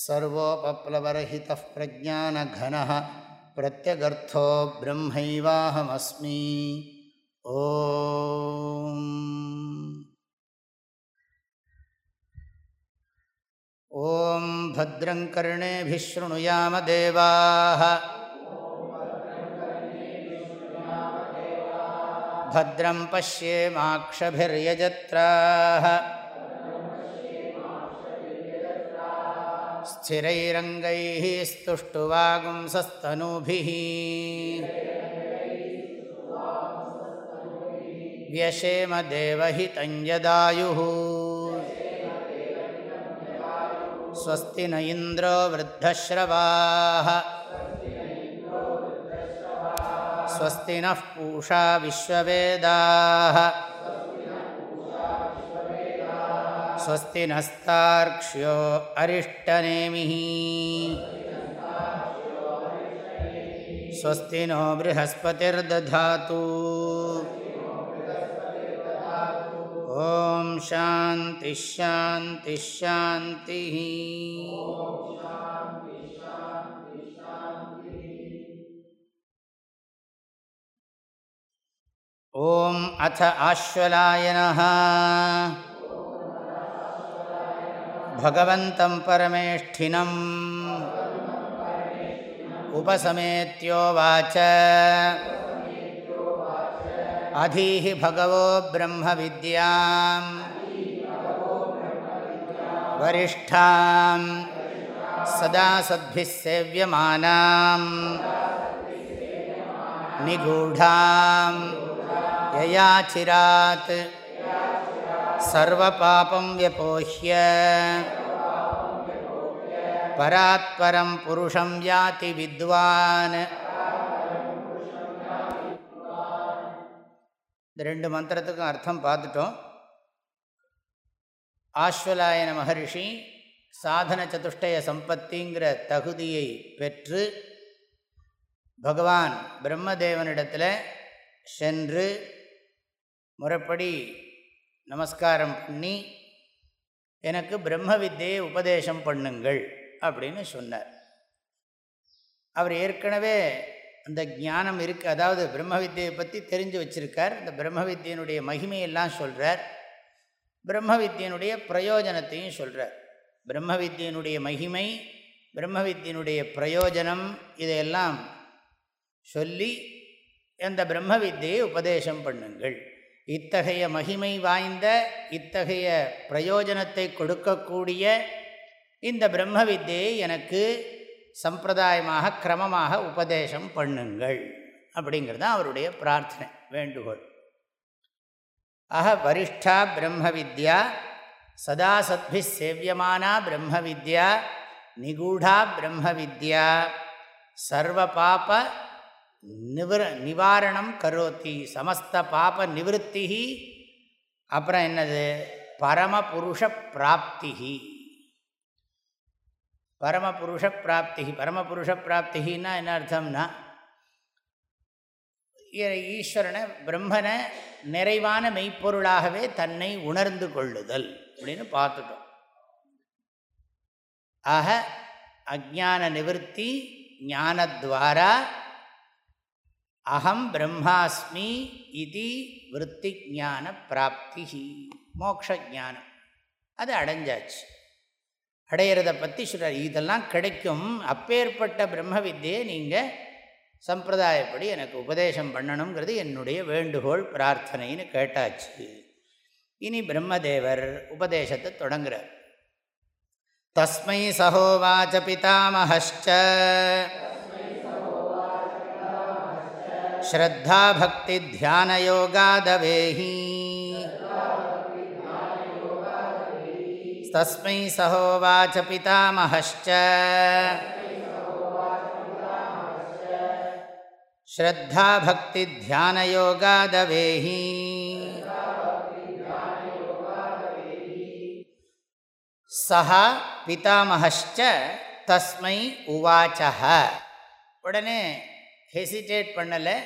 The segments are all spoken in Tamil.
सर्वोपप्लवरहितः प्रज्ञानघनः प्रत्यगर्थो ब्रह्मैवाहमस्मि। ॐ ॐ भद्रं कर्णेभिः शृणुयाम देवाः। भद्रं पश्येमाक्षभिर्यजत्राः। स्थिरैरङ्गैः स्तुष्टुवागुंसस्तनूभिः व्यशेम देवहितं यदायुः स्वस्ति न इन्द्रो वृद्धश्रवाः स्वस्ति नः पूषा विश्ववेदाः स्वस्ति नस्तार्क्ष्यो अरिष्टनेमिः स्वस्ति नो बृहस्पतिर्दधातु ॐ शान्तिश्शान्तिश्शान्तिः ॐ अथ आश्वलायनः भगवन्तं परमेष्ठिनम्। उपसमेत्योवाच अधीः भगवो ब्रह्मविद्यां वरिष्ठां सदा सद्भिः सेव्यमानां निगूढां सर्वपापं व्यपोह्य परात्परं पुरुषं याति विद्वान् இந்த ரெண்டு மந்திரத்துக்கும் அர்த்தம் பார்த்துட்டோம் ஆஸ்வலாயன மகரிஷி சாதன சதுஷ்டய சம்பத்திங்கிற தகுதியை பெற்று பகவான் பிரம்மதேவனிடத்தில் சென்று முறைப்படி நமஸ்காரம் பண்ணி எனக்கு பிரம்ம வித்தியை உபதேசம் பண்ணுங்கள் அப்படின்னு சொன்னார். அவர் ஏற்கனவே அந்த ஞானம் இருக்குது அதாவது பிரம்ம வித்தியை பற்றி தெரிஞ்சு வச்சுருக்கார். இந்த பிரம்ம வித்தியனுடைய மகிமையெல்லாம் சொல்கிறார் பிரம்ம வித்தியனுடைய பிரயோஜனத்தையும் சொல்கிறார் பிரம்ம வித்தியனுடைய மகிமை பிரம்ம வித்தியனுடைய பிரயோஜனம் இதையெல்லாம் சொல்லி அந்த பிரம்ம வித்தியை உபதேசம் பண்ணுங்கள். இத்தகைய மகிமை வாய்ந்த இத்தகைய பிரயோஜனத்தை கொடுக்கக்கூடிய இந்த பிரம்ம வித்தியை எனக்கு சம்பிரதாயமாக கிரமமாக உபதேசம் பண்ணுங்கள் அப்படிங்கிறது தான் அவருடைய பிரார்த்தனை வேண்டுகோள். அஹ வரிஷ்டா பிரம்ம வித்யா சதா சத்பி சேவியமானா பிரம்ம வித்யா நிகூடா பிரம்ம வித்யா சர்வ பாப நிவர நிவாரணம் கரோத்தி சமஸ்த பாப நிவத்தி அப்புறம் என்னது? பரமபுருஷ பிராப்திகி பரமபுருஷ பிராப்தி பரமபுருஷ பிராப்திகின்னா என்ன அர்த்தம்னா ஈஸ்வரனை பிரம்மனை நிறைவான மெய்ப்பொருளாகவே தன்னை உணர்ந்து கொள்ளுதல் அப்படின்னு பார்த்துட்டோம். ஆக அஜான நிவர்த்தி ஞானத்வாரா அகம் பிரம்மாஸ்மி இது விற்பி ஞான பிராப்தி மோக்ஷானம் அது அடைஞ்சாச்சு. அடையிறத பற்றி சொல்கிறார் இதெல்லாம் கிடைக்கும். அப்பேற்பட்ட பிரம்ம வித்தியை நீங்கள் சம்பிரதாயப்படி எனக்கு உபதேசம் பண்ணணுங்கிறது என்னுடைய வேண்டுகோள் பிரார்த்தனைன்னு கேட்டாச்சு. இனி பிரம்மதேவர் உபதேசத்தை தொடங்குறார். தஸ்மை சகோவாச்ச பிதாமஹச்ச ஸ்ரத்தா பக்தி தியான யோகாதவேஹி தஸ்மை சகோவாச்ச பிதாமஹச்ச ஸ்ரத்தா பக்தி தியான யோகாதவேஹி சஹா பிதாமஹச்ச தஸ்மை உவாச்சஹ உடனே ஹெசிடேட் பண்ணலை.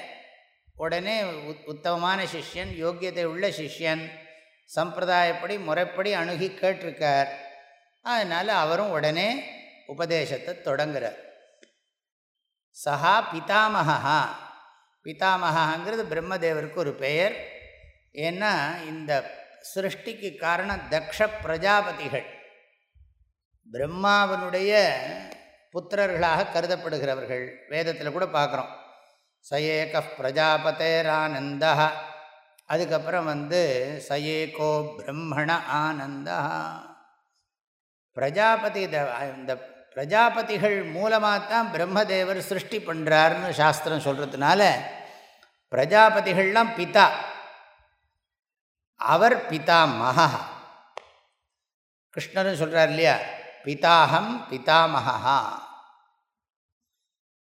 உடனே உத் உத்தமமான சிஷ்யன் யோக்கியத்தை உள்ள சிஷ்யன் சம்பிரதாயப்படி முறைப்படி அணுகி கேட்டிருக்கார். அதனால் அவரும் உடனே உபதேசத்தை தொடங்குறார். சஹா பிதாமகா பிதாமகாங்கிறது பிரம்மதேவருக்கு ஒரு பெயர். ஏன்னா இந்த சிருஷ்டிக்கு காரணம் தக்ஷ பிரஜாபதிகள். பிரம்மாவனுடைய புத்திரர்களாக கருதப்படுகிறவர்கள். வேதத்தில் கூட பார்க்குறோம். சயேக பிரஜாபதேரானந்தா அதுக்கப்புறம் வந்து சயேகோ பிரம்மண ஆனந்தா பிரஜாபதி இந்த பிரஜாபதிகள் மூலமாக தான் பிரம்மதேவர் சிருஷ்டி பண்ணுறாருன்னு சாஸ்திரம் சொல்கிறதுனால பிரஜாபதிகள்லாம் பிதா. அவர் பிதா மகா கிருஷ்ணரும் சொல்கிறார் இல்லையா? பிதாஹம் பிதாமகா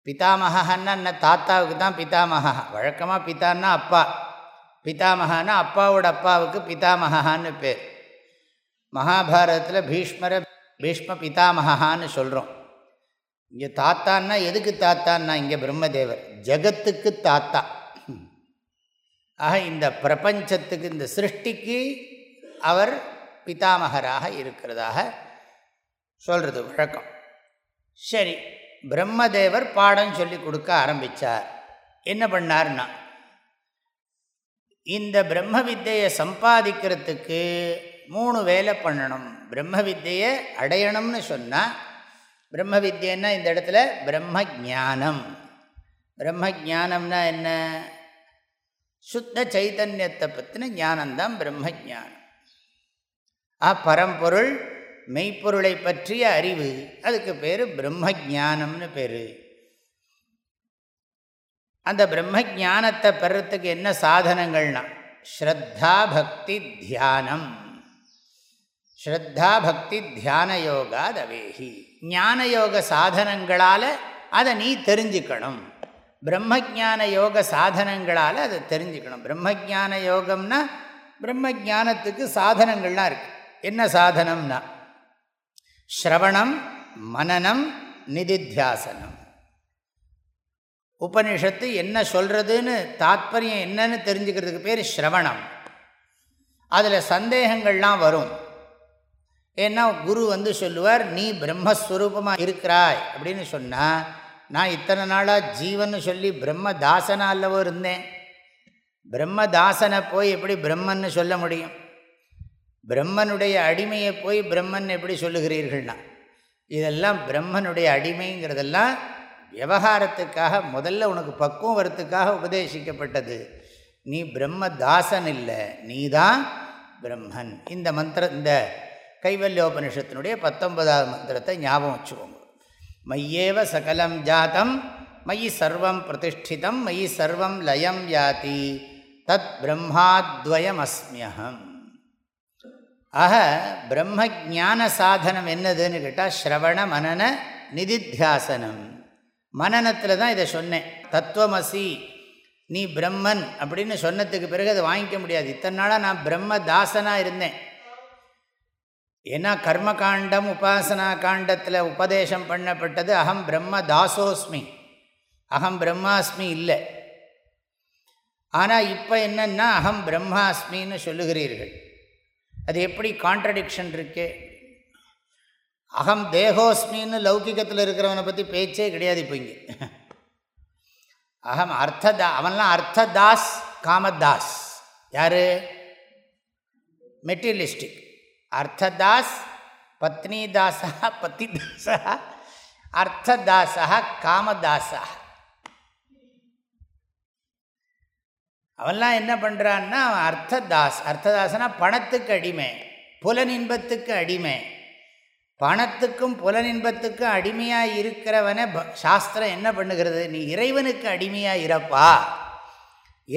பிதாமகன்னா என்ன தாத்தாவுக்கு தான் பிதாமகா வழக்கமாக பிதான்னா அப்பா. பிதாமகான்னா அப்பாவோட அப்பாவுக்கு பிதாமகான்னு பேர். மகாபாரதத்தில் பீஷ்மரை பீஷ்ம பிதாமகான்னு சொல்கிறோம் இங்கே தாத்தான்னா எதுக்கு தாத்தான்னா இங்கே பிரம்மதேவர்? ஜகத்துக்கு தாத்தா. ஆக இந்த பிரபஞ்சத்துக்கு இந்த சிருஷ்டிக்கு அவர் பிதாமகராக இருக்கிறதாக சொல்கிறது வழக்கம். சரி. பிரம்மதேவர் பாடம் சொல்லி கொடுக்க ஆரம்பித்தார் என்ன பண்ணார்னா இந்த பிரம்ம வித்தையை சம்பாதிக்கிறதுக்கு மூணு வேலை பண்ணணும். பிரம்ம வித்தையை அடையணும்னு சொன்னால் பிரம்ம வித்தியன்னா இந்த இடத்துல பிரம்ம ஜானம் பிரம்ம ஜானம்னா என்ன? சுத்த சைத்தன்யத்தை பற்றின ஞானம்தான் பிரம்ம ஜானம் ஆ பரம்பொருள் மெய்ப்பொருளை பற்றிய அறிவு அதுக்கு பேர் பிரம்ம ஜானம்னு பேர். அந்த பிரம்ம ஜானத்தை பெறத்துக்கு என்ன சாதனங்கள்னா ஸ்ரத்தா பக்தி தியானம். ஸ்ரத்தா பக்தி தியான யோகா தவேகி ஞான யோக சாதனங்களால் அதை நீ தெரிஞ்சுக்கணும். பிரம்ம ஜான யோக சாதனங்களால் அதை தெரிஞ்சுக்கணும். பிரம்ம ஜான யோகம்னா பிரம்ம ஜானத்துக்கு சாதனங்கள்லாம் இருக்குது என்ன சாதனம்னா ஸ்ரவணம் மனநம் நிதித்தியாசனம். உபனிஷத்து என்ன சொல்கிறதுன்னு தாத்பரியம் என்னன்னு தெரிஞ்சுக்கிறதுக்கு பேர் ஸ்ரவணம். அதில் சந்தேகங்கள்லாம் வரும். ஏன்னா குரு வந்து சொல்லுவார் நீ பிரம்மஸ்வரூபமாக இருக்கிறாய் அப்படின்னு சொன்னால் நான் இத்தனை நாளாக ஜீவன் சொல்லி பிரம்ம தாசனா அல்லவோ இருந்தேன். பிரம்மதாசனை போய் எப்படி பிரம்மன்னு சொல்ல முடியும்? பிரம்மனுடைய அடிமையை போய் பிரம்மன் எப்படி சொல்லுகிறீர்கள்னா இதெல்லாம் பிரம்மனுடைய அடிமைங்கிறதெல்லாம் விவகாரத்துக்காக முதல்ல உனக்கு பக்குவம் வரத்துக்காக உபதேசிக்கப்பட்டது. நீ பிரம்ம தாசன் இல்லை நீ தான் பிரம்மன். இந்த மந்திர இந்த கைவல்யோபனிஷத்தினுடைய பத்தொன்பதாவது மந்திரத்தை ஞாபகம் வச்சுக்கோங்க. மையேவ சகலம் ஜாத்தம் மயி சர்வம் பிரதிஷ்டிதம் மயி சர்வம் லயம் யாதி தத் பிரம்மாத்வயம் அஸ்மியகம் ஆக பிரம்ம ஜான சாதனம் என்னதுன்னு கேட்டால் ஸ்ரவண மனன நிதித்தியாசனம். மனநத்தில் தான் இதை சொன்னேன். தத்துவமசி நீ பிரம்மன் அப்படின்னு சொன்னதுக்கு பிறகு அதை வாங்கிக்க முடியாது. இத்தனை நாளாக நான் பிரம்ம தாசனாக இருந்தேன். ஏன்னா கர்மகாண்டம் உபாசனா காண்டத்தில் உபதேசம் பண்ணப்பட்டது அகம் பிரம்ம தாசோஸ்மி அகம் பிரம்மாஸ்மி இல்லை. ஆனால் இப்போ என்னென்னா அகம் பிரம்மாஸ்மின்னு சொல்லுகிறீர்கள். அது எப்படி கான்ட்ரடிக்ஷன் இருக்கே? அகம் தேகோஸ்மின்னு லௌகிகத்தில் இருக்கிறவனை பற்றி பேச்சே கிடையாது இப்போ இங்கே. அகம் அர்த்ததா அவன்லாம் அர்த்ததாஸ் காமதாஸ். யார்? மெட்டீரியலிஸ்டிக். அர்த்ததாஸ் பத்னிதாசா பத்திதாசா அர்த்ததாசா காமதாசா. அவன்லாம் என்ன பண்ணுறான்னா அவன் அர்த்ததாஸ் அர்த்ததாசனா பணத்துக்கு அடிமை புலனின்பத்துக்கு அடிமை. பணத்துக்கும் புலனின்பத்துக்கும் அடிமையாக இருக்கிறவனை சாஸ்திரம் என்ன பண்ணுகிறது? நீ இறைவனுக்கு அடிமையாக இருப்பா.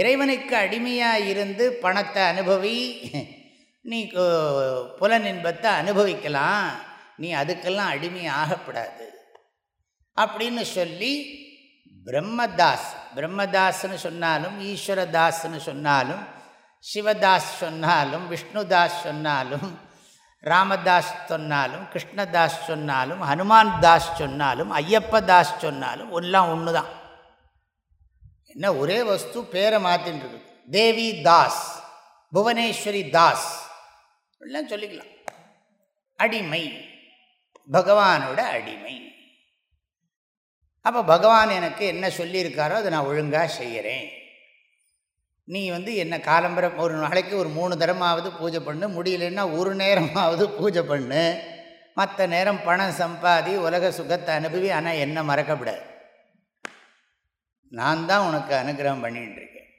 இறைவனுக்கு அடிமையாக இருந்து பணத்தை அனுபவி நீ புலனின்பத்தை அனுபவிக்கலாம். நீ அதுக்கெல்லாம் அடிமை ஆகப்படாது அப்படின்னு சொல்லி பிரம்மதாஸ் பிரம்மதாஸ்னு சொன்னாலும் ஈஸ்வரதாஸ்னு சொன்னாலும் சிவதாஸ் சொன்னாலும் விஷ்ணுதாஸ் சொன்னாலும் ராமதாஸ் சொன்னாலும் கிருஷ்ணதாஸ் சொன்னாலும் ஹனுமான் தாஸ் சொன்னாலும் ஐயப்ப தாஸ் சொன்னாலும் எல்லாம் ஒன்று தான் என்ன ஒரே வஸ்து பேரை மாற்றின்னு இருக்குது. தேவி தாஸ் புவனேஸ்வரி தாஸ் எல்லாம் சொல்லிக்கலாம். அடிமை பகவானோட அடிமை. அப்போ பகவான் எனக்கு என்ன சொல்லியிருக்காரோ அதை நான் ஒழுங்காக செய்கிறேன் நீ வந்து என்ன காலம்பரம் ஒரு நாளைக்கு ஒரு மூணு தரமாவது பூஜை பண்ணு முடியலன்னா ஒரு நேரமாவது பூஜை பண்ணு. மற்ற நேரம் பணம் சம்பாதி உலக சுகத்தை அனுபவி ஆனால் என்ன மறக்கப்படாது நான் தான் உனக்கு அனுகிரகம் பண்ணிகிட்டு இருக்கேன்.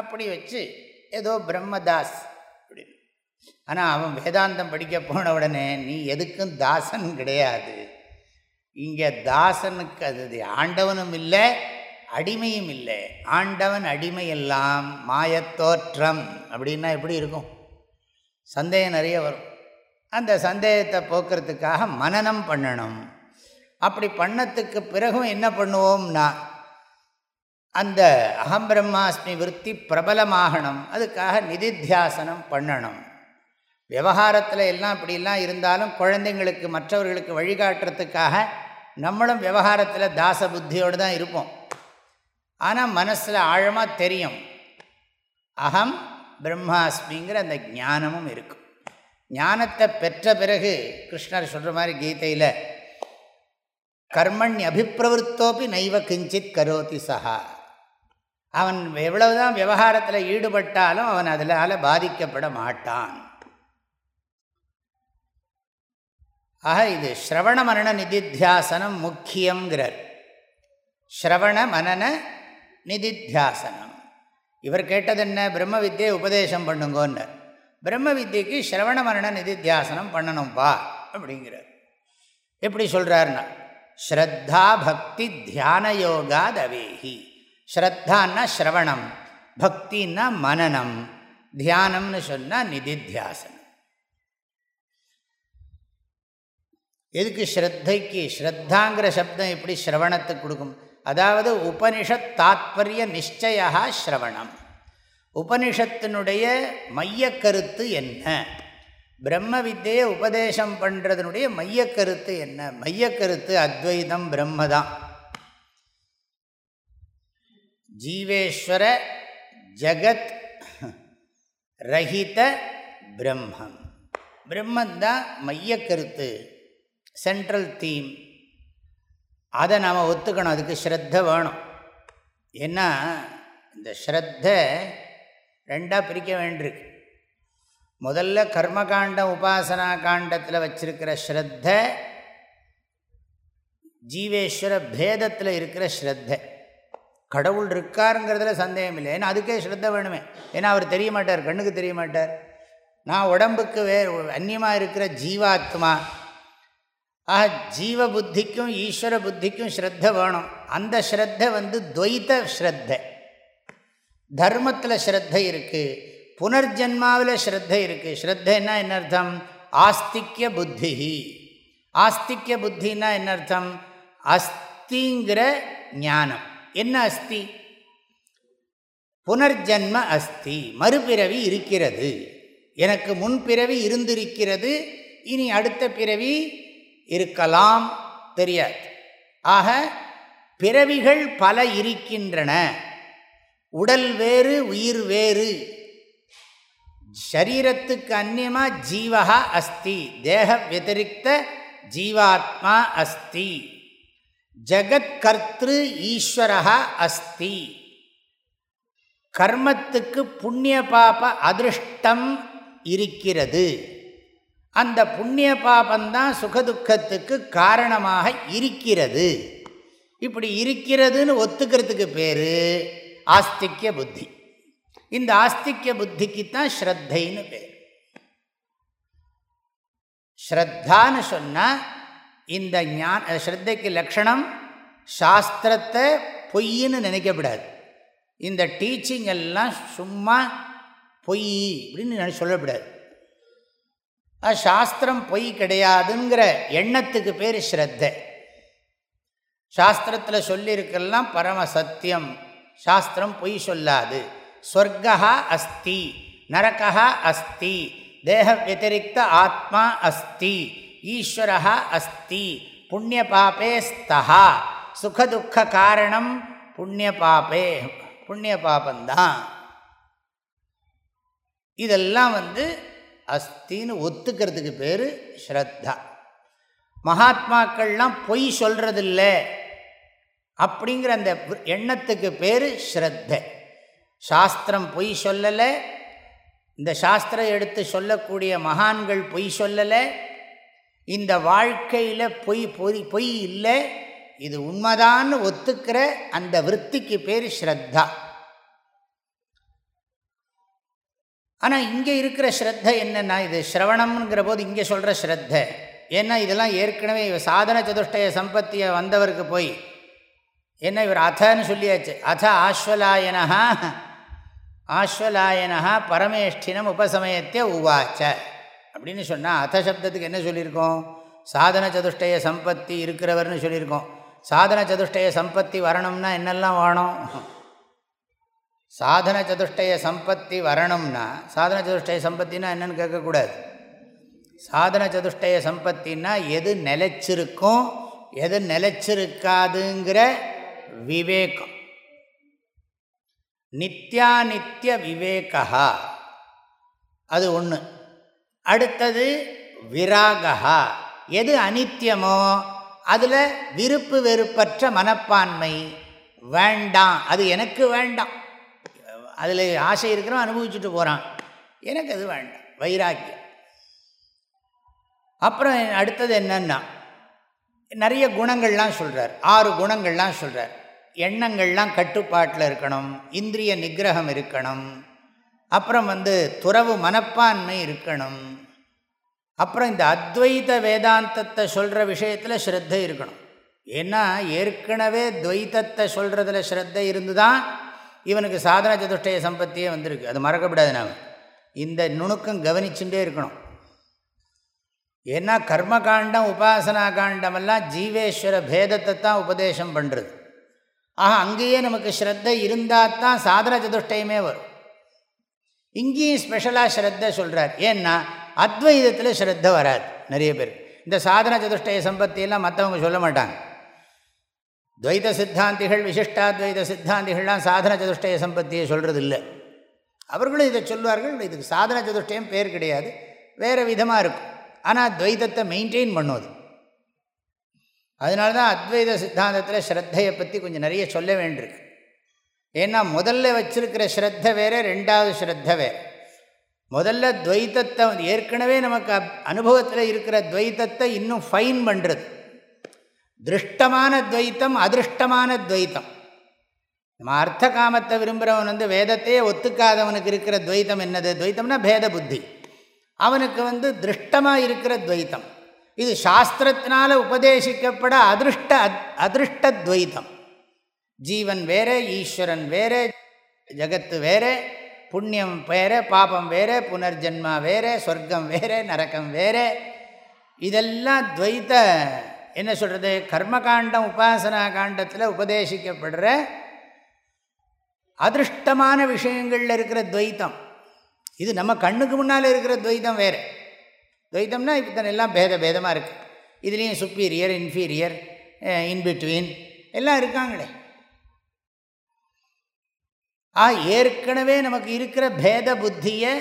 அப்படி வச்சு ஏதோ பிரம்மதாஸ் அப்படின்னு. ஆனால் அவன் வேதாந்தம் படிக்க போன உடனே நீ எதுக்கும் தாசன் கிடையாது. இங்கே தாசனுக்கு அது ஆண்டவனும் இல்லை அடிமையும் இல்லை. ஆண்டவன் அடிமை எல்லாம் மாயத்தோற்றம் அப்படின்னா எப்படி இருக்கும்? சந்தேகம் நிறைய வரும். அந்த சந்தேகத்தை போக்குறதுக்காக மனநம் பண்ணணும். அப்படி பண்ணத்துக்கு பிறகும் என்ன பண்ணுவோம்னா அந்த அகம் பிரம்மாஸ்மி விற்பி பிரபலமாகணும். அதுக்காக நிதித்தியாசனம் பண்ணணும். விவகாரத்தில் எல்லாம் இப்படிலாம் இருந்தாலும் குழந்தைங்களுக்கு மற்றவர்களுக்கு வழிகாட்டுறதுக்காக நம்மளும் விவகாரத்தில் தாச புத்தியோடு தான் இருப்போம். ஆனால் மனசில் ஆழமாக தெரியும். அகம் பிரம்மாஸ்மிங்கிற அந்த ஞானமும் இருக்கும் ஞானத்தை பெற்ற பிறகு கிருஷ்ணர் சொல்கிற மாதிரி கீதையில் கர்மண் அபிப்பிரவருத்தோப்பி நைவ கிஞ்சித் கரோதி சஹா அவன் எவ்வளவுதான் விவகாரத்தில் ஈடுபட்டாலும் அவன் அதனால் பாதிக்கப்பட மாட்டான். ஆக இது ஸ்ரவண மரண நிதித்தியாசனம் முக்கியங்கிறார் ஸ்ரவண மனன நிதித்தியாசனம். இவர் கேட்டது என்ன? பிரம்ம வித்தியை உபதேசம் பண்ணுங்கன்றார் பிரம்ம வித்தியக்கு ஸ்ரவண மரண நிதித்தியாசனம் பண்ணணும்பா அப்படிங்கிறார். எப்படி சொல்கிறாருன்னா ஸ்ரத்தா பக்தி தியான யோகா தவேஹி. ஸ்ரத்தான்னா ஸ்ரவணம் பக்தின்னா மனநம் தியானம்னு சொன்னால் நிதித்தியாசனம். எதுக்கு ஸ்ரத்தைக்கு? ஸ்ரத்தாங்கிற சப்தம் எப்படி ஸ்ரவணத்துக்கு கொடுக்கும்? அதாவது உபனிஷத் தாத்பரிய நிச்சயா ஸ்ரவணம். உபனிஷத்தினுடைய மையக்கருத்து என்ன? பிரம்ம வித்தியை உபதேசம் பண்ணுறதுனுடைய மையக்கருத்து என்ன? மையக்கருத்து அத்வைதம் பிரம்மதான். ஜீவேஸ்வர ஜகத் ரஹித பிரம்மம். பிரம்மந்தான் மையக்கருத்து. சென்ட்ரல் தீம் அதை நாம் ஒத்துக்கணும். அதுக்கு ஸ்ரத்த வேணும். ஏன்னா இந்த ஸ்ரத்த ரெண்டாக பிரிக்க வேண்டியிருக்கு. முதல்ல கர்மகாண்டம் உபாசனா காண்டத்தில் வச்சிருக்கிற ஸ்ரத்த ஜீவேஸ்வர பேதத்தில் இருக்கிற ஸ்ரத்த. கடவுள் இருக்காருங்கிறதுல சந்தேகம் இல்லை. ஏன்னா அதுக்கே ஸ்ரத்த வேணுமே. ஏன்னா அவர் தெரிய மாட்டார் கண்ணுக்கு தெரிய மாட்டார். நான் உடம்புக்கு வேறு அந்நியமாக இருக்கிற ஜீவாத்மா ஆக ஜீவ புத்திக்கும் ஈஸ்வர புத்திக்கும் ஸ்ரத்த வேணும். அந்த ஸ்ரத்த வந்து துவைத்த ஸ்ரத்த. தர்மத்தில் ஸ்ரத்த இருக்குது புனர்ஜென்மாவில் ஸ்ரத்த இருக்குது ஸ்ரத்தன்னா என்ன அர்த்தம்? ஆஸ்திக்ய புத்தி. ஆஸ்திக்ய புத்தின்னா என்ன அர்த்தம்? அஸ்திங்கிற ஞானம். என்ன அஸ்தி? புனர்ஜென்ம அஸ்தி. மறுபிறவி இருக்கிறது. எனக்கு முன்பிறவி இருந்திருக்கிறது. இனி அடுத்த பிறவி இருக்கலாம் தெரியாது. ஆக பிறவிகள் பல இருக்கின்றன. உடல் வேறு உயிர் வேறு. ஷரீரத்துக்கு அந்நியமாக ஜீவகா அஸ்தி. தேக வத்திரிக்த ஜீவாத்மா அஸ்தி. ஜகத்கர்த்திரு ஈஸ்வரகா அஸ்தி. கர்மத்துக்கு புண்ணிய பாப அதிருஷ்டம் இருக்கிறது. அந்த புண்ணிய பாபந்தான் சுகதுக்கத்துக்கு காரணமாக இருக்கிறது. இப்படி இருக்கிறதுன்னு ஒத்துக்கிறதுக்கு பேர் ஆஸ்திக்ய புத்தி. இந்த ஆஸ்திக்ய புத்திக்கு தான் ஸ்ரத்தைன்னு பேர். ஸ்ரத்தான்னு சொன்னால் இந்த ஞான ஸ்ரத்தைக்கு லக்ஷணம் சாஸ்திரத்தை பொய்ன்னு நினைக்கப்படாது இந்த டீச்சிங் எல்லாம் சும்மா பொய் அப்படின்னு சாஸ்திரம் பொய் கிடையாதுங்கிற எண்ணத்துக்கு பேர் ஸ்ரத்தை. சாஸ்திரத்தில் சொல்லியிருக்கெல்லாம் பரம சத்தியம். சாஸ்திரம் பொய் சொல்லாது. ஸ்வர்கா அஸ்தி நரகா அஸ்தி தேக வத்திரிக்த ஆத்மா அஸ்தி ஈஸ்வரா அஸ்தி புண்ணிய பாபே ஸ்தா சுகதுக்க காரணம் புண்ணிய பாபே புண்ணிய பாபந்தான். இதெல்லாம் வந்து அஸ்தின்னு ஒத்துக்கிறதுக்கு பேர் ஸ்ரத்தா. மகாத்மாக்கள்லாம் பொய் சொல்கிறதில்ல அப்படிங்கிற அந்த எண்ணத்துக்கு பேர் ஸ்ரத்த. சாஸ்திரம் பொய் சொல்லலை இந்த சாஸ்திரம் எடுத்து சொல்லக்கூடிய மகான்கள் பொய் சொல்லலை இந்த வாழ்க்கையில் பொய் பொய் பொய் இல்லை இது உண்மைதான்னு ஒத்துக்கிற அந்த விற்பிக்கு பேர் ஸ்ரத்தா. ஆனால் இங்கே இருக்கிற ஸ்ரத்த என்னென்னா இது ஸ்ரவணம்ங்கிற போது இங்கே சொல்கிற ஸ்ரத்த. ஏன்னா இதெல்லாம் ஏற்கனவே இவர் சாதன சதுஷ்டய சம்பத்தியை வந்தவருக்கு போய் என்ன இவர் அத்தன்னு சொல்லியாச்சு. அத ஆஸ்வலாயனா ஆஸ்வலாயனா பரமேஷ்டினம் உபசமயத்தை உவாச்ச. அப்படின்னு சொன்னால் அத சப்தத்துக்கு என்ன சொல்லியிருக்கோம்? சாதன சதுஷ்டய சம்பத்தி இருக்கிறவர்னு சொல்லியிருக்கோம். சாதன சதுஷ்டய சம்பத்தி வரணும்னா என்னெல்லாம் வேணும்? சாதன சதுஷ்டய சம்பத்தி வரணும்னா சாதன சதுஷ்டய சம்பத்தினா என்னென்னு கேட்கக்கூடாது. சாதன சதுஷ்டய சம்பத்தின்னா எது நிலைச்சிருக்கும் எது நிலைச்சிருக்காதுங்கிற விவேகம். நித்யானித்ய விவேகா அது ஒன்று அடுத்தது விராகா எது அனித்தியமோ அதில் விருப்பு வெறுப்பற்ற மனப்பான்மை வேண்டாம். அது எனக்கு வேண்டாம். அதில் ஆசை இருக்கிறோம் அனுபவிச்சுட்டு போகிறான் எனக்கு அது வேண்டாம். வைராக்கியம். அப்புறம் அடுத்தது என்னன்னா நிறைய குணங்கள்லாம் சொல்கிறார் ஆறு குணங்கள்லாம் சொல்கிறார் எண்ணங்கள்லாம் கட்டுப்பாட்டில் இருக்கணும். இந்திரிய நிகிரகம் இருக்கணும். அப்புறம் வந்து துறவு மனப்பான்மை இருக்கணும். அப்புறம் இந்த அத்வைத வேதாந்தத்தை சொல்கிற விஷயத்தில் ஸ்ரத்தை இருக்கணும். ஏன்னா ஏற்கனவே துவைத்தத்தை சொல்கிறதுல ஸ்ரத்தை இருந்து தான் இவனுக்கு சாதன சதுஷ்டய சம்பத்தியே வந்திருக்கு. அது மறக்கப்படாது நாம். இந்த நுணுக்கம் கவனிச்சுட்டே இருக்கணும். ஏன்னா கர்மகாண்டம் உபாசனா காண்டமெல்லாம் ஜீவேஸ்வர பேதத்தை தான் உபதேசம் பண்ணுறது ஆக அங்கேயே நமக்கு ஸ்ரத்தை இருந்தால் தான் சாதன சதுஷ்டயமே வரும். இங்கேயும் ஸ்பெஷலாக ஸ்ரத்த சொல்கிறார் ஏன்னா அத்வைதத்தில் ஸ்ரத்த வராது நிறைய பேர். இந்த சாதன சதுஷ்டய சம்பத்தியெல்லாம் மற்றவங்க சொல்ல மாட்டாங்க. துவைத சித்தாந்திகள் விசிஷ்டாத்வைத சித்தாந்திகள்லாம் சாதன சதுஷ்டய சம்பத்தியை சொல்கிறது இல்லை அவர்களும் இதை சொல்வார்கள் இதுக்கு சாதன சதுஷ்டயம் பேர் கிடையாது வேறு விதமாக இருக்கும். ஆனால் துவைதத்தை மெயின்டைன் பண்ணுவது அதனால தான் அத்வைத சித்தாந்தத்தில் ஸ்ரத்தையை பற்றி கொஞ்சம் நிறைய சொல்ல வேண்டியிருக்கு. ஏன்னா முதல்ல வச்சிருக்கிற ஸ்ரத்த வேறு ரெண்டாவது ஸ்ரத்த வேறு. முதல்ல துவைத்தத்தை ஏற்கனவே நமக்கு அனுபவத்தில் இருக்கிற துவைத்தத்தை இன்னும் ஃபைன் பண்ணுறது திருஷ்டமான துவைத்தம் அதிருஷ்டமான துவைத்தம் நம்ம அர்த்த காமத்தை விரும்புகிறவன் வந்து வேதத்தையே ஒத்துக்காதவனுக்கு இருக்கிற துவைத்தம் என்னது? துவைத்தம்னா பேத புத்தி. அவனுக்கு வந்து திருஷ்டமாக இருக்கிற துவைத்தம். இது சாஸ்திரத்தினால் உபதேசிக்கப்பட அதிருஷ்ட அதிருஷ்ட துவைத்தம் ஜீவன் வேறு ஈஸ்வரன் வேறு ஜகத்து வேறு புண்ணியம் வேறு பாபம் வேறு புனர்ஜென்மா வேறு சொர்க்கம் வேறு நரக்கம் வேறே. இதெல்லாம் துவைத்த என்ன சொல்கிறது கர்மகாண்டம் உபாசனா காண்டத்தில் உபதேசிக்கப்படுற அதிருஷ்டமான விஷயங்களில் இருக்கிற துவைத்தம். இது நம்ம கண்ணுக்கு முன்னால் இருக்கிற துவைத்தம் வேறு. துவைத்தம்னா இப்போ எல்லாம் பேத பேதமாக இருக்குது இதுலேயும் சுப்பீரியர் இன்ஃபீரியர் இன்பிட்வீன் eh, எல்லாம் இருக்காங்களே. ஆ ஏற்கனவே நமக்கு இருக்கிற பேத புத்தியை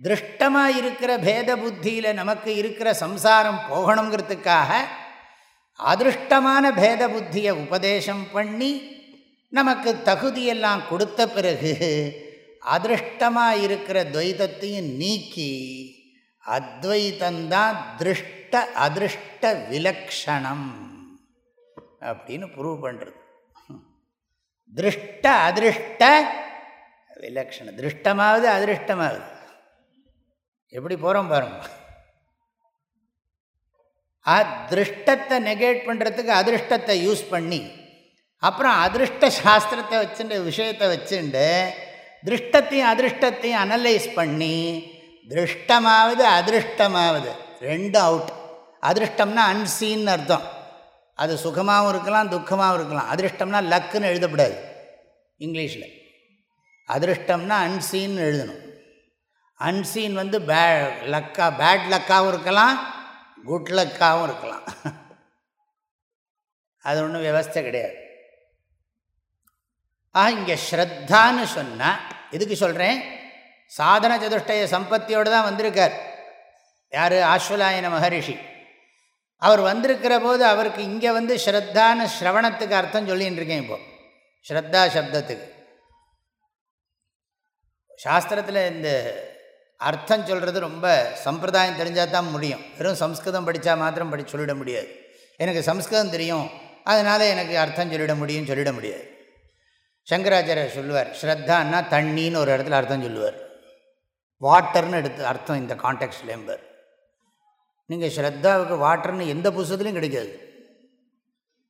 திருஷ்டமாக இருக்கிற பேத புத்தியில் நமக்கு இருக்கிற சம்சாரம் போகணுங்கிறதுக்காக அதிருஷ்டமான பேத புத்தியை உபதேசம் பண்ணி நமக்கு தகுதியெல்லாம் கொடுத்த பிறகு அதிருஷ்டமாக இருக்கிற துவைதத்தையும் நீக்கி அத்வைத்தந்தான் திருஷ்ட அதிருஷ்ட விலக்ஷணம் அப்படின்னு ப்ரூவ் பண்ணுறது திருஷ்ட அதிருஷ்ட விலக்ஷணம். திருஷ்டமாவது அதிருஷ்டமாவது. எப்படி போகிறோம் பாருங்கள் அதிருஷ்டத்தை நெகேட் பண்ணுறதுக்கு அதிருஷ்டத்தை யூஸ் பண்ணி அப்புறம் அதிருஷ்ட சாஸ்திரத்தை வச்சுட்டு விஷயத்தை வச்சுண்டு திருஷ்டத்தையும் அதிருஷ்டத்தையும் அனலைஸ் பண்ணி திருஷ்டமாவது அதிருஷ்டமாவது ரெண்டு அவுட் அதிருஷ்டம்னா அன்சீன்னு அர்த்தம். அது சுகமாகவும் இருக்கலாம் துக்கமாகவும் இருக்கலாம். அதிருஷ்டம்னா லக்குன்னு எழுதப்படாது இங்கிலீஷில். அதிருஷ்டம்னா அன்சீன்னு எழுதணும். அன்சீன் வந்து பே லக்கா பேட் லக்காகவும் இருக்கலாம் குட்லக்காகவும் இருக்கலாம். அது ஒன்றும் விவஸ்தை கிடையாது. ஆ இங்கே ஸ்ரத்தான்னு சொன்னால் எதுக்கு சொல்கிறேன் சாதன சதுஷ்டய சம்பத்தியோடு தான் வந்திருக்கார். யார்? ஆஸ்வலாயன மகரிஷி. அவர் வந்திருக்கிற போது அவருக்கு இங்கே வந்து ஸ்ரத்தான ஸ்ரவணத்துக்கு அர்த்தம் சொல்லின்னு இருக்கேன் இப்போது ஸ்ரத்தா சப்தத்துக்கு. சாஸ்திரத்தில் இந்த அர்த்தம் சொல்கிறது ரொம்ப சம்பிரதாயம் தெரிஞ்சால் தான் முடியும். வெறும் சம்ஸ்கிருதம் படித்தா மாத்திரம் படி சொல்லிட முடியாது. எனக்கு சம்ஸ்கிருதம் தெரியும். அதனால் எனக்கு அர்த்தம் சொல்லிட முடியும் சொல்லிட முடியாது. சங்கராச்சாரியர் சொல்லுவார் ஸ்ரத்தான்னா தண்ணின்னு ஒரு இடத்துல அர்த்தம் சொல்லுவார். வாட்டர்னு எடுத்து அர்த்தம் இந்த கான்டெக்ட்லேம்பர் நீங்கள் ஸ்ரத்தாவுக்கு வாட்டர்னு எந்த புஸ்தத்துலையும் கிடைக்காது.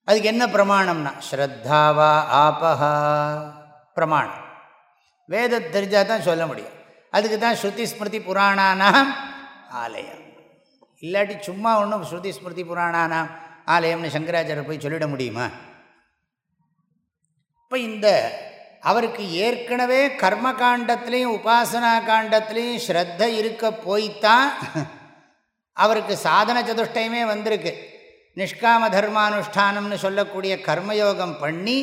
அதுக்கு என்ன பிரமாணம்னா ஸ்ரத்தாவா ஆபஹா பிரமாணம். வேதம் தெரிஞ்சால் தான் சொல்ல முடியும். அதுக்கு தான் ஸ்ருதி ஸ்மிருதி புராணானாம் ஆலயம். இல்லாட்டி சும்மா ஒன்றும் ஸ்ருதி ஸ்மிருதி புராணானாம் ஆலயம்னு சங்கராச்சாரியர் போய் சொல்லிட முடியுமா? இப்போ இந்த அவருக்கு ஏற்கனவே கர்ம காண்டத்துலேயும் உபாசனா காண்டத்துலேயும் ஸ்ரத்த இருக்க போய்த்தான் அவருக்கு சாதன சதுஷ்டயமே வந்திருக்கு. நிஷ்காம தர்மானுஷ்டானம்னு சொல்லக்கூடிய கர்மயோகம் பண்ணி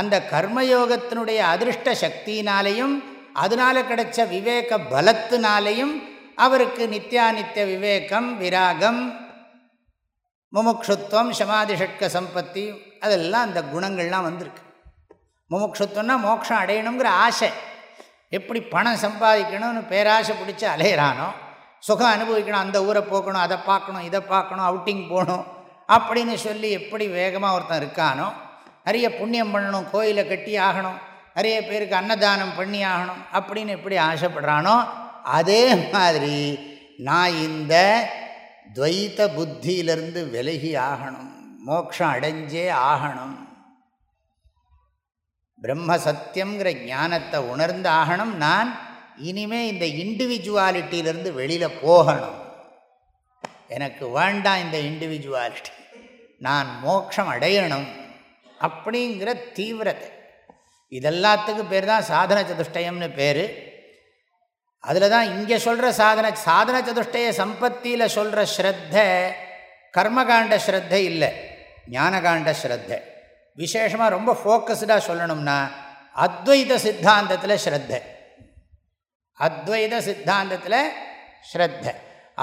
அந்த கர்மயோகத்தினுடைய அதிருஷ்ட சக்தியினாலேயும் அதனால் கிடைச்ச விவேக பலத்தினாலையும் அவருக்கு நித்தியானித்திய விவேகம் விராகம் முமுக்ஷுத்வம் சமாதிஷட்க சம்பத்தி அதெல்லாம் அந்த குணங்கள்லாம் வந்திருக்கு. முமுக்ஷுத்வம்னா மோட்சம் அடையணுங்கிற ஆசை. எப்படி பணம் சம்பாதிக்கணும்னு பேராசை பிடிச்சி அலையிறானோ சுகம் அனுபவிக்கணும் அந்த ஊரை போக்கணும் அதை பார்க்கணும் இதை பார்க்கணும் அவுட்டிங் போகணும் அப்படின்னு சொல்லி எப்படி வேகமாக ஒருத்தன் இருக்கானோ நிறைய புண்ணியம் பண்ணணும் கோயிலை கட்டி ஆகணும் நிறைய பேருக்கு அன்னதானம் பண்ணி ஆகணும் அப்படின்னு எப்படி ஆசைப்படுறானோ அதே மாதிரி நான் இந்த துவைத்த புத்தியிலிருந்து விலகி ஆகணும். மோட்சம் அடைஞ்சே ஆகணும். பிரம்ம சத்தியங்கிற ஞானத்தை உணர்ந்து ஆகணும். நான் இனிமே இந்த இண்டிவிஜுவாலிட்டியிலேருந்து வெளியில் போகணும். எனக்கு வேண்டாம் இந்த இண்டிவிஜுவாலிட்டி நான் மோட்சம் அடையணும் அப்படிங்கிற தீவிரத்தை. இதெல்லாத்துக்கும் பேர் தான் சாதன சதுஷ்டயம்னு பேர். அதில் தான் இங்கே சொல்கிற சாதன சாதன சதுஷ்டய சம்பத்தியில் சொல்கிற ஸ்ரத்த கர்மகாண்ட ஸ்ரத்த இல்லை. ஞானகாண்ட ஸ்ரத்த. விசேஷமாக ரொம்ப ஃபோக்கஸ்டாக சொல்லணும்னா அத்வைத சித்தாந்தத்தில் ஸ்ரத்த. அத்வைத சித்தாந்தத்தில் ஸ்ரத்த.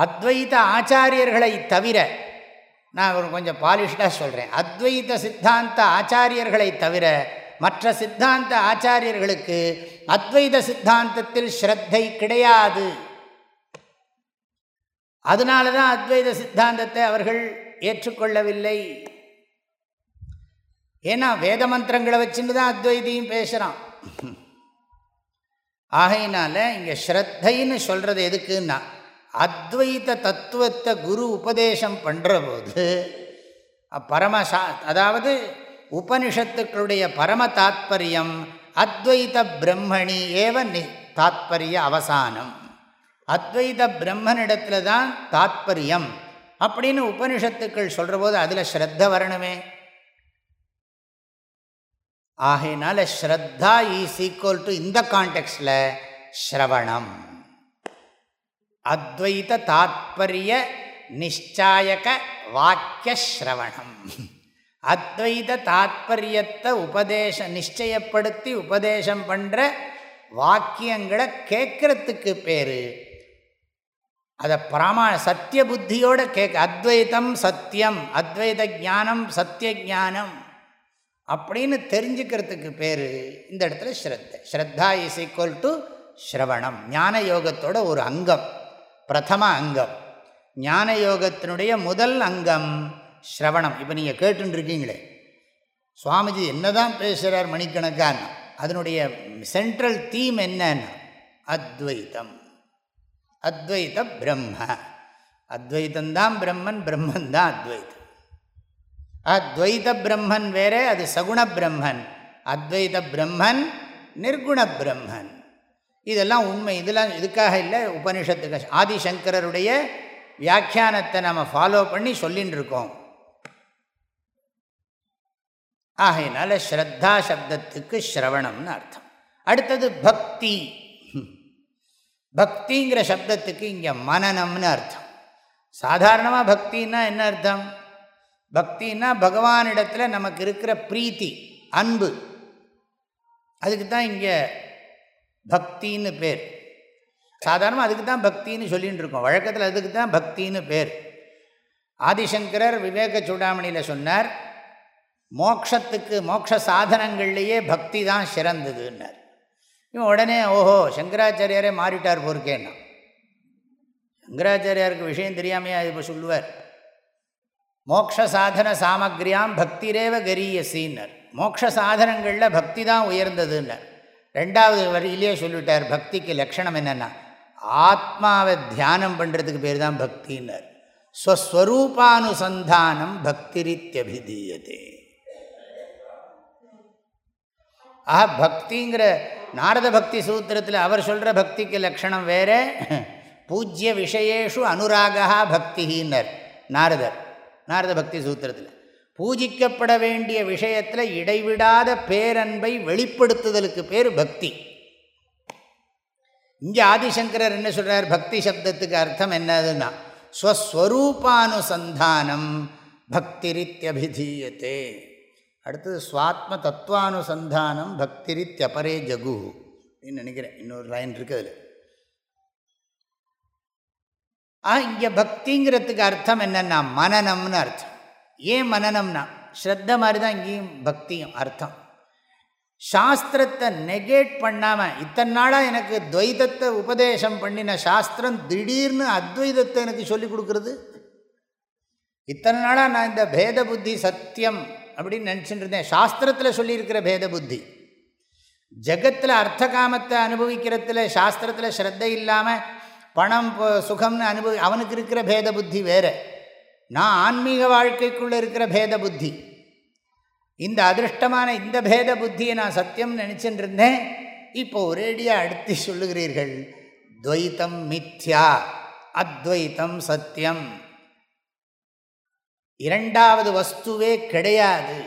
அத்வைத ஆச்சாரியர்களை தவிர நான் கொஞ்சம் பாலிஷ்டாக சொல்கிறேன் அத்வைத சித்தாந்த ஆச்சாரியர்களை தவிர மற்ற சித்தாந்த ஆச்சாரியர்களுக்கு அத்வைத சித்தாந்தத்தில் ஸ்ரத்தை கிடையாது. அதனால தான் அத்வைத சித்தாந்தத்தை அவர்கள் ஏற்றுக்கொள்ளவில்லை. ஏன்னா வேத மந்திரங்களை வச்சுன்னு தான் அத்வைதியும் பேசுகிறான் ஆகையினால இங்கே ஸ்ரத்தைன்னு சொல்கிறது எதுக்குன்னா அத்வைத தத்துவத்தை குரு உபதேசம் பண்ணுற போது பரமசா அதாவது உபனிஷத்துக்களுடைய பரம தாத்பரியம் அத்வைத பிரம்மணி ஏவ நி தாத்பரிய அவசானம். அத்வைத பிரம்மனிடத்தில் தான் தாத்பரியம் அப்படின்னு உபனிஷத்துக்கள் சொல்கிற போது அதில் ஸ்ரத்த வரணுமே. ஆகையினால ஸ்ரத்தா ஈஸ் ஈக்குவல் டு இந்த கான்டெக்ட்ல ஸ்ரவணம். அத்வைத தாத்பரிய நிச்சாயக வாக்கிய ஸ்ரவணம். அத்வைத தாத்பரியத்தை உபதேச நிச்சயப்படுத்தி உபதேசம் பண்ணுற வாக்கியங்களை கேட்கறதுக்கு பேர். அதை பிராமா சத்திய புத்தியோட கேட்க அத்வைதம் சத்தியம் அத்வைத ஜானம் சத்திய ஜானம் அப்படின்னு தெரிஞ்சுக்கிறதுக்கு பேர். இந்த இடத்துல ஸ்ரத்த ஸ்ரத்தா இஸ் ஈக்குவல் டு ஸ்ரவணம் ஞான யோகத்தோட ஒரு அங்கம் பிரதம அங்கம். ஞான யோகத்தினுடைய முதல் அங்கம் ஸ்ரவணம். இப்போ நீங்கள் கேட்டுருக்கீங்களே சுவாமிஜி என்னதான் பேசுகிறார் மணிக்கணக்கான அதனுடைய சென்ட்ரல் தீம் என்னன்னா அத்வைத்தம். அத்வைத பிரம்ம. அத்வைத்தந்தான் பிரம்மன் பிரம்மன் தான் அத்வைத்தம். அத்வைத பிரம்மன் வேற அது சகுண பிரம்மன். அத்வைத பிரம்மன் நிர்குண பிரம்மன். இதெல்லாம் உண்மை. இதெல்லாம் இதுக்காக இல்லை உபனிஷத்துக்கு. ஆதிசங்கரருடைய வியாக்கியானத்தை நம்ம ஃபாலோ பண்ணி சொல்லின்னு இருக்கோம் ஆகையினால ஸ்ரத்தா சப்தத்துக்கு ஸ்ரவணம்னு அர்த்தம். அடுத்தது பக்தி. பக்திங்கிற சப்தத்துக்கு இங்கே மனநம்னு அர்த்தம். சாதாரணமாக பக்தின்னா என்ன அர்த்தம்? பக்தின்னா பகவானிடத்தில் நமக்கு இருக்கிற பிரீத்தி அன்பு. அதுக்கு தான் இங்கே பக்தின்னு பேர். சாதாரணமாக அதுக்கு தான் பக்தின்னு சொல்லிகிட்டு இருக்கோம். வழக்கத்தில் அதுக்கு தான் பக்தின்னு பேர். ஆதிசங்கரர் விவேக சூடாமணியில் சொன்னார் மோக்ஷத்துக்கு மோக்ஷ சாதனங்கள்லேயே பக்தி தான் சிறந்ததுன்னார். இவன் உடனே ஓஹோ சங்கராச்சாரியாரே மாறிட்டார் போருக்கேன்னா. சங்கராச்சாரியாருக்கு விஷயம் தெரியாமையா இப்போ சொல்லுவார்? மோக்ஷ சாதன சாமக்ரியாம் பக்திரேவ கரியசின்னர். மோக்ஷ சாதனங்களில் பக்தி தான் உயர்ந்ததுன்னர். ரெண்டாவது வரியிலே சொல்லிட்டார் பக்திக்கு லட்சணம் என்னென்னா ஆத்மாவை தியானம் பண்ணுறதுக்கு பேர் தான் பக்தின்னர். ஸ்வஸ்வரூபானுசந்தானம் பக்திரித்யபிதீயதே. ஆஹா பக்திங்கிற நாரத பக்தி சூத்திரத்தில் அவர் சொல்கிற பக்திக்கு லட்சணம் வேறு. பூஜ்ய விஷயேஷு அனுராகா பக்திஹீனர் நாரதர் நாரத பக்தி சூத்திரத்தில். பூஜிக்கப்பட வேண்டிய விஷயத்தில் இடைவிடாத பேரன்பை வெளிப்படுத்துதலுக்கு பேர் பக்தி. இங்கே ஆதிசங்கரர் என்ன சொல்கிறார் பக்தி சப்தத்துக்கு அர்த்தம் என்னதுன்னா ஸ்வஸ்வரூபானுசந்தானம் பக்திரித்யபிதீயத்தே அடுத்தது சுவாத்ம தத்துவானுசந்தானம் பக்திரித்யபரே ஜகு அப்படின்னு நினைக்கிறேன். இன்னொரு லைன் இருக்குது அதில். ஆ இங்கே பக்திங்கிறதுக்கு அர்த்தம் என்னென்னா மனநம்னு அர்த்தம். ஏன் மனநம்னா? ஸ்ரத்த மாதிரி தான் இங்கேயும் பக்தியும் அர்த்தம். சாஸ்திரத்தை நெகேட் பண்ணாமல் இத்தனை நாளாக எனக்கு துவைதத்தை உபதேசம் பண்ணின சாஸ்திரம் திடீர்னு அத்வைதத்தை எனக்கு சொல்லிக் கொடுக்குறது? இத்தனை நாளாக நான் இந்த பேத புத்தி சத்தியம் அப்படின்னு நினச்சிட்டு இருந்தேன் சாஸ்திரத்தில் சொல்லியிருக்கிற பேத புத்தி. ஜகத்தில் அர்த்த காமத்தை அனுபவிக்கிறதுல சாஸ்திரத்தில் ஸ்ரத்த இல்லாமல் பணம் சுகம்னு அனுபவி அவனுக்கு இருக்கிற பேத புத்தி வேறு. நான் ஆன்மீக வாழ்க்கைக்குள்ளே இருக்கிற பேத புத்தி. இந்த அதிருஷ்டமான இந்த பேத புத்தியை நான் சத்தியம்னு நினச்சிட்டு இருந்தேன் இப்போ ஒரேடியாக அடுத்து சொல்லுகிறீர்கள். துவைத்தம் மித்யா அத்வைத்தம் சத்தியம். இரண்டாவது வஸ்துவே கிடையாது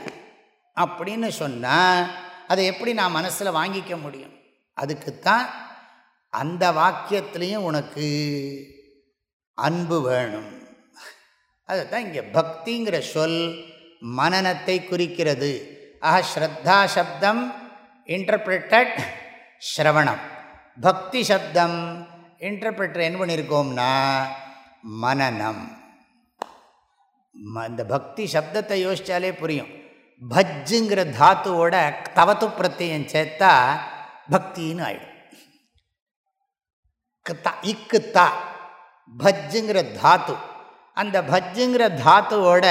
அப்படின்னு சொன்னால் அதை எப்படி நான் மனசில் வாங்கிக்க முடியும்? அதுக்குத்தான் அந்த வாக்கியத்துலேயும் உனக்கு அன்பு வேணும். அதுதான் இங்கே பக்திங்கிற சொல் மனநத்தை குறிக்கிறது. ஆக ஸ்ரத்தா சப்தம் இன்டர்பிரட்டட் ஸ்ரவணம். பக்தி சப்தம் இன்டர்பிரட்டர் என்ன பண்ணியிருக்கோம்னா மனநம் இந்த பக்தி சப்தத்தை யோசித்தாலே புரியும். பஜ்ஜுங்கிற தாத்துவோட தவத்து பிரத்தியம் சேர்த்தா பக்தின்னு ஆயிடும். இக்கு தா பஜ்ஜுங்கிற தாத்து. அந்த பஜ்ஜுங்கிற தாத்துவோட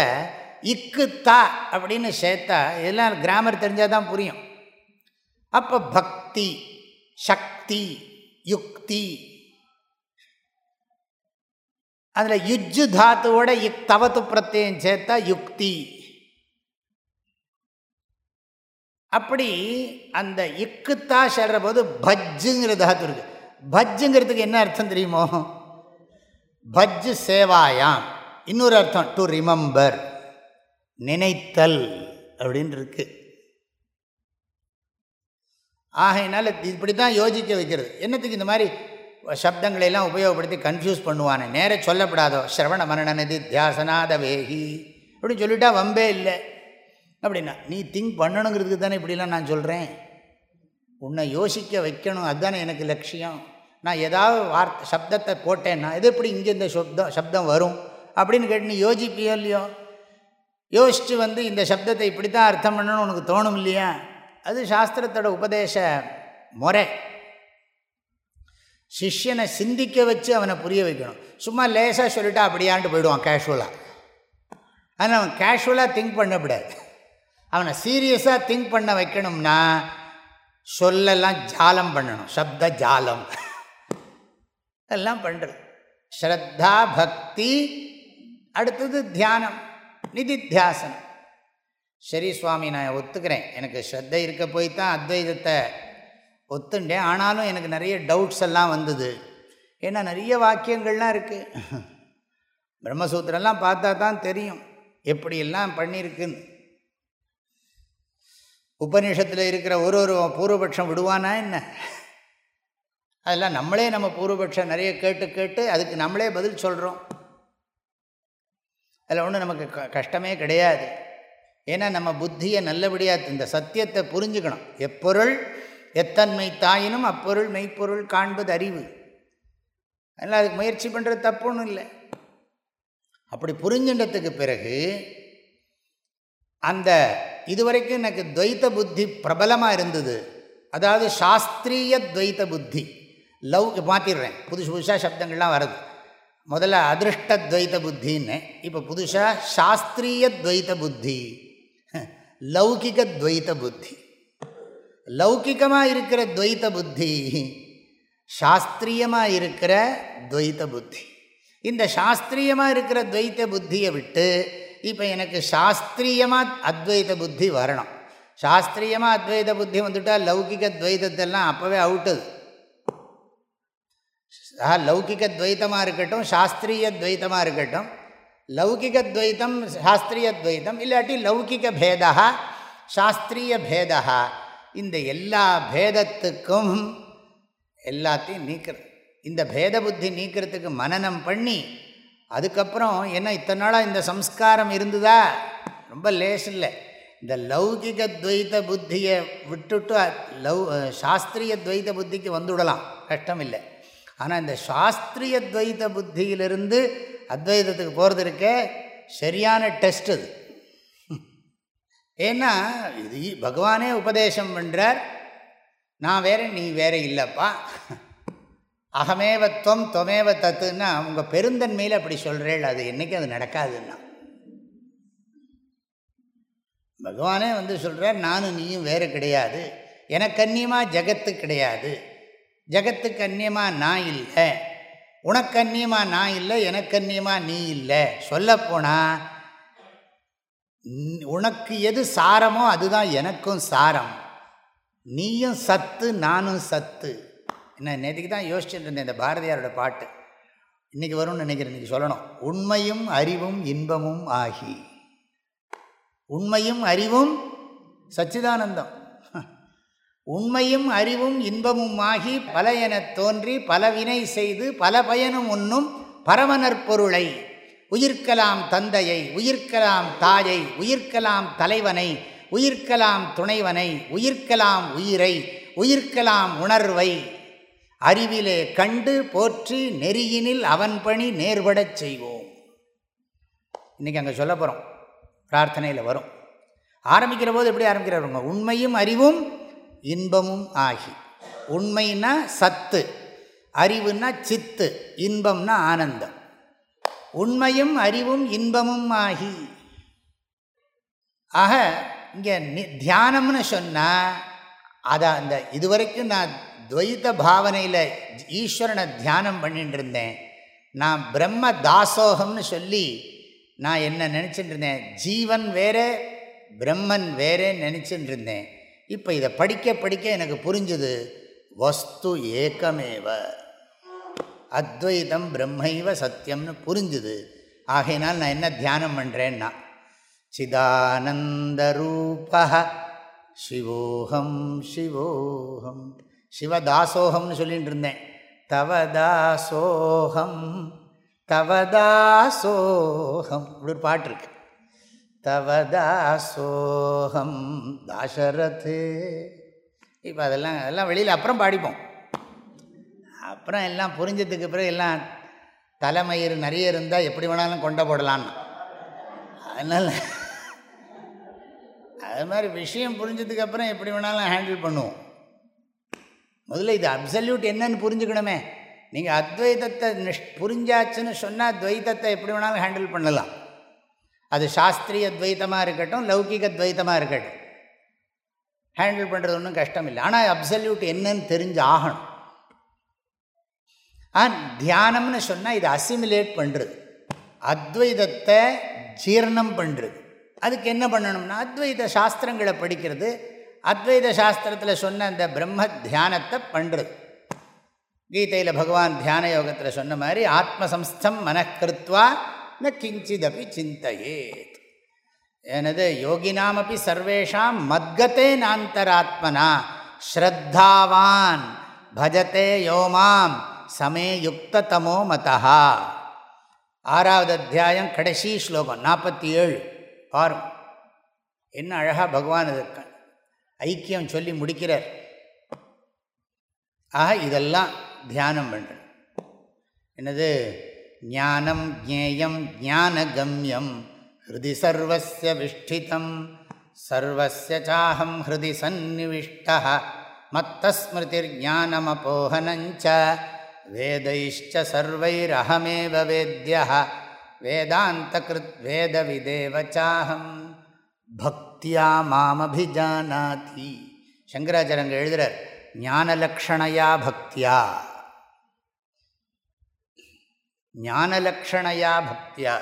இக்கு தா அப்படின்னு சேர்த்தா இதெல்லாம் கிராமர் தெரிஞ்சால் தான் புரியும். அப்போ பக்தி சக்தி யுக்தி அதில் யுஜ்ஜு தாத்துவோட இக் தவத்து பிரத்தியம் சேர்த்தா யுக்தி. அப்படி அந்த இக்குத்தா சொல்கிற போது பஜ்ஜுங்கிற தாத்து இருக்கு. பஜ்ஜுங்கிறதுக்கு என்ன அர்த்தம் தெரியுமோ? பஜ்ஜு சேவாயாம். இன்னொரு அர்த்தம் டு ரிமம்பர் நினைத்தல் அப்படின்னு இருக்கு. ஆகையினால இப்படி தான் யோசிக்க வைக்கிறது. என்னத்துக்கு இந்த மாதிரி சப்தங்களையெல்லாம் உபயோகப்படுத்தி கன்ஃபியூஸ் பண்ணுவானே. நேர சொல்லப்படாதோ. சிரவண மரணநதி தியாசனாத வேகி அப்படின்னு சொல்லிட்டா வம்பே இல்லை. அப்படின்னா நீ திங்க் பண்ணணுங்கிறதுக்கு தானே இப்படிலாம் நான் சொல்கிறேன் உன்னை யோசிக்க வைக்கணும். அதுதானே எனக்கு லட்சியம். நான் ஏதாவது வார்த்தை சப்தத்தை போட்டேன்னா எது எப்படி இங்கே இந்த சப்தம் சப்தம் வரும்? அப்படின்னு கேட்டு நீ யோசிப்பியோ இல்லையோ? யோசித்து வந்து இந்த சப்தத்தை இப்படி தான் அர்த்தம் பண்ணணும்னு உனக்கு தோணும் இல்லையா? அது சாஸ்திரத்தோட உபதேச முறை. சிஷ்யனை சிந்திக்க வச்சு அவனை புரிய வைக்கணும். சும்மா லேசாக சொல்லிட்டா அப்படியான்ட்டு போயிடுவான் கேஷுவலாக ஆனால் அவன் கேஷுவலாக திங்க் பண்ணக்கூடாது அவனை சீரியஸாக திங்க் பண்ண வைக்கணும்னா சொல்லெல்லாம் ஜாலம் பண்ணணும். சப்த ஜாலம். எல்லாம் பண்ணுறது ஸ்ரத்தா பக்தி அடுத்தது தியானம் நிதித்தியாசனம். சரி சுவாமி நான் ஒத்துக்கிறேன். எனக்கு ஸ்ரத்தை இருக்க போய் தான் அத்வைதத்தை ஒத்துண்டேன். ஆனாலும் எனக்கு நிறைய டவுட்ஸ் எல்லாம் வந்தது. ஏன்னா நிறைய வாக்கியங்கள்லாம் இருக்குது பிரம்மசூத்திரம்லாம் பார்த்தா தான் தெரியும். எப்படியெல்லாம் பண்ணியிருக்குன்னு உபநிஷத்தில் இருக்கிற ஒரு ஒரு பூர்வபட்சம் விடுவானா என்ன? அதெல்லாம் நம்மளே நம்ம பூர்வபட்சம் நிறைய கேட்டு கேட்டு அதுக்கு நம்மளே பதில் சொல்கிறோம் அதில் ஒன்றும் நமக்கு க கஷ்டமே கிடையாது. ஏன்னா நம்ம புத்தியை நல்லபடியாக இந்த சத்தியத்தை புரிஞ்சுக்கணும். எப்பொருள் எத்தன்மை தாயினும் அப்பொருள் மெய்ப்பொருள் காண்பது அறிவு. அதனால் அதுக்கு முயற்சி பண்ணுறது தப்பு ஒன்றும் இல்லை. அப்படி புரிஞ்சின்றதுக்கு பிறகு அந்த இதுவரைக்கும் எனக்கு துவைத்த புத்தி பிரபலமாக இருந்தது. அதாவது சாஸ்திரிய துவைத்த புத்தி. லவ் மாற்றிடுறேன் புதுசு புதுசாக சப்தங்கள்லாம் வருது. முதல்ல அதிருஷ்ட துவைத்த புத்தின்னு இப்போ புதுசாக சாஸ்திரிய துவைத்த புத்தி. லௌகிக துவைத்த புத்தி. லௌகிகமாக இருக்கிற துவைத்த புத்தி சாஸ்திரியமாக இருக்கிற துவைத்த புத்தி. இந்த சாஸ்திரியமாக இருக்கிற துவைத்த புத்தியை விட்டு இப்போ எனக்கு சாஸ்திரியமாக அத்வைத புத்தி வரணும். சாஸ்திரியமாக அத்வைத புத்தி வந்துட்டால் லௌகிக துவைதத்தெல்லாம் அப்போவே அவுட்டுது. லௌகிக துவைத்தமாக இருக்கட்டும் சாஸ்திரிய துவைத்தமாக இருக்கட்டும் லௌகிக துவைத்தம் சாஸ்திரிய துவைத்தம் இல்லாட்டி லௌகிக பேதா சாஸ்திரிய பேதா இந்த எல்லா பேதத்துக்கும் எல்லாத்தையும் நீக்கிறது. இந்த பேத புத்தி நீக்கிறதுக்கு மனநம் பண்ணி அதுக்கப்புறம் என்ன இத்தனை நாளாக இந்த சம்ஸ்காரம் இருந்ததா? ரொம்ப லேஸ் இல்லை. இந்த லௌகிக துவைத புத்தியை விட்டுட்டு லவ் சாஸ்திரிய துவைத புத்திக்கு வந்துவிடலாம் கஷ்டம் இல்லை. ஆனால் இந்த சாஸ்திரிய துவைத புத்தியிலிருந்து அத்வைதத்துக்கு போகிறது இருக்க சரியான டெஸ்ட் அது. ஏன்னா இது பகவானே உபதேசம் பண்ணுறார் நான் வேற நீ வேற இல்லைப்பா. அகமேவத்வம் தொமேவ தத்துன்னா உங்கள் பெருந்தன்மையில் அப்படி சொல்கிறேள் அது என்றைக்கும் அது நடக்காதுன்னா. பகவானே வந்து சொல்கிறார் நானும் நீயும் வேறு கிடையாது. எனக்கு அந்நியமாக ஜகத்து கிடையாது. ஜகத்துக்கு அந்நியமாக நான் இல்லை. உனக்கு அந்நியமாக நான் இல்லை எனக்கு அந்நியமாக நீ இல்லை. சொல்லப்போனால் உனக்கு எது சாரமோ அதுதான் எனக்கும் சாரம். நீயும் சத்து நானும் சத்து. என்ன நேற்றுக்கு தான் யோசிச்சுட்டு இருந்தேன் இந்த பாரதியாரோட பாட்டு. இன்றைக்கி வரும்னு நினைக்கிறேன் இன்றைக்கி சொல்லணும். உண்மையும் அறிவும் இன்பமும் ஆகி. உண்மையும் அறிவும் சச்சிதானந்தம். உண்மையும் அறிவும் இன்பமும் ஆகி பல எனத் தோன்றி பல வினை செய்து பல பயனும் உண்ணும் பரமனற்பொருளை. உயிர்க்கலாம் தந்தையை உயிர்க்கலாம் தாயை உயிர்க்கலாம் தலைவனை உயிர்க்கலாம் துணைவனை உயிர்க்கலாம் உயிரை உயிர்க்கலாம் உணர்வை அறிவிலே கண்டு போற்றி நெறியினில் அவன் பணி நேர்படச் செய்வோம். இன்றைக்கி அங்கே சொல்ல போகிறோம் பிரார்த்தனையில் வரும். ஆரம்பிக்கிற போது எப்படி ஆரம்பிக்கிறாருங்க? உண்மையும் அறிவும் இன்பமும் ஆகி. உண்மைன்னா சத்து அறிவுன்னா சித்து இன்பம்னா ஆனந்தம். உண்மையும் அறிவும் இன்பமும் ஆகி ஆக இங்கே தியானம்னு சொன்னால் அதை அந்த இதுவரைக்கும் நான் துவைத பாவனையில் ஈஸ்வரனை தியானம் பண்ணிட்டு இருந்தேன் நான் பிரம்ம தாசோகம்னு சொல்லி நான் என்ன நினச்சிட்டு இருந்தேன் ஜீவன் வேறே பிரம்மன் வேறே நினச்சிட்டு இருந்தேன் இப்போ இதை படிக்க படிக்க எனக்கு புரிஞ்சுது வஸ்து ஏக்கமேவ அத்வைதம் பிரம்மைவ சத்தியம்னு புரிஞ்சுது. ஆகையினால் நான் என்ன தியானம் பண்ணுறேன்னா சிதானந்தரூப சிவோகம் சிவோகம். சிவதாசோகம்னு சொல்லிகிட்டு இருந்தேன். தவதாசோகம் தவதாசோகம். இப்படி ஒரு பாட்டு இருக்கு. தவதாசோகம் தாசரது. இப்போ அதெல்லாம் அதெல்லாம் வெளியில் அப்புறம் பாடிப்போம். அப்புறம் எல்லாம் புரிஞ்சதுக்கு பிறகு எல்லாம் தலைமயிறு நிறைய இருந்தால் எப்படி வேணாலும் கொண்ட போடலான்னு அதனால் அது மாதிரி விஷயம் புரிஞ்சதுக்கப்புறம் எப்படி வேணாலும் ஹேண்டில் பண்ணுவோம். முதல்ல இது அப்சல்யூட் என்னன்னு புரிஞ்சுக்கணுமே. நீங்கள் அத்வைதத்தை நிஷ் புரிஞ்சாச்சுன்னு சொன்னால் துவைத்தத்தை எப்படி வேணாலும் ஹேண்டில் பண்ணலாம். அது சாஸ்திரிய துவைத்தமாக இருக்கட்டும் லௌகிக துவைத்தமாக இருக்கட்டும். ஹேண்டில் பண்ணுறது ஒன்றும் கஷ்டம் இல்லை. ஆனால் அப்சல்யூட் என்னன்னு தெரிஞ்சு ஆகணும். ஆ தியானம்னு சொன்னால் இது அசிமிலேட் பண்ணுறது அத்வைதத்தை ஜீர்ணம் பண்ணுறது அதுக்கு என்ன பண்ணணும்னா அத்வைத சாஸ்திரங்களை படிக்கிறது. அத்வைத சாஸ்திரத்தில் சொன்ன அந்த பிரம்ம தியானத்தை பண்ணுறது கீதையில் பகவான் தியான யோகத்தில் சொன்ன மாதிரி ஆத்மசம்ஸ்தம் மனக்கிருத்வா ந கிஞ்சிதபி சிந்தையேத். எனது யோகினாமப்பி சர்வேஷாம் மத்கத்தே நாந்தராத்மனா ஸ்ரத்தாவான் பஜத்தே யோமாம் சமே யுக்ததமோ மதா ஆறாவது அத்தியாயம் கடைசி ஸ்லோகம் நாற்பத்தி ஏழு பாரும். என்ன அழகாக பகவான் இதற்கு ஐக்கியம் சொல்லி முடிக்கிறார். ஆக இதெல்லாம் தியானம் பண்ணுறது என்னது? ஞானம் ஜேயம் ஞானகம்யம். ஹிருதி சர்வசிய விஷ்டிதம். சர்வஸ்ய சாஹம் ஹிருதி சந்நிவிஷ்ட மத்தஸ்மிருதிர் ஞானமபோகனஞ்ச சர்வைரஹமேவ வேத்ய வேதாந்தகிருத் வேதவிதேவ பக்தியா மாமபிஜானாதி. சங்கராச்சாரங்க எழுதுகிறார் ஞானலக்ஷணையா பக்தியா. ஞானலக்ஷணையா பக்தியா.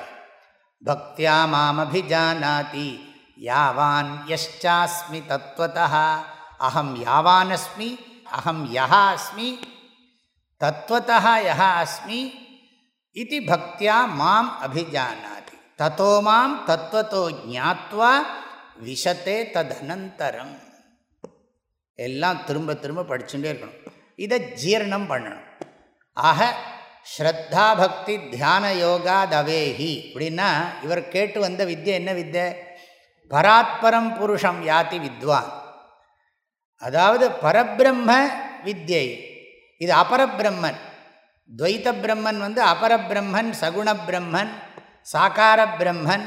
பக்தியா மாமபிஜானாதி. யாவான் யஷ்சாஸ்மி தத்துவத்தா அகம் யாவானஸ்மி அகம் யஹா அஸ்மி தத்துவத்தா யா அஸ்மி இது பக்தியா மாம் அபிஜானாதி. தத்தோ மாம் தத்துவத்தோ ஜாத்வா விஷத்தே ததனந்தரம். எல்லாம் திரும்ப திரும்ப படிச்சுட்டே இருக்கணும். இதை ஜீர்ணம் பண்ணணும். ஆக ஸ்ரத்தா பக்தி தியான யோகா தவேஹி. அப்படின்னா இவர் கேட்டு வந்த வித்யை என்ன வித்யை? பராத்பரம் புருஷம் யாதி வித்வான். அதாவது பரபிரம்ம வித்யை. இது அபரபிரம்மன். துவைத்த பிரம்மன் வந்து அபரபிரம்மன் சகுண பிரம்மன் சாக்கார பிரம்மன்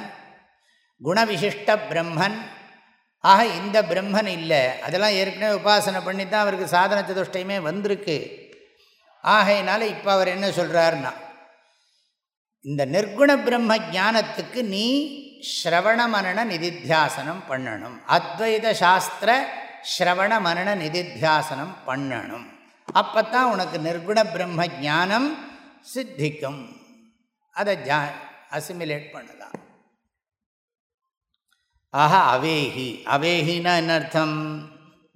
குணவிசிஷ்ட பிரம்மன் ஆக இந்த பிரம்மன் இல்லை. அதெல்லாம் ஏற்கனவே உபாசனை பண்ணி தான் அவருக்கு சாதன சதுஷ்டயமே வந்திருக்கு. ஆகையினால இப்போ அவர் என்ன சொல்கிறாருன்னா இந்த நிர்குண பிரம்ம ஜானத்துக்கு நீ ஸ்ரவண மரண நிதித்தியாசனம் பண்ணணும். அத்வைத சாஸ்திர ஸ்ரவண மரண நிதித்தியாசனம் பண்ணணும். அப்போ தான் உனக்கு நிர்குண பிரம்ம ஜானம் சித்திக்கும். அதை ஜா அசிமிலேட் பண்ணலாம். ஆஹா அவேஹி. அவேஹின்னா என்ன அர்த்தம்?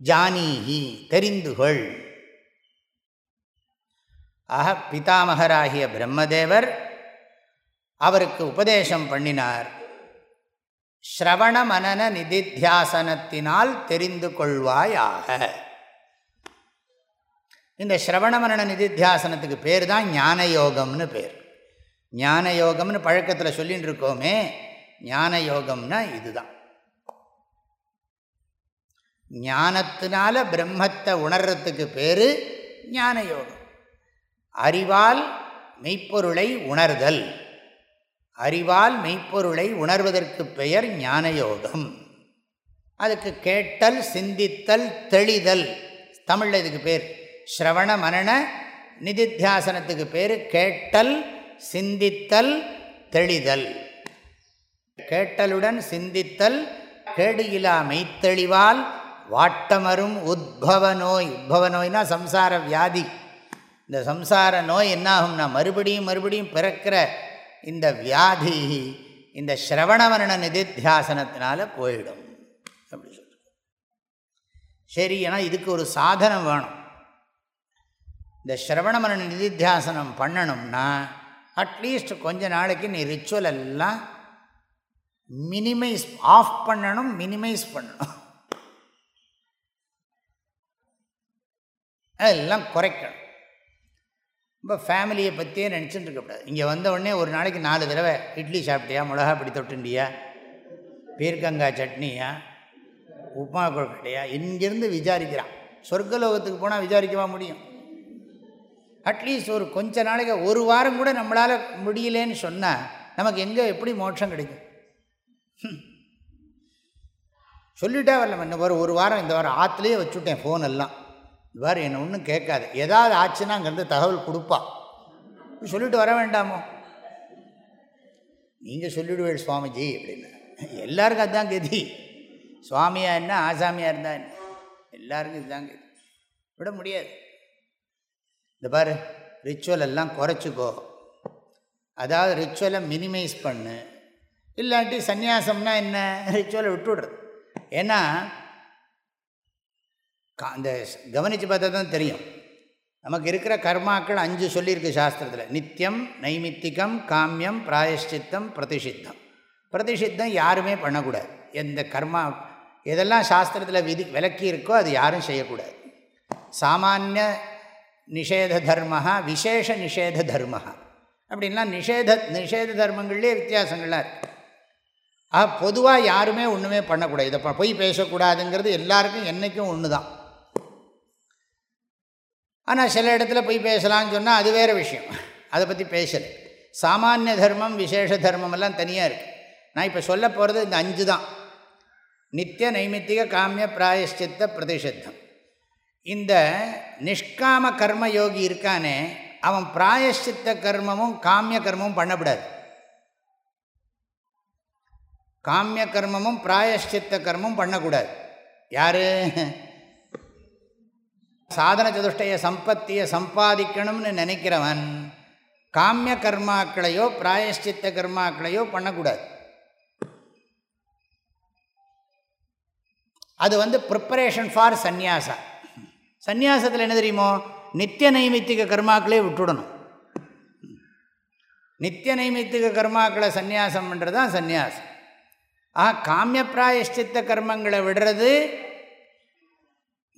ஜானீஹி தெரிந்துகொள். ஆக பிதாமகராகிய பிரம்மதேவர் அவருக்கு உபதேசம் பண்ணினார். ஸ்ரவண மனன நிதித்தியாசனத்தினால் தெரிந்து கொள்வாயாக இந்த ஸ்ரவண மனன நிதித்தியாசனத்துக்கு பேர் தான் ஞான யோகம்னு பேர். ஞான யோகம்னு பழக்கத்தில் சொல்லிகிட்டு இருக்கோமே ஞான யோகம்னா இதுதான். ஞானத்தினால பிரம்மத்தை உணர்றதுக்கு பேர் ஞான யோகம் அறிவால் மெய்ப்பொருளை உணர்தல். அறிவால் மெய்ப்பொருளை உணர்வதற்கு பெயர் ஞான யோகம் அதுக்கு கேட்டல் சிந்தித்தல் தெளிதல் தமிழில் இதுக்கு பேர் ஸ்ரவண மரண நிதித்தியாசனத்துக்கு பேர் கேட்டல் சிந்தித்தல் தெளிதல். கேட்டலுடன் சிந்தித்தல் கேடு இலா மெய்த்தெளிவால் வாட்டமரும் உத்பவ நோய். உத்பவ நோய்னா சம்சார வியாதி. இந்த சம்சார நோய் என்னாகும்னா மறுபடியும் மறுபடியும் பிறக்கிற இந்த வியாதி இந்த ஸ்ரவணமரண நிதித்தியாசனத்தினால போயிடும். அப்படி சொல்ற சரி ஏன்னா இதுக்கு ஒரு சாதனம் வேணும். இந்த ஸ்ரவணமரண நிதித்தியாசனம் பண்ணணும்னா அட்லீஸ்ட் கொஞ்ச நாளைக்கு நீ ரிச்சுவல் எல்லாம் மினிமைஸ் ஆஃப் பண்ணணும் மினிமைஸ் பண்ணணும். அதெல்லாம் குறைக்கணும். இப்போ ஃபேமிலியை பற்றியே நினச்சிட்டு இருக்கக்கூடாது இங்கே வந்த உடனே ஒரு நாளைக்கு நாலு தடவை இட்லி சாப்பிட்டியா மிளகா பிடி தொட்டுண்டியா பீர்க்கங்காய் சட்னியா உப்புமா கொழுக்கட்டையா இங்கேருந்து விசாரிக்கிறான். சொர்க்கலோகத்துக்கு போனால் விசாரிக்கவா முடியும்? அட்லீஸ்ட் ஒரு கொஞ்ச நாளைக்கு ஒரு வாரம் கூட நம்மளால் முடியலேன்னு சொன்னால் நமக்கு எங்கே எப்படி மோட்சம் கிடைக்கும்? சொல்லிட்டே வரல இன்னும் ஒரு ஒரு வாரம் இந்த வாரம் ஆற்றுலேயே வச்சுட்டேன் ஃபோன் எல்லாம். இந்த வாரம் என்னை ஒன்றும் கேட்காது. ஏதாவது ஆச்சுன்னா அங்கேருந்து தகவல் கொடுப்பாள் சொல்லிட்டு வர வேண்டாமோ? நீங்கள் சொல்லிவிடுவேள் சுவாமிஜி அப்படின்னு. எல்லாருக்கும் அதுதான் கதி. சுவாமியாக என்ன ஆசாமியாக இருந்தா என்ன? எல்லாருக்கும் இதுதான் கதி. விட முடியாது. இந்த பாரு ரிச்சுவல் எல்லாம் குறைச்சிக்கோ. அதாவது ரிச்சுவலை மினிமைஸ் பண்ணு. இல்லாட்டி சந்நியாசம்னா என்ன? ரிச்சுவலை விட்டுவிடுறது ஏன்னா அந்த கவனித்து பார்த்தா தான் தெரியும். நமக்கு இருக்கிற கர்மாக்கள் அஞ்சு சொல்லியிருக்கு சாஸ்திரத்தில். நித்தியம் நைமித்திகம் காமியம் பிராயஷ்சித்தம் பிரதிஷித்தம். பிரதிஷித்தம் யாருமே பண்ணக்கூடாது. எந்த கர்மா எதெல்லாம் சாஸ்திரத்தில் விதி விலக்கி இருக்கோ அது யாரும் செய்யக்கூடாது. சாமானிய நிஷேத தர்மஹா விசேஷ நிஷேத தர்மஹா அப்படின்லாம் நிஷேத நிஷேத தர்மங்கள்லேயே வித்தியாசங்கள்லாம் இருக்குது ஆ பொதுவாக யாருமே ஒன்றுமே பண்ணக்கூடாது. இதை பொய் பேசக்கூடாதுங்கிறது எல்லாருக்கும் என்றைக்கும் ஒன்று தான் ஆனால் சில இடத்துல போய் பேசலாம்னு சொன்னால் அது வேறு விஷயம். அதை பற்றி பேசலை. சாமானிய தர்மம் விசேஷ தர்மம் எல்லாம் தனியாக இருக்குது நான் இப்போ சொல்ல போகிறது இந்த அஞ்சு தான் நித்திய நைமித்திக காமிய பிராயஷ்சித்த பிரதிஷத்தம். இந்த நிஷ்காம கர்ம யோகி இருக்கானே அவன் பிராயஷ்சித்த கர்மமும் காமிய கர்மமும் பண்ணக்கூடாது. காமிய கர்மமும் பிராயஷ்சித்த கர்மமும் பண்ணக்கூடாது. யார்? சாதன சதுஷ்டய சம்பத்தியை சம்பாதிக்கணும்னு நினைக்கிறவன் காமிய கர்மாக்களையோ பிராயஷ்சித்த கர்மாக்களையோ பண்ணக்கூடாது. அது வந்து ப்ரிப்பரேஷன் ஃபார் சந்நியாசா சந்நியாசத்தில் என்ன தெரியுமோ? நித்திய நைமித்திக கர்மாக்களே விட்டுடணும். நித்திய நைமித்திக கர்மாக்களை சந்நியாசம் பண்ணுறது தான் சந்நியாசம். ஆ காமியப்பிராயஷ்டித்த கர்மங்களை விடுறது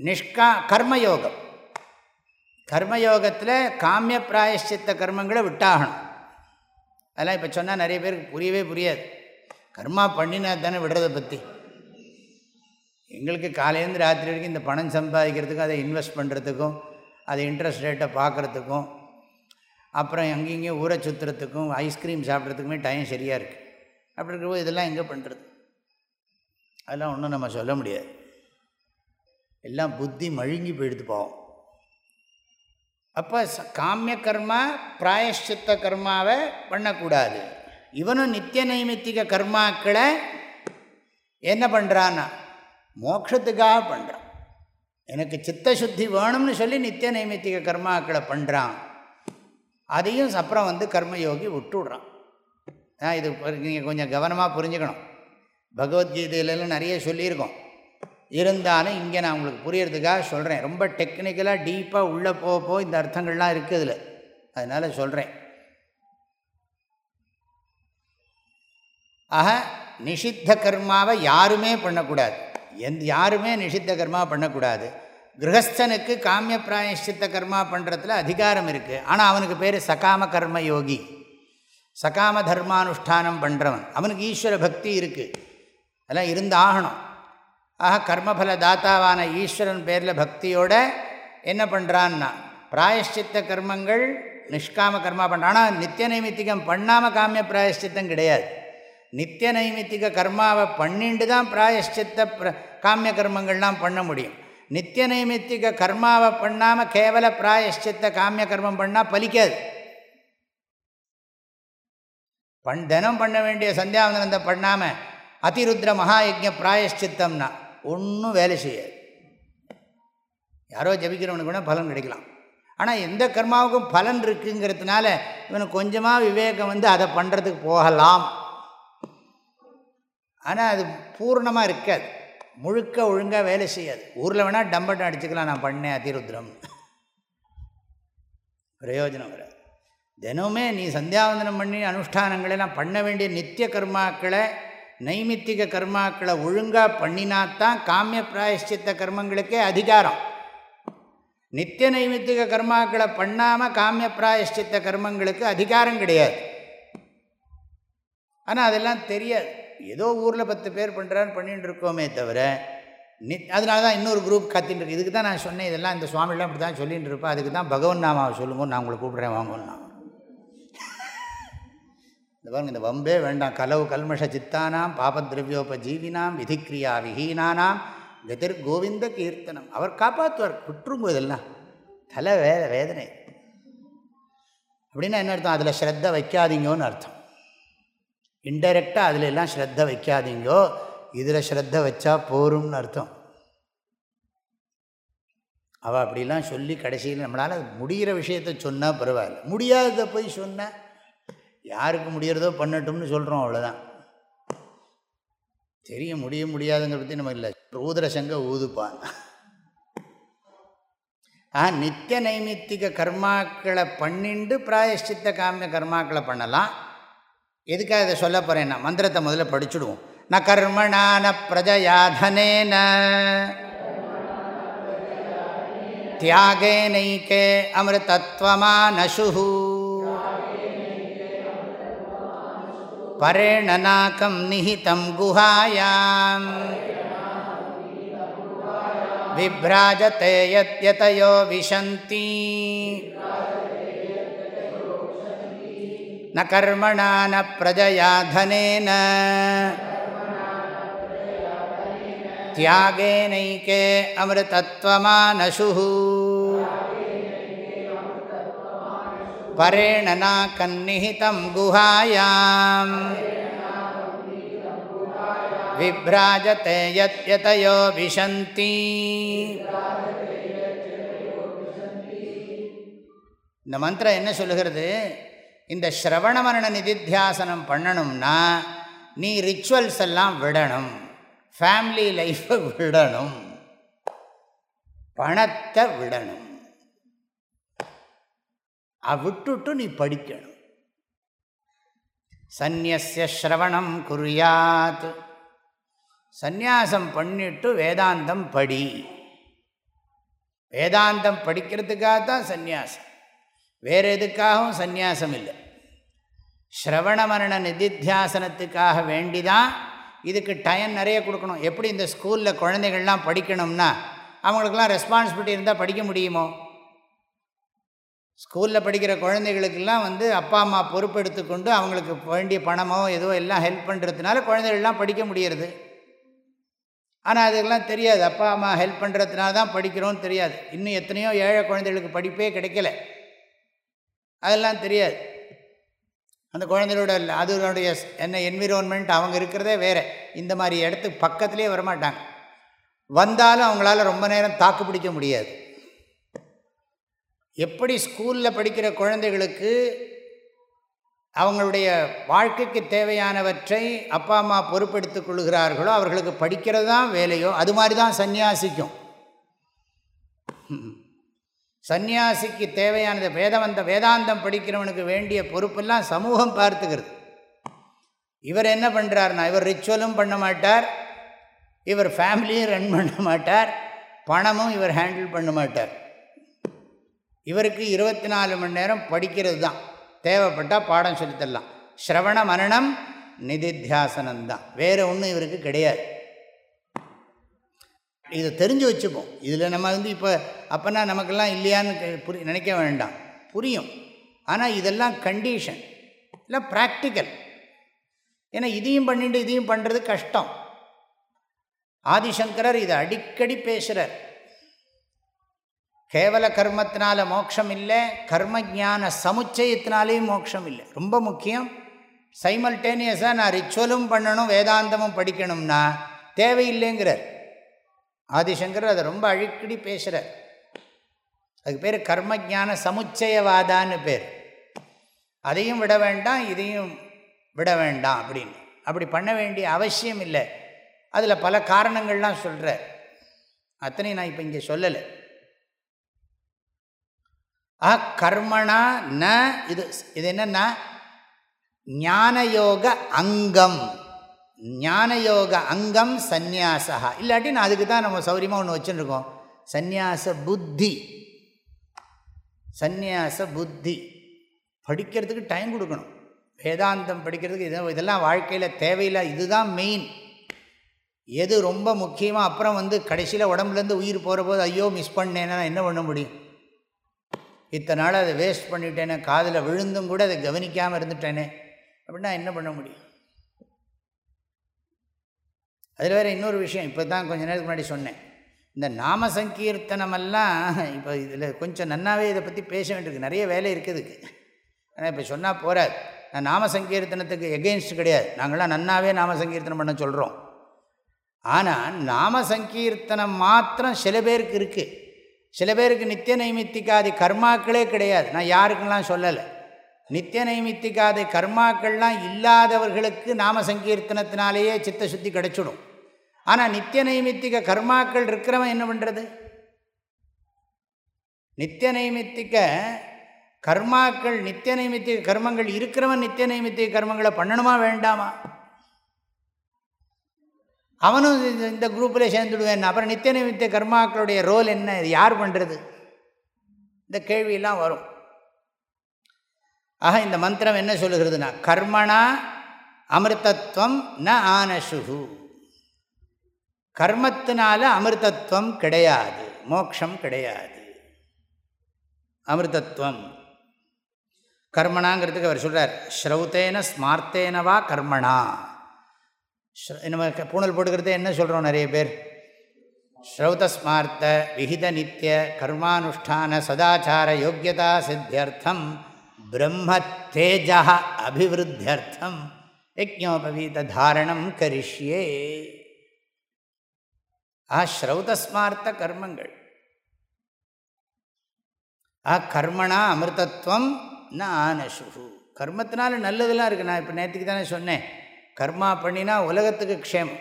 நிஷ்கா கர்மயோகம். கர்மயோகத்தில் காமிய பிராயஷ்சித்த கர்மங்களை விட்டாகணும். அதெல்லாம் இப்போ சொன்னால் நிறைய பேருக்கு புரியவே புரியாது. கர்மா பண்ணினா தானே விடுறதை பற்றி எங்களுக்கு காலையிலேருந்து ராத்திரி வரைக்கும் இந்த பணம் சம்பாதிக்கிறதுக்கும் அதை இன்வெஸ்ட் பண்ணுறதுக்கும் அதை இன்ட்ரெஸ்ட் ரேட்டை பார்க்குறதுக்கும் அப்புறம் எங்கேயும் ஊரை சுற்றுறதுக்கும் ஐஸ்கிரீம் சாப்பிட்றதுக்குமே டைம் சரியாக இருக்குது அப்படி இருக்கிறப்போ இதெல்லாம் எங்கே பண்ணுறது அதெல்லாம் ஒன்றும் நம்ம சொல்ல முடியாது. எல்லாம் புத்தி மழுங்கி போயிடுத்து போவோம். அப்போ காமிய கர்மா பிராயஷ்சித்த கர்மாவை பண்ணக்கூடாது. இவனும் நித்திய நைமித்திக கர்மாக்களை என்ன பண்ணுறான்னா மோட்சத்துக்காக பண்ணுறான் எனக்கு சித்த சுத்தி வேணும்னு சொல்லி நித்திய நைமித்திக கர்மாக்களை பண்ணுறான் அதையும் அப்புறம் வந்து கர்மயோகி விட்டுடுறான் இது நீங்கள் கொஞ்சம் கவனமாக புரிஞ்சுக்கணும். பகவத்கீதையிலலாம் நிறைய சொல்லியிருக்கோம். இருந்தாலும் இங்கே நான் உங்களுக்கு புரியறதுக்காக சொல்கிறேன் ரொம்ப டெக்னிக்கலாக டீப்பாக உள்ளே போக போ இந்த அர்த்தங்கள்லாம் இருக்குது இதில். அதனால் சொல்கிறேன் ஆக நிஷித்த கர்மாவை யாருமே பண்ணக்கூடாது. எந்த யாருமே நிஷித்த கர்மா பண்ணக்கூடாது. கிரகஸ்தனுக்கு காமிய பிராயஷ்சித்த கர்மா பண்ணுறதுல அதிகாரம் இருக்குது ஆனால் அவனுக்கு பேர் சகாம கர்ம யோகி. சகாம தர்மானுஷ்டானம் பண்ணுறவன் அவனுக்கு ஈஸ்வர பக்தி இருக்குது அதெல்லாம் இருந்து ஆகணும் ஆக கர்மபல தாத்தாவான ஈஸ்வரன் பேரில் பக்தியோட என்ன பண்ணுறான்னா பிராயஷ்சித்த கர்மங்கள் நிஷ்காம கர்மா பண்ணுறான் ஆனால் நித்திய நைமித்திகம் பண்ணாமல் காமிய பிராயஷ்சித்தம் கிடையாது. நித்திய நைமித்திக கர்மாவை பண்ணிட்டு தான் பிராயஷ்சித்த காமிய கர்மங்கள்லாம் பண்ண முடியும். நித்திய நைமித்திக கர்மாவை பண்ணாமல் கேவல பிராயஷ்சித்த காமிய கர்மம் பண்ணால் பலிக்காது. பண் தினம் பண்ண வேண்டிய சந்தியாவந்தனத்தை பண்ணாமல் அதிருத்ர மகாயஜ பிராயஷ்சித்தம்னா ஒன்றும் வேலை செய்யாது. யாரோ ஜபிக்கிறவனுக்கு கூட பலன் கிடைக்கலாம். ஆனால் எந்த கர்மாவுக்கும் பலன் இருக்குங்கிறதுனால இவனுக்கு கொஞ்சமாக விவேகம் வந்து அதை பண்ணுறதுக்கு போகலாம். ஆனால் அது பூர்ணமாக இருக்காது. முழுக்க ஒழுங்காக வேலை செய்யாது. ஊரில் வேணால் டம்பட்டம் அடிச்சுக்கலாம் நான் பண்ணேன் அதிருத்ரம். பிரயோஜனம் வராது தினமுமே நீ சந்தியாவந்தனம் பண்ணி அனுஷ்டானங்களெல்லாம் பண்ண வேண்டிய நித்திய கர்மாக்களை நைமித்திக கர்மாக்களை ஒழுங்காக பண்ணினாத்தான் காமிய பிராயஷ்சித்த கர்மங்களுக்கே அதிகாரம். நித்திய நைமித்திக கர்மாக்களை பண்ணாமல் காமிய பிராயஷ்சித்த கர்மங்களுக்கு அதிகாரம் கிடையாது. ஆனால் அதெல்லாம் தெரியாது. ஏதோ ஊரில் பத்து பேர் பண்ணுறான்னு பண்ணிட்டு இருக்கோமே தவிர நித் அதனால தான் இன்னொரு குரூப் கத்தின்னு இருக்கு இதுக்கு தான் நான் சொன்னேன் இதெல்லாம் இந்த சுவாமிலாம் இப்படி தான் சொல்லிகிட்டு இருப்பேன் அதுக்கு தான் பகவன் நாமாவை சொல்லுங்க நான் உங்களை கூப்பிட்றேன் வாங்கன்னு இந்த பாருங்க இந்த வம்பே வேண்டாம். கலவு கல்மஷ சித்தானாம் பாபத்ரவியோபஜீவினாம் விதிக்கிரியா விஹீனானாம் கதிர் கோவிந்த கீர்த்தனம். அவர் காப்பாற்றுவார் குற்றுங்க இதெல்லாம். தலை வே வேதனை. அப்படின்னா என்ன அர்த்தம்? அதில் ஸ்ரத்த வைக்காதீங்கன்னு அர்த்தம். இன்டைரக்டாக அதில் எல்லாம் ஸ்ரத்த வைக்காதீங்கோ. இதில் ஸ்ரத்த வச்சா போரும்னு அர்த்தம். அவள் அப்படிலாம் சொல்லி கடைசியில் நம்மளால் முடிகிற விஷயத்த சொன்னால் பரவாயில்ல. முடியாததை போய் சொன்ன யாருக்கு முடிகிறதோ பண்ணட்டும்னு சொல்கிறோம் அவ்வளோதான் தெரிய முடிய முடியாதுங்கிற பற்றி நம்ம இல்லை. ஊதுர சங்க ஊதுப்பான் ஆ நித்திய நைமித்திக கர்மாக்களை பண்ணிண்டு பிராயஷ்சித்த காமிய கர்மாக்களை பண்ணலாம். எதுக்காக இதை சொல்ல போகிறேன்னா மந்திரத்தை முதல்ல படிச்சுடுவோம். ந கர்மணான பிரஜயாதனேன. தியாகே நைக்கே அமிர்தத்வமானசு பரேணநாக்கம் நிஹிதம் குஹாயாம். விப்ராஜதே யத்யதயோ விஷந்தி न कर्मणा न प्रजया धनेन त्यागेनैके अमृतत्वमानशुः परेण नाकन्निहितं गुहायाम् விப்ராஜத்தை யத்யதயோ விஷந்தி இந்த மந்திரம் என்ன சொல்லுகிறது இந்த ஸ்ரவண மரண நிதித்தியாசனம் பண்ணணும்னா நீ ரிச்சுவல்ஸ் எல்லாம் விடணும். ஃபேமிலி லைஃப்பை விடணும். பணத்தை விடணும். விட்டுட்டு நீ படிக்கணும். சந்நியசிய ஸ்ரவணம் குறியாத் சந்நியாசம் பண்ணிட்டு வேதாந்தம் படி. வேதாந்தம் படிக்கிறதுக்காக தான் சந்நியாசம். வேறு எதுக்காகவும் சந்நியாசம் இல்லை. ஸ்ரவண மரண நிதித்தியாசனத்துக்காக வேண்டி தான் இதுக்கு டைம் நிறைய கொடுக்கணும். எப்படி இந்த ஸ்கூலில் குழந்தைகள்லாம் படிக்கணும்னா அவங்களுக்கெல்லாம் ரெஸ்பான்சிபிலிட்டி இருந்தால் படிக்க முடியுமோ? ஸ்கூலில் படிக்கிற குழந்தைகளுக்கெல்லாம் வந்து அப்பா அம்மா பொறுப்பெடுத்துக்கொண்டு அவங்களுக்கு வேண்டிய பணமோ ஏதோ எல்லாம் ஹெல்ப் பண்ணுறதுனால குழந்தைகள்லாம் படிக்க முடியறது. ஆனால் அதுக்கெல்லாம் தெரியாது. அப்பா அம்மா ஹெல்ப் பண்ணுறதுனால தான் படிக்கிறோன்னு தெரியாது. இன்னும் எத்தனையோ ஏழை குழந்தைகளுக்கு படிப்பே கிடைக்கல. அதெல்லாம் தெரியாது. அந்த குழந்தைகளோட அதனுடைய என்ன என்விரோன்மெண்ட் அவங்க இருக்கிறதே வேறு. இந்த மாதிரி இடத்துக்கு பக்கத்துலேயே வரமாட்டாங்க. வந்தாலும் அவங்களால ரொம்ப நேரம் தாக்கு பிடிக்க முடியாது. எப்படி ஸ்கூலில் படிக்கிற குழந்தைகளுக்கு அவங்களுடைய வாழ்க்கைக்கு தேவையானவற்றை அப்பா அம்மா பொறுப்பெடுத்துக் கொள்கிறார்களோ அவர்களுக்கு படிக்கிறது தான் வேலையோ அது மாதிரி தான் சந்நியாசிக்கும். சந்நியாசிக்கு தேவையானது வேதவந்த வேதாந்தம் படிக்கிறவனுக்கு வேண்டிய பொறுப்பெல்லாம் சமூகம் பார்த்துக்கிறது. இவர் என்ன பண்ணுறாருனா இவர் ரிச்சுவலும் பண்ண மாட்டார் இவர் ஃபேமிலியும் ரன் பண்ண மாட்டார் பணமும் இவர் ஹேண்டில் பண்ண மாட்டார். இவருக்கு இருபத்தி நாலு மணி நேரம் படிக்கிறது தான் தேவைப்பட்டால் பாடம் சொல்லித்தரலாம். ஸ்ரவண மரணம் நிதித்தியாசனம்தான். வேறு ஒன்றும் இவருக்கு கிடையாது. இதை தெரிஞ்சு வச்சுப்போம். இதில் நம்ம வந்து இப்போ அப்போனா நமக்கெல்லாம் இல்லையான்னு புரி நினைக்க வேண்டாம். புரியும். ஆனால் இதெல்லாம் கண்டிஷன் இல்லை ப்ராக்டிக்கல் ஏன்னா இதையும் பண்ணிட்டு இதையும் பண்ணுறது கஷ்டம். ஆதிசங்கரர் இதை அடிக்கடி பேசுகிறார் கேவல கர்மத்தினால மோட்சம் இல்லை கர்ம ஜான சமுச்சயத்தினாலேயும் மோட்சம் இல்லை. ரொம்ப முக்கியம். சைமல்டேனியஸாக நான் ரிச்சுவலும் பண்ணணும் வேதாந்தமும் படிக்கணும்னா தேவையில்லைங்கிறார். ஆதிசங்கர் அதை ரொம்ப அழுக்கடி பேசுகிறார் அதுக்கு பேர் கர்மஜான சமுச்சயவாதான்னு பேர். அதையும் விட வேண்டாம் இதையும் விட வேண்டாம் அப்படின்னு. அப்படி பண்ண வேண்டிய அவசியம் இல்லை. அதில் பல காரணங்கள்லாம் சொல்கிறார் அத்தனை நான் இப்போ இங்கே சொல்லலை. ஆ கர்மணா ந இது இது என்னென்னா ஞானயோக அங்கம். ஞானயோக அங்கம் சந்நியாசா. இல்லாட்டி நான் அதுக்கு தான் நம்ம சௌரியமாக ஒன்று வச்சுருக்கோம். சந்நியாச புத்தி. சந்நியாச புத்தி. படிக்கிறதுக்கு டைம் கொடுக்கணும். வேதாந்தம் படிக்கிறதுக்கு இது இதெல்லாம் வாழ்க்கையில் தேவையில்லை. இதுதான் மெயின் எது ரொம்ப முக்கியமாக அப்புறம் வந்து கடைசியில் உடம்புலேருந்து உயிர் போகிற போது ஐயோ மிஸ் பண்ணேன்னா என்ன பண்ண முடியும்? இத்தனை நாள் அதை வேஸ்ட் பண்ணிட்டேனே காதில் விழுந்தும் கூட அதை கவனிக்காமல் இருந்துட்டேனே அப்படின்னா என்ன பண்ண முடியும்? அதில் வேறு இன்னொரு விஷயம் இப்போ தான் கொஞ்சம் நேரத்துக்கு முன்னாடி சொன்னேன். இந்த நாம சங்கீர்த்தனமெல்லாம் இப்போ இதில் கொஞ்சம் நன்னாவே இதை பற்றி பேச வேண்டியிருக்கு. நிறைய வேலை இருக்குதுக்கு ஆனால் இப்போ சொன்னால் போகாது நான் நாம சங்கீர்த்தனத்துக்கு எகெயின்ஸ்ட் கிடையாது. நாங்களாம் நன்னாவே நாம சங்கீர்த்தனம் பண்ண சொல்கிறோம் ஆனால் நாம சங்கீர்த்தனம் மாத்திரம் சில பேருக்கு இருக்குது சில பேருக்கு நித்திய நைமித்திக்காதி கர்மாக்களே கிடையாது. நான் யாருக்கெல்லாம் சொல்லலை. நித்திய நைமித்திக்காதி கர்மாக்கள்லாம் இல்லாதவர்களுக்கு நாம சங்கீர்த்தனத்தினாலேயே சித்த சுத்தி கிடச்சிடும். ஆனால் நித்திய நைமித்திக கர்மாக்கள் இருக்கிறவன் என்ன பண்ணுறது நித்திய நைமித்திக கர்மாக்கள் நித்திய நைமித்திக கர்மங்கள் இருக்கிறவன் நித்திய நைமித்திக கர்மங்களை பண்ணணுமா வேண்டாமா? அவனும் இந்த குரூப்பில் சேர்ந்துடுவேன். அப்புறம் நித்திய நைமித்திய கர்மாக்களுடைய ரோல் என்ன? இது யார் பண்ணுறது இந்த கேள்வியெல்லாம் வரும். ஆக இந்த மந்திரம் என்ன சொல்லுகிறதுனா கர்மணா அமிர்தத்வம் ந ஆனசுகு கர்மத்தினால அமிர்தத்வம் கிடையாது மோக்ஷம் கிடையாது. அமிர்தத்வம் கர்மணாங்கிறதுக்கு அவர் சொல்கிறார் ஸ்ரௌத்தேன ஸ்மார்த்தேனவா கர்மணா. நம்ம பூணல் போட்டுக்கிறது என்ன சொல்கிறோம் நிறைய பேர்? ஸ்ரௌத ஸ்மார்த்த விகித நித்திய கர்மானுஷ்டான சதாச்சார யோக்கியதா சித்தியர்த்தம் பிரம்ம தேஜா அபிவிருத்தியர்த்தம் யஜ்ஞோபவீத தாரணம் கரிஷ்யே. ஆ ஸ்ரௌதஸ்மார்த்த கர்மங்கள். ஆ கர்மணா அமிர்தத்வம் ந ஆனசுகு கர்மத்தினால நல்லதெல்லாம் இருக்குது நான் இப்போ நேற்றுக்கு தானே சொன்னேன். கர்மா பண்ணினா உலகத்துக்கு க்ஷேமம்.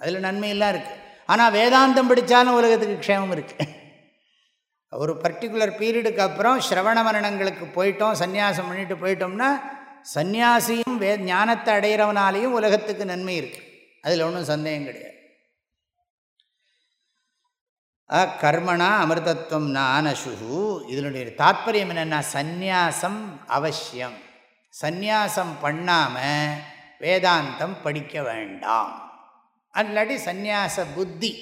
அதில் நன்மையெல்லாம் இருக்குது ஆனால் வேதாந்தம் படித்தாலும் உலகத்துக்கு க்ஷேமம் இருக்குது ஒரு பர்டிகுலர் பீரியடுக்கு அப்புறம் ஸ்ரவண மரணங்களுக்கு போயிட்டோம். சன்னியாசம் பண்ணிட்டு போயிட்டோம்னா சந்நியாசியும் வே ஞானத்தை அடைகிறவனாலேயும் உலகத்துக்கு நன்மை இருக்குது அதில் ஒன்றும் சந்தேகம் கிடையாது. கர்மணா அமிர்தத்துவம் நானசுகு இதனுடைய தாத்பரியம் என்னென்னா சந்நியாசம் அவசியம். சந்நியாசம் பண்ணாமல் வேதாந்தம் படிக்க வேண்டாம். அல்லாடி சந்நியாச புத்தி.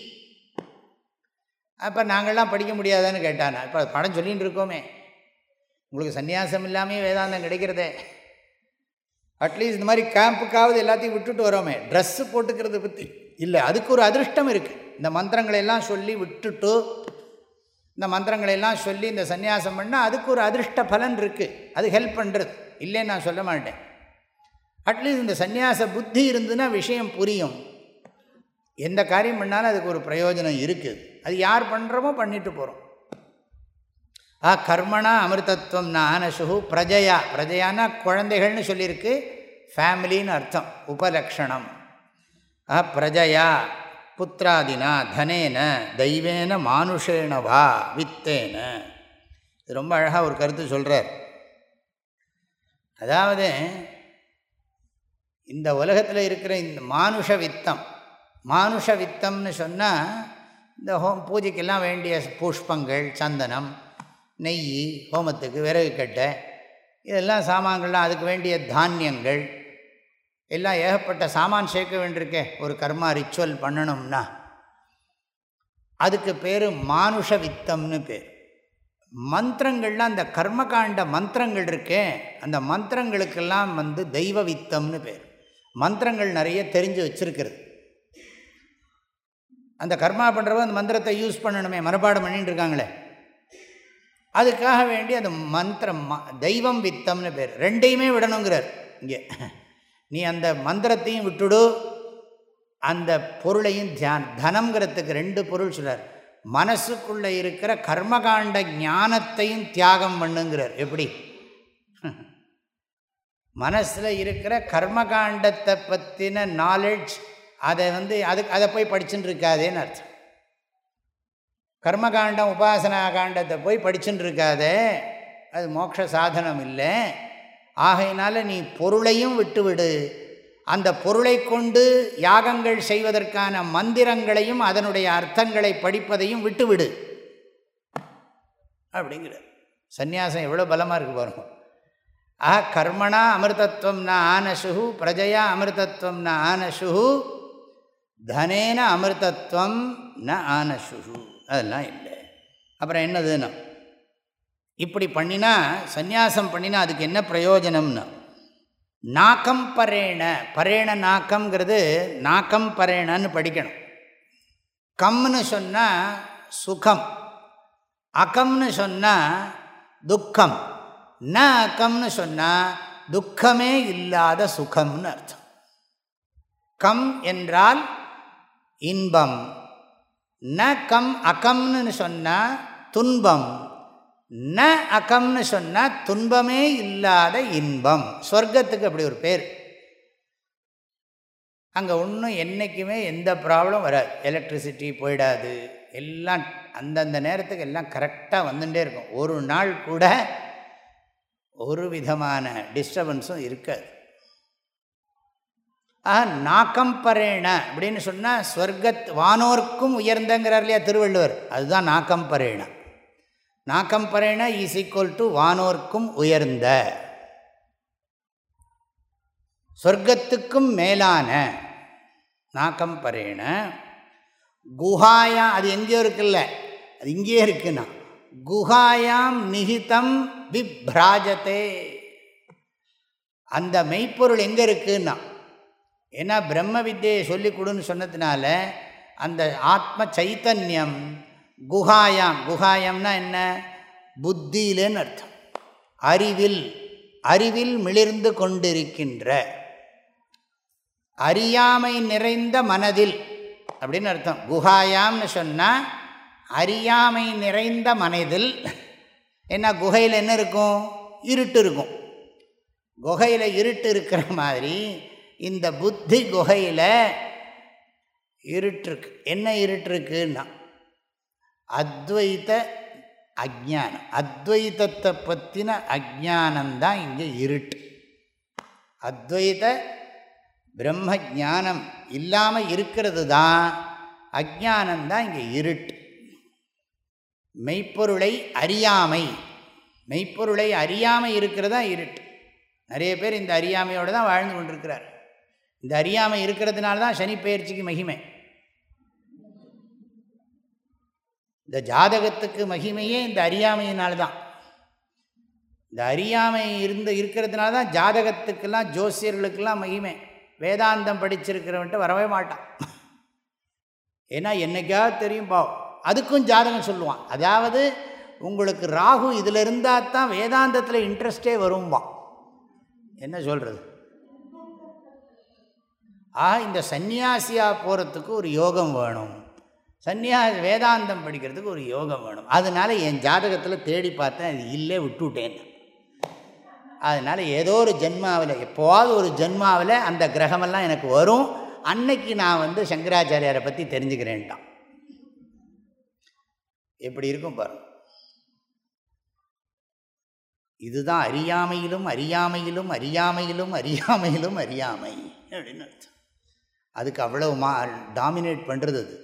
அப்போ நாங்கள்லாம் படிக்க முடியாதான்னு கேட்டானா. இப்போ படம் சொல்லிகிட்டு இருக்கோமே. உங்களுக்கு சந்நியாசம் இல்லாமல் வேதாந்தம் கிடைக்கிறதே. அட்லீஸ்ட் இந்த மாதிரி கேம்புக்காவது எல்லாத்தையும் விட்டுட்டு வரோமே. ட்ரெஸ்ஸு போட்டுக்கிறத பற்றி இல்லை அதுக்கு ஒரு அதிருஷ்டம் இருக்குது இந்த மந்திரங்களையெல்லாம் சொல்லி விட்டுட்டு இந்த மந்திரங்களையெல்லாம் சொல்லி இந்த சந்நியாசம் பண்ணால் அதுக்கு ஒரு அதிர்ஷ்ட பலன் இருக்குது அது ஹெல்ப் பண்ணுறது இல்லைன்னு நான் சொல்ல மாட்டேன். அட்லீஸ்ட் இந்த சன்னியாச புத்தி இருந்துன்னா விஷயம் புரியும். எந்த காரியம் பண்ணாலும் அதுக்கு ஒரு பிரயோஜனம் இருக்குது அது யார் பண்ணுறோமோ பண்ணிட்டு போகிறோம் ஆ கர்மணா அமிர்தத்துவம் நானசுகு பிரஜையா. பிரஜையானா குழந்தைகள்னு சொல்லியிருக்கு. ஃபேமிலின்னு அர்த்தம். உபலக்ஷணம். ஆ பிரஜையா. புத்திராதினா தனேன தெய்வேன மானுஷேன வா வித்தேன. இது ரொம்ப அழகாக ஒரு கருத்து சொல்கிறார் அதாவது இந்த உலகத்தில் இருக்கிற இந்த மானுஷ வித்தம் மானுஷ வித்தம்னு சொன்னால் இந்த ஹோம் பூஜைக்கெல்லாம் வேண்டிய புஷ்பங்கள் சந்தனம் நெய் ஹோமத்துக்கு விறகு கட்டை இதெல்லாம் சாமான்கள்லாம் அதுக்கு வேண்டிய தானியங்கள் எல்லாம் ஏகப்பட்ட சாமான் சேர்க்க வேண்டியிருக்கே. ஒரு கர்மா ரிச்சுவல் பண்ணணும்னா அதுக்கு பேர் மானுஷ வித்தம்னு பேர். மந்திரங்கள்லாம் அந்த கர்மகாண்ட மந்திரங்கள் இருக்கே அந்த மந்திரங்களுக்கெல்லாம் வந்து தெய்வ வித்தம்னு பேர். மந்திரங்கள் நிறைய தெரிஞ்சு வச்சுருக்கிறது. அந்த கர்மா பண்ணுறவங்க அந்த மந்திரத்தை யூஸ் பண்ணணுமே மனப்பாடம் பண்ணிட்டு இருக்காங்களே. அதுக்காக வேண்டி அந்த மந்திரம் தெய்வம் வித்தம்னு பேர். ரெண்டையுமே விடணுங்கிறார் இங்கே. நீ அந்த மந்திரத்தையும் விட்டுடு. அந்த பொருளையும் தியான். தனங்கிறதுக்கு ரெண்டு பொருள் சொல்கிறார் மனசுக்குள்ளே இருக்கிற கர்மகாண்ட ஞானத்தையும் தியாகம் பண்ணுங்கிறார். எப்படி? மனசில் இருக்கிற கர்மகாண்டத்தை பற்றின நாலெட்ஜ் அதை வந்து அதுக்கு அதை போய் படிச்சுட்டு இருக்காதேன்னு அர்த்தம். கர்மகாண்டம் உபாசனா காண்டத்தை போய் படிச்சுட்டு இருக்காதே. அது மோட்ச சாதனம் இல்லை. ஆகையினால நீ பொருளையும் விட்டுவிடு. அந்த பொருளை கொண்டு யாகங்கள் செய்வதற்கான மந்திரங்களையும் அதனுடைய அர்த்தங்களை படிப்பதையும் விட்டுவிடு. அப்படிங்கிற சந்நியாசம் எவ்வளோ பலமாக இருக்கு பாருங்க. ஆஹா கர்மணா அமிர்தத்துவம் ந ஆனசுகு பிரஜையா அமிர்தத்துவம் ந ஆனசுகு தனேன அமிர்தத்வம் ந ஆனசுகு அதெல்லாம் இல்லை. அப்புறம் என்னதுன்னா இப்படி பண்ணினா சந்நியாசம் பண்ணினா அதுக்கு என்ன பிரயோஜனம்னு? நாக்கம் பரேண. பரேண நாக்கம்ங்கிறது நாக்கம் பரேணன்னு படிக்கணும். கம்னு சொன்னால் சுகம். அகம்னு சொன்னால் துக்கம். ந அகம்னு சொன்னால் துக்கமே இல்லாத சுகம்னு அர்த்தம். கம் என்றால் இன்பம். ந கம் அகம்னு சொன்னால் துன்பம். ந அகம்னு சொன்னால் துன்பமே இல்லாத இன்பம். ஸ்வர்க்கத்துக்கு அப்படி ஒரு பேர். அங்கே ஒன்றும் என்றைக்குமே எந்த ப்ராப்ளம் வராது. எலக்ட்ரிசிட்டி போயிடாது. எல்லாம் அந்தந்த நேரத்துக்கு எல்லாம் கரெக்டாக வந்துட்டே இருக்கும். ஒரு நாள் கூட ஒரு விதமான டிஸ்டர்பன்ஸும் இருக்காது. ஆக நாக்கம்பரேண அப்படின்னு சொன்னால் ஸ்வர்க்கத் வானோர்க்கும் உயர்ந்தங்கிறார் இல்லையா திருவள்ளுவர்? அதுதான் நாக்கம்பரேண நாக்கம்பரேண இஸ் ஈக்குவல் டு வானோர்க்கும் உயர்ந்த. சொர்க்கத்துக்கும் மேலான நாக்கம் பரேன குஹாயாம் அது எங்கேயோ இருக்குல்ல அது இங்கேயே இருக்குன்னா குஹாயாம் நிகிதம் விப்ராஜத்தே அந்த மெய்ப்பொருள் எங்கே இருக்குன்னா ஏன்னா பிரம்ம வித்தியை சொல்லிக் கொடுன்னு சொன்னதுனால அந்த ஆத்ம சைத்தன்யம் குஹாயாம். குஹாயம்னா என்ன? புத்தியிலேன்னு அர்த்தம். அறிவில் அறிவில் மிளிர்ந்து கொண்டிருக்கின்ற அறியாமை நிறைந்த மனதில் அப்படின்னு அர்த்தம். குஹாயாம்னு சொன்னால் அறியாமை நிறைந்த மனதில் என்ன குகையில் என்ன இருக்கும்? இருட்டு இருக்கும். குகையில் இருட்டு இருக்கிற மாதிரி இந்த புத்தி குகையில் இருட்டுருக்கு. என்ன இருட்டுருக்குன்னா அத்வைத்த அஜானம் அத்வைத்தத்தை பற்றின அஜானந்தான் இங்கே இருட்டு. அத்வைத பிரம்ம ஜானம் இல்லாமல் இருக்கிறது தான் அஜானந்தான் இங்கே இருட்டு. மெய்ப்பொருளை அறியாமை. மெய்ப்பொருளை அறியாமை இருக்கிறதா இருட்டு. நிறைய பேர் இந்த அறியாமையோடு தான் வாழ்ந்து கொண்டிருக்கிறார். இந்த அறியாமை இருக்கிறதுனால தான் சனி பயிற்சிக்கு மகிமை. இந்த ஜாதகத்துக்கு மகிமையே இந்த அறியாமையினால்தான். இந்த அறியாமை இருந்து இருக்கிறதுனால தான் ஜாதகத்துக்கெல்லாம் ஜோசியர்களுக்கெல்லாம் மகிமை. வேதாந்தம் படிச்சிருக்கிறவன்ட்டு வரவே மாட்டான். ஏன்னா என்னைக்காவது தெரியும் பாவம். அதுக்கும் ஜாதகம் சொல்லுவான். அதாவது உங்களுக்கு ராகு இதில் இருந்தால் தான் வேதாந்தத்தில் இன்ட்ரெஸ்டே வரும்பான் என்ன சொல்கிறது ஆக இந்த சன்னியாசியாக போகிறதுக்கு ஒரு யோகம் வேணும். சன்னியா வேதாந்தம் படிக்கிறதுக்கு ஒரு யோகம் வேணும். அதனால் என் ஜாதகத்தில் தேடி பார்த்தேன் அது இல்லை விட்டுவிட்டேன் அதனால் ஏதோ ஒரு ஜென்மாவில் எப்போவாவது ஒரு ஜென்மாவில் அந்த கிரகமெல்லாம் எனக்கு வரும். அன்னைக்கு நான் வந்து சங்கராச்சாரியாரை பற்றி தெரிஞ்சுக்கிறேன்ட்டான். எப்படி இருக்கும் பாருங்க. இதுதான் அறியாமையிலும் அறியாமையிலும் அறியாமையிலும் அறியாமையிலும் அறியாமை அப்படின்னு அர்த்தம். அதுக்கு அவ்வளவு மா டாமினேட் பண்ணுறது அது.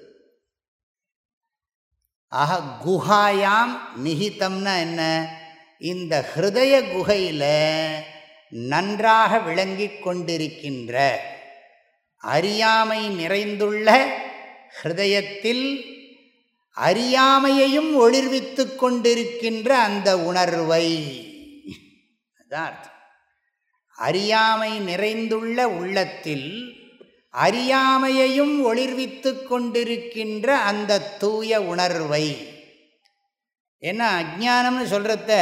ஆக குஹாயாம் நிகிதம்னா என்ன? இந்த ஹிருதய குகையில் நன்றாக விளங்கி கொண்டிருக்கின்ற அறியாமை நிறைந்துள்ள ஹிருதயத்தில் அறியாமையையும் ஒளிர்வித்து கொண்டிருக்கின்ற அந்த உணர்வை. அதான் அறியாமை நிறைந்துள்ள உள்ளத்தில் அறியாமையையும் ஒளிர்வித்து கொண்டிருக்கின்ற அந்த தூய உணர்வை. ஏன்னா அஜானம்னு சொல்கிறத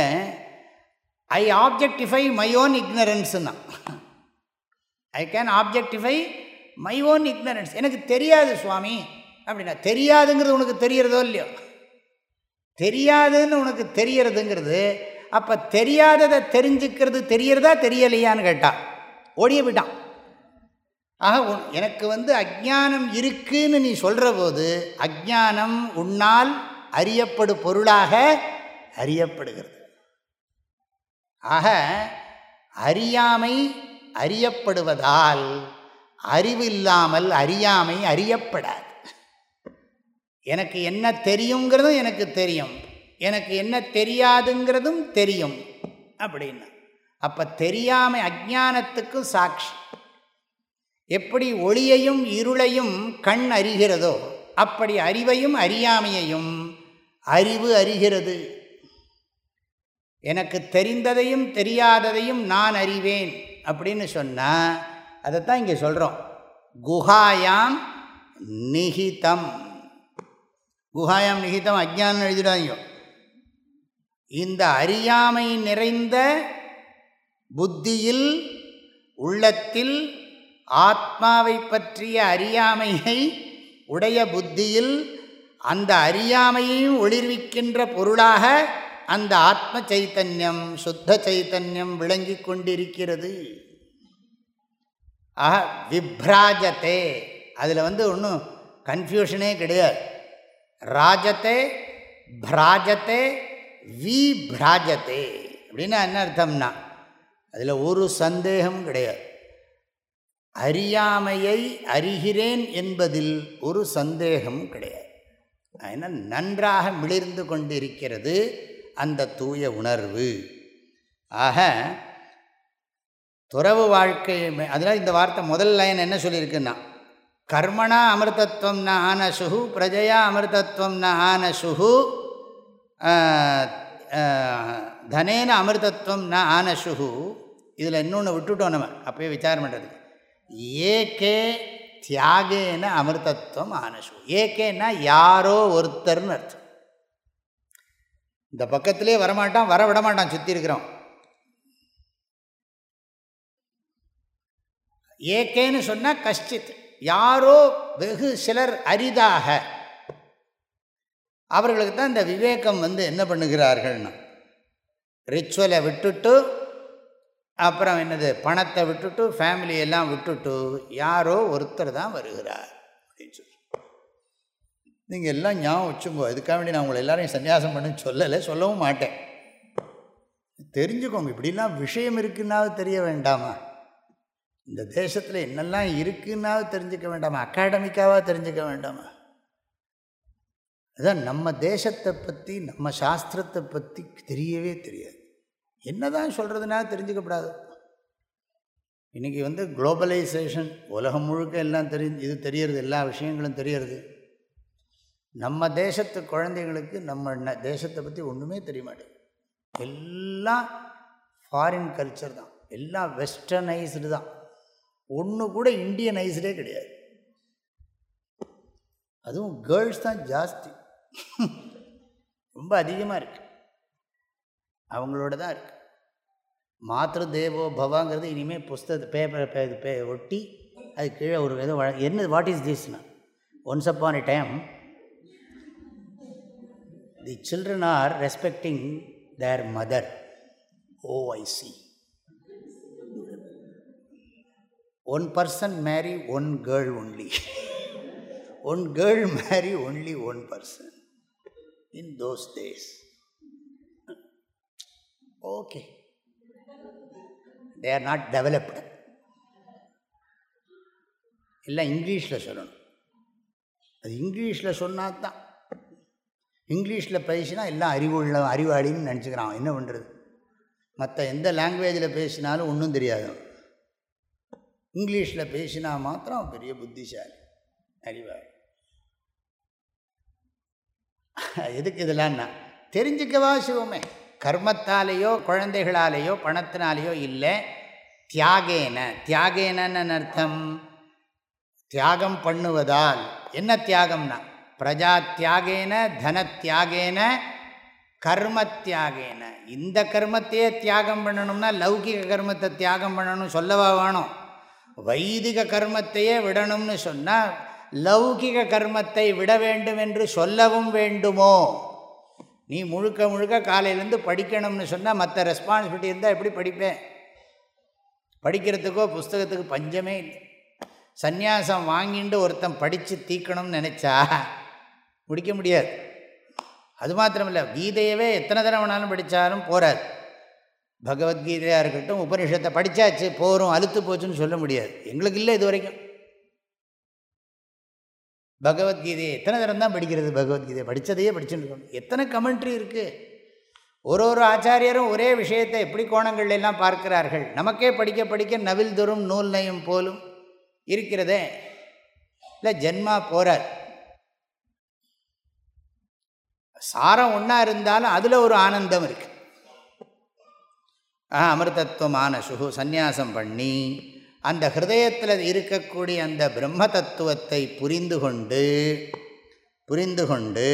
I objectify my own இக்னரன்ஸுன்னா I can objectify my own ignorance எனக்கு தெரியாது சுவாமி. அப்படின்னா தெரியாதுங்கிறது உனக்கு தெரிகிறதோ இல்லையோ? தெரியாதுன்னு உனக்கு தெரியறதுங்கிறது அப்போ தெரியாததை தெரிஞ்சுக்கிறது தெரியறதா தெரியலையான்னு கேட்டான் ஓடிய விட்டான் ஆக எனக்கு வந்து அஜானம் இருக்குன்னு நீ சொல்கிற போது அஜானம் உன்னால் அறியப்படு பொருளாக அறியப்படுகிறது. ஆக அறியாமை அறியப்படுவதால் அறிவு இல்லாமல் அறியாமை அறியப்படாது. எனக்கு என்ன தெரியுங்கிறதும் எனக்கு தெரியும். எனக்கு என்ன தெரியாதுங்கிறதும் தெரியும். அப்படின்னா அப்போ தெரியாமை அஜானத்துக்கும் சாட்சி. எப்படி ஒளியையும் இருளையும் கண் அறிகிறதோ அப்படி அறிவையும் அறியாமையையும் அறிவு அறிகிறது. எனக்கு தெரிந்ததையும் தெரியாததையும் நான் அறிவேன் அப்படின்னு சொன்னால் அதைத்தான் இங்கே சொல்கிறோம் குஹாயாம் நிகிதம். குஹாயாம் நிகிதம் அஜ்ஞானம் எழுதிடாங்க இந்த அறியாமை நிறைந்த புத்தியில் உள்ளத்தில் ஆத்மாவை பற்றிய அறியாமையை உடைய புத்தியில் அந்த அறியாமையையும் ஒளிர்விக்கின்ற பொருளாக அந்த ஆத்ம சைத்தன்யம் சுத்த சைத்தன்யம் விளங்கி கொண்டிருக்கிறது. ஆக விப்ராஜத்தே. அதில் வந்து ஒன்றும் கன்ஃபியூஷனே கிடையாது. ராஜத்தே பிராஜத்தே விபிராஜத்தை. அப்படின்னா என்ன அர்த்தம்னா அதில் ஒரு சந்தேகம் கிடையாது. அறியாமையை அறிகிறேன் என்பதில் ஒரு சந்தேகம் கிடையாது. ஏன்னா நன்றாக மிளிர்ந்து கொண்டிருக்கிறது அந்த தூய உணர்வு. ஆக துறவு வாழ்க்கையை அதனால் இந்த வார்த்தை முதல் லைன் என்ன சொல்லியிருக்குன்னா கர்மணா அமிர்தத்வம் ந ஆனசுகு பிரஜையா அமிர்தத்வம் ந ஆனசுகு தனேன அமிர்தத்வம் ந ஆனசுகு இதில் இன்னொன்று விட்டுட்டோம் நம்ம அப்போயே விசாரம் பண்ணுறதுக்கு ஏகே தியாகேன அமிர்தத்வம் ஆனசு ஏகேன்னா யாரோ ஒருத்தர்னு அர்த்தம். இந்த பக்கத்திலே வரமாட்டான் வர விட மாட்டான் சுற்றி இருக்கிறோம் ஏகேன்னு சொன்னால் கஷ்டித். யாரோ வெகு சிலர் அரிதாக. அவர்களுக்கு தான் இந்த விவேகம் வந்து என்ன பண்ணுகிறார்கள்னா ரிச்சுவலை விட்டுட்டு அப்புறம் என்னது? பணத்தை விட்டுட்டு ஃபேமிலியெல்லாம் விட்டுட்டு யாரோ ஒருத்தர் தான் வருகிறார் அப்படின்னு சொல்லி. நீங்கள் எல்லாம் ஞாபகம் வச்சுங்கோ இதுக்காக வேண்டி நான் உங்களை எல்லாரையும் சன்னியாசம் பண்ணுன்னு சொல்லலை சொல்லவும் மாட்டேன். தெரிஞ்சுக்கோங்க இப்படிலாம் விஷயம் இருக்குன்னாவது தெரிய வேண்டாமா? இந்த தேசத்தில் என்னெல்லாம் இருக்குன்னாவது தெரிஞ்சுக்க வேண்டாமா? அகாடமிக்காவாக தெரிஞ்சுக்க வேண்டாமா? அதான் நம்ம தேசத்தை பற்றி நம்ம சாஸ்திரத்தை பற்றி தெரியவே தெரியாது. என்ன தான் சொல்கிறதுனா தெரிஞ்சுக்கப்படாது. இன்றைக்கி வந்து குளோபலைசேஷன் உலகம் முழுக்க எல்லாம் தெரி இது தெரியறது எல்லா விஷயங்களும் தெரியறது. நம்ம தேசத்து குழந்தைங்களுக்கு நம்ம தேசத்தை பற்றி ஒன்றுமே தெரிய மாட்டேங்குது எல்லாம் ஃபாரின் கல்ச்சர் தான். எல்லாம் வெஸ்டர்னைஸ்டு தான். ஒன்று கூட இந்தியனைஸ்டே கிடையாது. அதுவும் கேர்ள்ஸ் தான் ஜாஸ்தி. ரொம்ப அதிகமாக இருக்குது அவங்களோட தான் இருக்குது மாத்திரு தேவோ பவாங்கிறது இனிமேல் புஸ்தகத்தை பேப்பர் பே ஒட்டி அது கீழே ஒரு ஏதோ என்ன what is Thisna once upon a time the children are respecting their mother oh I see one person marry one girl only one girl marry only one person in those days okay they are not developed இல்லை இங்கிலீஷில் சொல்லணும். அது இங்கிலீஷில் சொன்னால் தான் இங்கிலீஷில் பேசினா எல்லாம் அறிவுள்ள அறிவாளின்னு நினச்சிக்கிறான். என்ன பண்ணுறது மற்ற எந்த லாங்குவேஜில் பேசினாலும் ஒன்றும் தெரியாது. இங்கிலீஷில் பேசினா மாத்திரம் பெரிய புத்திசாலி அறிவாளி. எதுக்கு இதெல்லாம்னா தெரிஞ்சுக்கவா சிவமே? கர்மத்தாலேயோ குழந்தைகளாலேயோ பணத்தினாலேயோ இல்லை. தியாகேன. தியாகேனன்னு அர்த்தம்? தியாகம் பண்ணுவதால். என்ன தியாகம்னா? பிரஜா தியாகேன தன தியாகேன கர்ம தியாகேன இந்த கர்மத்தையே தியாகம் பண்ணணும்னா லௌகிக கர்மத்தை தியாகம் பண்ணணும் சொல்லவா வேணும்? வைதிக கர்மத்தையே விடணும்னு சொன்னால் லௌகிக கர்மத்தை விட வேண்டும் என்று சொல்லவும் வேண்டுமோ? நீ முழுக்க முழுக்க காலையிலேருந்து படிக்கணும்னு சொன்னால் மற்ற ரெஸ்பான்சிபிலிட்டி இருந்தால் எப்படி படிப்பேன்? படிக்கிறதுக்கோ புஸ்தகத்துக்கு பஞ்சமே இல்லை. சந்நியாசம் வாங்கிட்டு ஒருத்தன் படித்து தீக்கணும்னு நினச்சா முடிக்க முடியாது. அது மாத்திரமில்லை கீதையவே எத்தனை தடவை வேணாலும் படித்தாலும் போகாது பகவத்கீதையாக இருக்கட்டும் உபனிஷத்தை படித்தாச்சு போகிறோம் அழுத்து போச்சுன்னு சொல்ல முடியாது. எங்களுக்கு இல்லை இது வரைக்கும். பகவத்கீதையை எத்தனை தரம் தான் படிக்கிறது பகவத்கீதை? படித்ததையே படிச்சுட்டு இருக்கணும். எத்தனை கமெண்ட்ரி இருக்குது ஒரு ஒரு ஆச்சாரியரும் ஒரே விஷயத்தை எப்படி கோணங்கள் எல்லாம் பார்க்கிறார்கள்? நமக்கே படிக்க படிக்க நவில் துரும் நூல் நயம் போலும் இருக்கிறதே. இல்லை ஜென்மா போகிறார் சாரம் ஒன்றா இருந்தாலும் அதில் ஒரு ஆனந்தம் இருக்குது ஆ அமிர்தத்துவமான சுகு சந்நியாசம் பண்ணி அந்த ஹிருதயத்தில் இருக்கக்கூடிய அந்த பிரம்ம தத்துவத்தை புரிந்து கொண்டு புரிந்து கொண்டு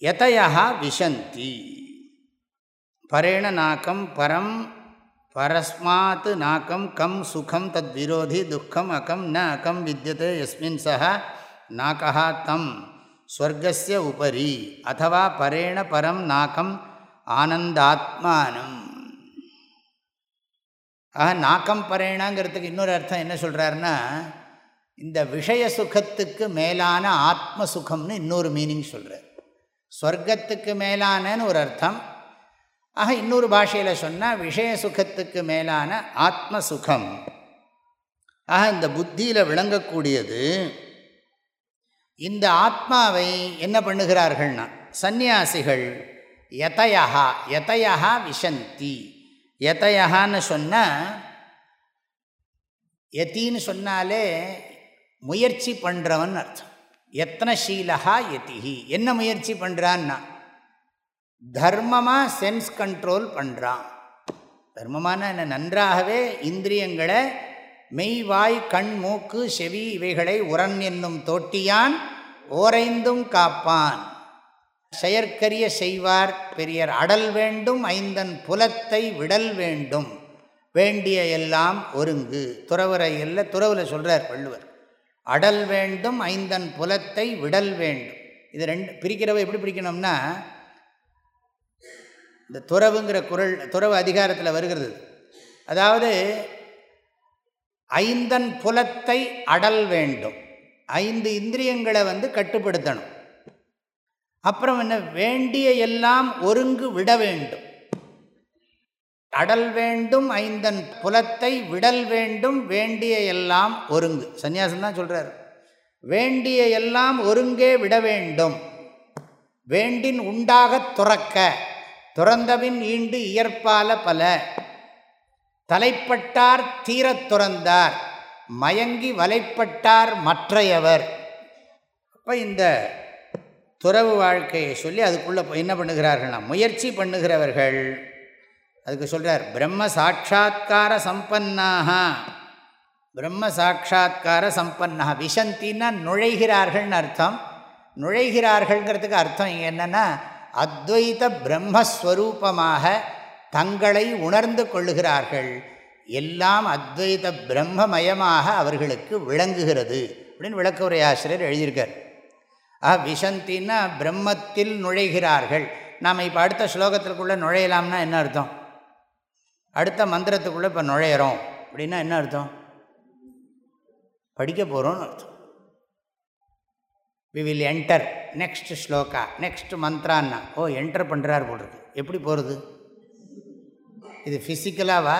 எதையா விசந்தி பரேண நாக்கம் பரம் பரஸ்மாத் நாக்கம் கம் சுகம் தத் விரோதி துக்கம் அகம் ந அகம் வித்தியதே எஸ்மின் சக நாக்கா தம் ஸ்வர்கஸ்ய உபரி. அதுவா பரேண பரம் நாக்கம் ஆனந்தாத்மானம். ஆக நாக்கம் பரேணாங்கிறதுக்கு இன்னொரு அர்த்தம் என்ன சொல்கிறாருன்னா இந்த விஷய சுகத்துக்கு மேலான ஆத்ம சுகம்னு இன்னொரு மீனிங் சொல்கிறார் ஸ்வர்க்கத்துக்கு மேலானன்னு ஒரு அர்த்தம். ஆக இன்னொரு பாஷையில் சொன்னால் விஷய சுகத்துக்கு மேலான ஆத்ம சுகம் ஆக இந்த புத்தியில் விளங்கக்கூடியது இந்த ஆத்மாவை என்ன பண்ணுகிறார்கள்னா சந்நியாசிகள் யதையா யதையா விஷந்தி. எதையகான்னு சொன்னால் எத்தின்னு சொன்னாலே முயற்சி பண்ணுறவன் அர்த்தம். எத்தனசீலகா எத்திஹி என்ன முயற்சி பண்ணுறான்னா தர்மமாக சென்ஸ் கண்ட்ரோல் பண்ணுறான் தர்மமான என்ன? நன்றாகவே இந்திரியங்களை மெய்வாய் கண் மூக்கு செவி இவைகளை உரன் என்னும் தோட்டியான் ஓரைந்தும் காப்பான். செயற்கரிய செய்வார். பெரியர் அடல் வேண்டும் ஐந்தன் புலத்தை விடல் வேண்டும். வேண்டிய எல்லாம் ஒருங்கு. துறவரை இல்லை துறவில் சொல்கிறார் வள்ளுவர். அடல் வேண்டும் ஐந்தன் புலத்தை விடல் வேண்டும். இது ரெண்டு பிரிக்கிறவ எப்படி பிரிக்கணும்னா இந்த துறவுங்கிற குரல் துறவு அதிகாரத்தில் வருகிறது. அதாவது ஐந்தன் புலத்தை அடல் வேண்டும். ஐந்து இந்திரியங்களை வந்து கட்டுப்படுத்தணும். அப்புறம் என்ன? வேண்டிய எல்லாம் ஒருங்கு விட வேண்டும். அடல் வேண்டும் ஐந்தன் புலத்தை விடல் வேண்டும் வேண்டிய எல்லாம் ஒருங்கு. சன்னியாசம் தான் சொல்கிறார் வேண்டிய எல்லாம் ஒருங்கே விட வேண்டும். வேண்டின் உண்டாக துறக்க துறந்தபின் ஈண்டு இயற்பால பல. தலைப்பட்டார் தீரத் துறந்தார் மயங்கி வலைப்பட்டார் மற்றையவர். அப்போ இந்த துறவு வாழ்க்கையை சொல்லி அதுக்குள்ளே என்ன பண்ணுகிறார்கள்னா முயற்சி பண்ணுகிறவர்கள். அதுக்கு சொல்கிறார் பிரம்ம சாட்சா்கார சம்பன்னாக பிரம்ம சாட்சா்கார சம்பன்னா விசந்தின்னா நுழைகிறார்கள்னு அர்த்தம். நுழைகிறார்கள்ங்கிறதுக்கு அர்த்தம் இங்கே என்னென்னா அத்வைத பிரம்மஸ்வரூபமாக தங்களை உணர்ந்து கொள்ளுகிறார்கள். எல்லாம் அத்வைத பிரம்மமயமாக அவர்களுக்கு விளங்குகிறது. அப்படின்னு விளக்க உரையாசிரியர் எழுதியிருக்கார். ஆ விசந்தின்னா பிரம்மத்தில் நுழைகிறார்கள். நாம் இப்போ அடுத்த ஸ்லோகத்திற்குள்ளே நுழையலாம்னா என்ன அர்த்தம்? அடுத்த மந்திரத்துக்குள்ளே இப்போ நுழையிறோம். அப்படின்னா என்ன அர்த்தம்? படிக்க போகிறோம்னு அர்த்தம். We will enter next shloka next மந்த்ரான்னா oh enter பண்ணுறார் போடுறது எப்படி போகிறது இது ஃபிசிக்கலாவா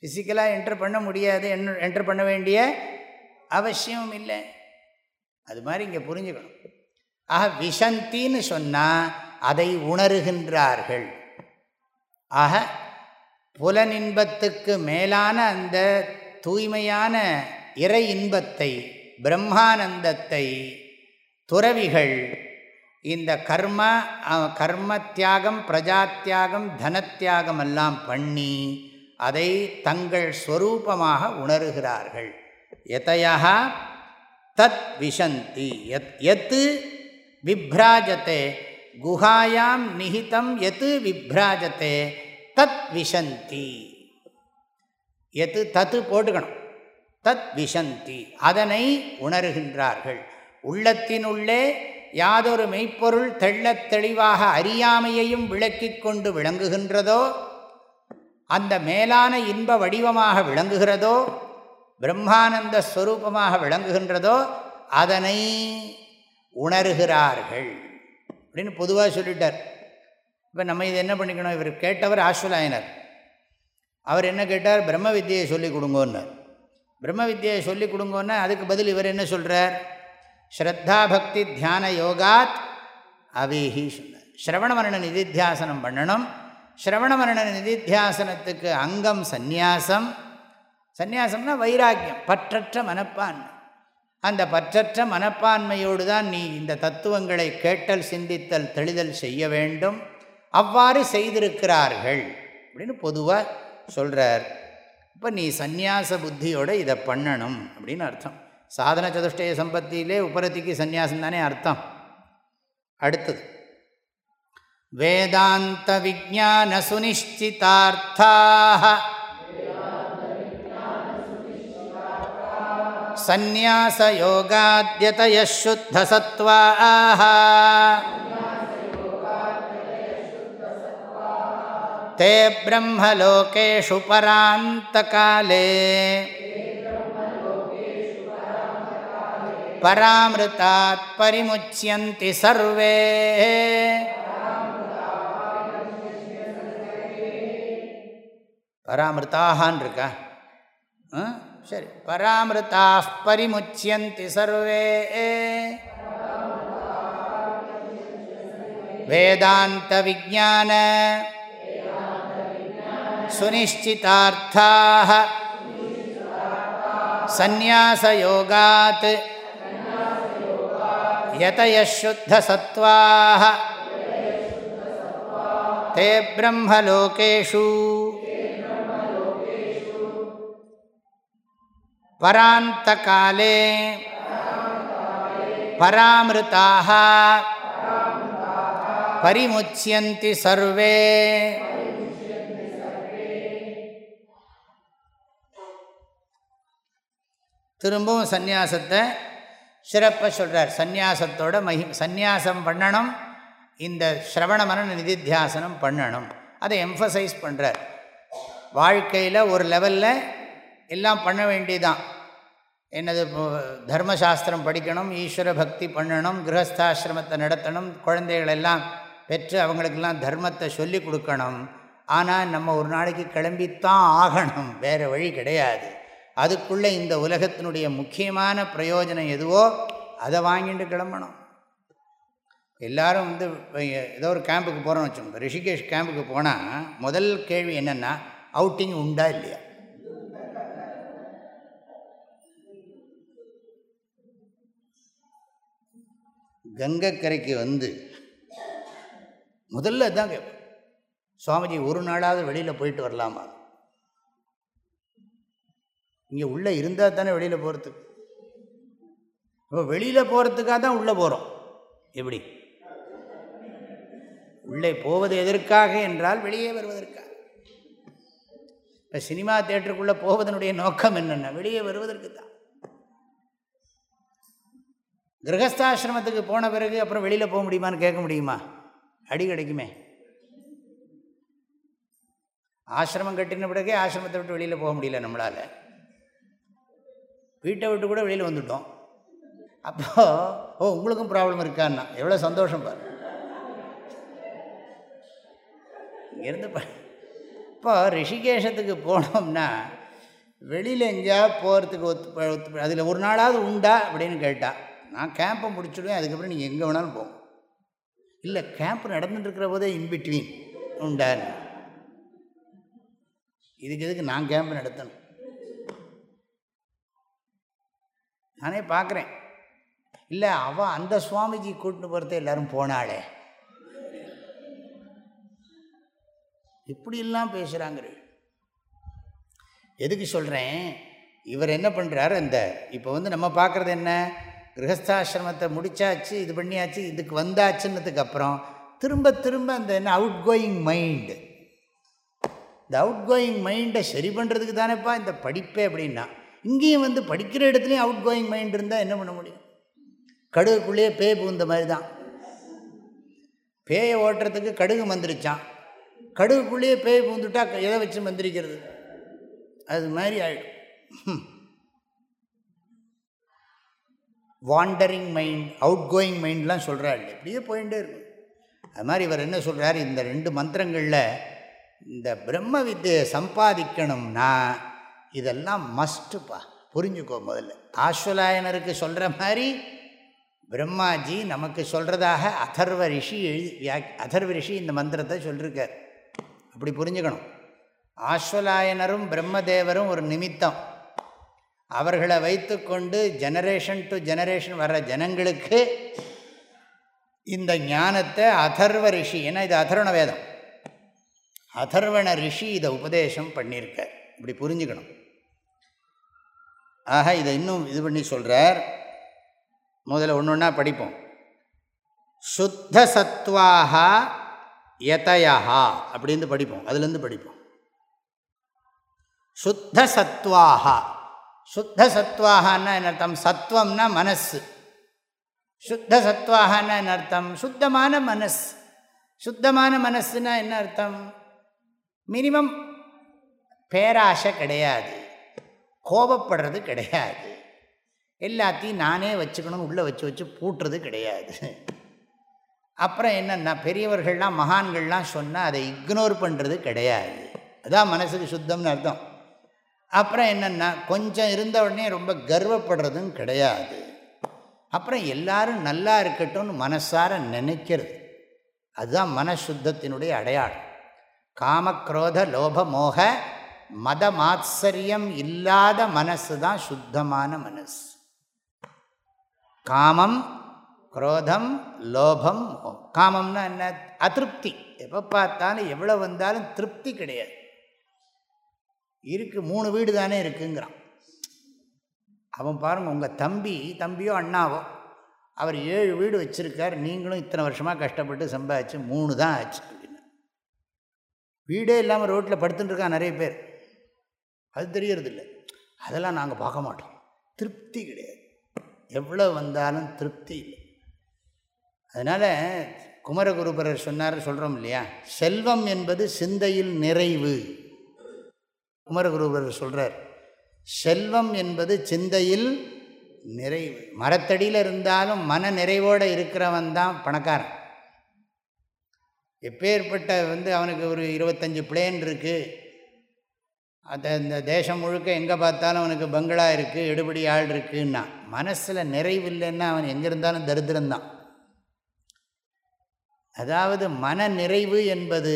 ஃபிசிக்கலாக என்டர் பண்ண முடியாது. என் என்டர் பண்ண வேண்டிய அவசியம் இல்லை. அது மாதிரி இங்கே புரிஞ்சுக்கணும். ஆக விஷந்தின்னு சொன்னால் அதை உணர்கின்றார்கள். ஆக புலனின்பத்துக்கு மேலான அந்த தூய்மையான இறை இன்பத்தை பிரம்மானந்தத்தை துறவிகள் இந்த கர்ம கர்ம தியாகம் பிரஜா தியாகம் தனத்தியாகம் எல்லாம் பண்ணி அதை தங்கள் ஸ்வரூபமாக உணர்கிறார்கள். எதையா தத் விஷந்தி. எத் எத்து விப்ராஜத்தை. குஹாயாம் நிஹிதம் எத்து விப்ராஜத்தை. தத் விஷந்தி. எது தத்து போட்டுக்கணும். தத் விஷந்தி. அதனை உணர்கின்றார்கள். உள்ளத்தினுள்ளே யாதொரு மெய்ப்பொருள் தெள்ளத் தெளிவாக அறியாமையையும் விளக்கிக் கொண்டு விளங்குகின்றதோ அந்த மேலான இன்ப வடிவமாக விளங்குகிறதோ பிரம்மானந்த ஸ்வரூபமாக விளங்குகின்றதோ அதனை உணர்கிறார்கள். அப்படின்னு பொதுவாக சொல்லிட்டார். இப்போ நம்ம இது என்ன பண்ணிக்கணும்? இவர் கேட்டவர் ஆஸ்வலாயினர். அவர் என்ன கேட்டார்? பிரம்ம வித்தியை சொல்லிக் கொடுங்கன்னார். பிரம்ம வித்தியை சொல்லிக் கொடுங்கோன்னா அதுக்கு பதில் இவர் என்ன சொல்கிறார் ஸ்ரத்தா பக்தி தியான யோகாத் அவேஹி சொன்னார். ஸ்ரவண மரண நிதித்தியாசனம் பண்ணணும். ஸ்ரவண மரண நிதித்தியாசனத்துக்கு அங்கம் சந்நியாசம். சந்நியாசம்னா வைராக்கியம். பற்றற்ற மனப்பான்மை. அந்த பற்றற்ற மனப்பான்மையோடு தான் நீ இந்த தத்துவங்களை கேட்டல் சிந்தித்தல் தெளிதல் செய்ய வேண்டும். அவ்வாறு செய்திருக்கிறார்கள் அப்படின்னு பொதுவாக சொல்கிறார் இப்போ நீ சந்நியாச புத்தியோடு இதை பண்ணணும் அப்படின்னு அர்த்தம். சாதன சதுஷ்டய சம்பத்தியிலே உபரத்திக்கு சந்நியாசம் தானே அர்த்தம். அடுத்தது. வேதாந்த விஜான சுனிச்சிதார்த்தாக सन्न्यासयोगाद्यतयः शुद्धसत्त्वाः ते ब्रह्मलोकेषु परान्तकाले परामृतात् परिमुच्यन्ति सर्वे பராமிருத்தாகான் இருக்கா சரி பராமிருத்தா பரிமுச்சியந்தி சர்வே வேதாந்த விஜான சுனிஷ்டிதார்த்தாக சந்நியாசயோகாத் यतयशुद्धसत्त्वाः ते ब्रह्मलोकेषु परान्तकाले परामृताः परिमुच्यन्ति सर्वे திரும்பவும் சந்நியாசத்தை சிறப்பாக சொல்கிறார் சந்நியாசத்தோட மகி சந்நியாசம் பண்ணணும் இந்த ஸ்ரவண மரண நிதித்தியாசனம் பண்ணணும் அதை எம்ஃபசைஸ் பண்ணுறார் வாழ்க்கையில் ஒரு லெவலில் எல்லாம் பண்ண வேண்டியதான் என்னது தர்மசாஸ்திரம் படிக்கணும் ஈஸ்வர பக்தி பண்ணணும் கிரகஸ்தாசிரமத்தை நடத்தணும் குழந்தைகளெல்லாம் பெற்று அவங்களுக்கெல்லாம் தர்மத்தை சொல்லி கொடுக்கணும். ஆனால் நம்ம ஒரு நாளைக்கு கிளம்பித்தான் ஆகணும் வேறு வழி கிடையாது. அதுக்குள்ளே இந்த உலகத்தினுடைய முக்கியமான பிரயோஜனம் எதுவோ அதை வாங்கிட்டு கிளம்பணும். எல்லோரும் வந்து ஏதோ ஒரு கேம்புக்கு போகிறோம்னு வச்சுக்கோங்க. ரிஷிகேஷ் கேம்புக்கு போனால் முதல் கேள்வி என்னென்னா அவுட்டிங் உண்டா இல்லையா? கங்கைக்கரைக்கு வந்து முதல்ல தான் கேட்பேன் சுவாமிஜி ஒரு நாளாவது வெளியில் போயிட்டு வரலாமா? இங்கே உள்ளே இருந்தால் தானே வெளியில் போகிறதுக்கு இப்போ வெளியில் போகிறதுக்காக தான் உள்ளே போகிறோம் எப்படி? உள்ளே போவது எதற்காக என்றால் வெளியே வருவதற்காக. இப்போ சினிமா தேட்டருக்குள்ளே போவதனுடைய நோக்கம் என்னென்ன வெளியே வருவதற்கு தான் கிரகஸ்தாசிரமத்துக்கு போன பிறகு அப்புறம் வெளியில் போக முடியுமான்னு கேட்க முடியுமா? அடி கிடைக்குமே. ஆசிரமம் கட்டின பிறகே ஆசிரமத்தை விட்டு வெளியில் போக முடியல நம்மளால். வீட்டை விட்டு கூட வெளியில் வந்துட்டோம். அப்போது ஓ உங்களுக்கும் ப்ராப்ளம் இருக்கான்னா? எவ்வளோ சந்தோஷம் பாரு. இங்கேருந்து இப்போ ரிஷிகேஷத்துக்கு போனோம்னா வெளியில் எங்கேயா போகிறதுக்கு ஒத்து ஒத்து அதில் ஒரு நாளாவது உண்டா அப்படின்னு கேட்டால் நான் கேம்பை முடிச்சுடுவேன் அதுக்கப்புறம் நீங்கள் எங்கே வேணாலும் போகும் இல்லை கேம்ப் நடந்துட்டுருக்கிற போதே இன்பிட்வீன் உண்டார். இதுக்கு எதுக்கு நான் கேம்ப் நடத்தணும்? நானே பார்க்குறேன் இல்லை அவள் அந்த சுவாமிஜி கூட்டின்னு போகிறத எல்லோரும் போனாளே. இப்படியெல்லாம் பேசுகிறாங்க எதுக்கு சொல்கிறேன் இவர் என்ன பண்ணுறாரு அந்த இப்போ வந்து நம்ம பார்க்குறது என்ன? கிரகஸ்தாசிரமத்தை முடித்தாச்சு இது பண்ணியாச்சு இதுக்கு வந்தாச்சுன்னதுக்கு அப்புறம் திரும்ப திரும்ப அந்த என்ன அவுட் கோயிங் மைண்டு இந்த அவுட் கோயிங் மைண்டை சரி பண்ணுறதுக்கு தானேப்பா இந்த படிப்பே அப்படின்னா. இங்கேயும் வந்து படிக்கிற இடத்துலையும் அவுட் கோயிங் மைண்ட் இருந்தால் என்ன பண்ண முடியும்? கடுகுக்குள்ளேயே பேய் பூந்த மாதிரி தான் பேயை ஓட்டுறதுக்கு கடுகு மந்திரிச்சான். கடுகுக்குள்ளேயே பேய் பூந்துட்டா எதை வச்சு மந்திரிக்கிறது? அது மாதிரி ஆகிடும் வாண்டரிங் மைண்ட் அவுட் கோயிங் மைண்ட்லாம் சொல்கிறாள் இப்படியே போயிட்டே இருக்கும். அது மாதிரி இவர் என்ன சொல்கிறார் இந்த ரெண்டு மந்திரங்களில் இந்த பிரம்ம வித்தியை சம்பாதிக்கணும்னா இதெல்லாம் மஸ்ட்டுப்பா புரிஞ்சுக்கோ முதல்ல. ஆஸ்வலாயனருக்கு சொல்கிற மாதிரி பிரம்மாஜி நமக்கு சொல்கிறதாக அதர்வ ரிஷி எழுதி வியா அதர்வ ரிஷி இந்த மந்திரத்தை சொல்லியிருக்கார் அப்படி புரிஞ்சுக்கணும். ஆஸ்வலாயனரும் பிரம்மதேவரும் ஒரு நிமித்தம். அவர்களை வைத்துக்கொண்டு ஜெனரேஷன் டு ஜெனரேஷன் வர்ற ஜனங்களுக்கு இந்த ஞானத்தை அதர்வ ரிஷி ஏன்னா இது அதர்வண வேதம். அதர்வண ரிஷி இதை உபதேசம் பண்ணியிருக்கார். இப்படி புரிஞ்சுக்கணும். ஆக இதை இன்னும் இது பண்ணி சொல்கிறார் முதல்ல ஒன்று ஒன்றா படிப்போம். சுத்த சத்வாக யதயா அப்படின்னு படிப்போம். அதுலேருந்து படிப்போம். சுத்த சத்வாகா சுத்த சத்வாகன்னா என்ன அர்த்தம்? சத்வம்னா மனசு. சுத்த சத்வாகன்னா என்ன அர்த்தம்? சுத்தமான மனசு. சுத்தமான மனசுனா என்ன அர்த்தம்? மினிமம் பேராசை கிடையாது. கோபப்படுறது கிடையாது. எல்லாத்தையும் நானே வச்சுக்கணும் உள்ளே வச்சு வச்சு பூட்டுறது கிடையாது. அப்புறம் என்னென்னா பெரியவர்கள்லாம் மகான்கள்லாம் சொன்னால் அதை இக்னோர் பண்ணுறது கிடையாது. அதான் மனசுக்கு சுத்தம்னு அர்த்தம். அப்புறம் என்னென்னா கொஞ்சம் இருந்த உடனே ரொம்ப கர்வப்படுறதும் கிடையாது. அப்புறம் எல்லாரும் நல்லா இருக்கட்டும்னு மனசார நினைக்கிறது. அதுதான் மனசுத்தத்தினுடைய அடையாளம். காமக்ரோத லோப மோக மத மாத்சரியம் இல்லாத மனசு தான் சுத்தமான மனசு. காமம் குரோதம் லோபம் காமம்னா என்ன? அதிருப்தி. எப்போ பார்த்தாலும் எவ்வளோ வந்தாலும் திருப்தி கிடையாது. இருக்குது மூணு வீடு தானே இருக்குங்கிறான். அவன் பாருங்கள் உங்கள் தம்பி தம்பியோ அண்ணாவோ அவர் ஏழு வீடு வச்சுருக்கார் நீங்களும் இத்தனை வருஷமாக கஷ்டப்பட்டு சம்பாதிச்சு மூணு தான் ஆச்சு. அப்படின்னு வீடே இல்லாமல் ரோட்டில் படுத்துட்டுருக்கான் நிறைய பேர். அது தெரியறதில்ல. அதெல்லாம் நாங்கள் பார்க்க மாட்டோம். திருப்தி கிடையாது. எவ்வளோ வந்தாலும் திருப்தி இல்லை. அதனால் குமரகுருபரர் சொன்னார் சொல்கிறோம் இல்லையா? செல்வம் என்பது சிந்தையில் நிறைவு. குமரகுருவர் சொல்கிறார் செல்வம் என்பது சிந்தையில் நிறைவு. மரத்தடியில் இருந்தாலும் மன நிறைவோடு இருக்கிறவன் தான் பணக்காரன். எப்பேற்பட்ட வந்து அவனுக்கு ஒரு இருபத்தஞ்சி பிளேன் இருக்குது அந்த இந்த தேசம் முழுக்க எங்கே பார்த்தாலும் அவனுக்கு பங்களா இருக்குது எடுபடி ஆள் இருக்குன்னா மனசில் நிறைவு இல்லைன்னா அவன் எங்கே இருந்தாலும் தரித்திரம்தான் அதாவது மன நிறைவு என்பது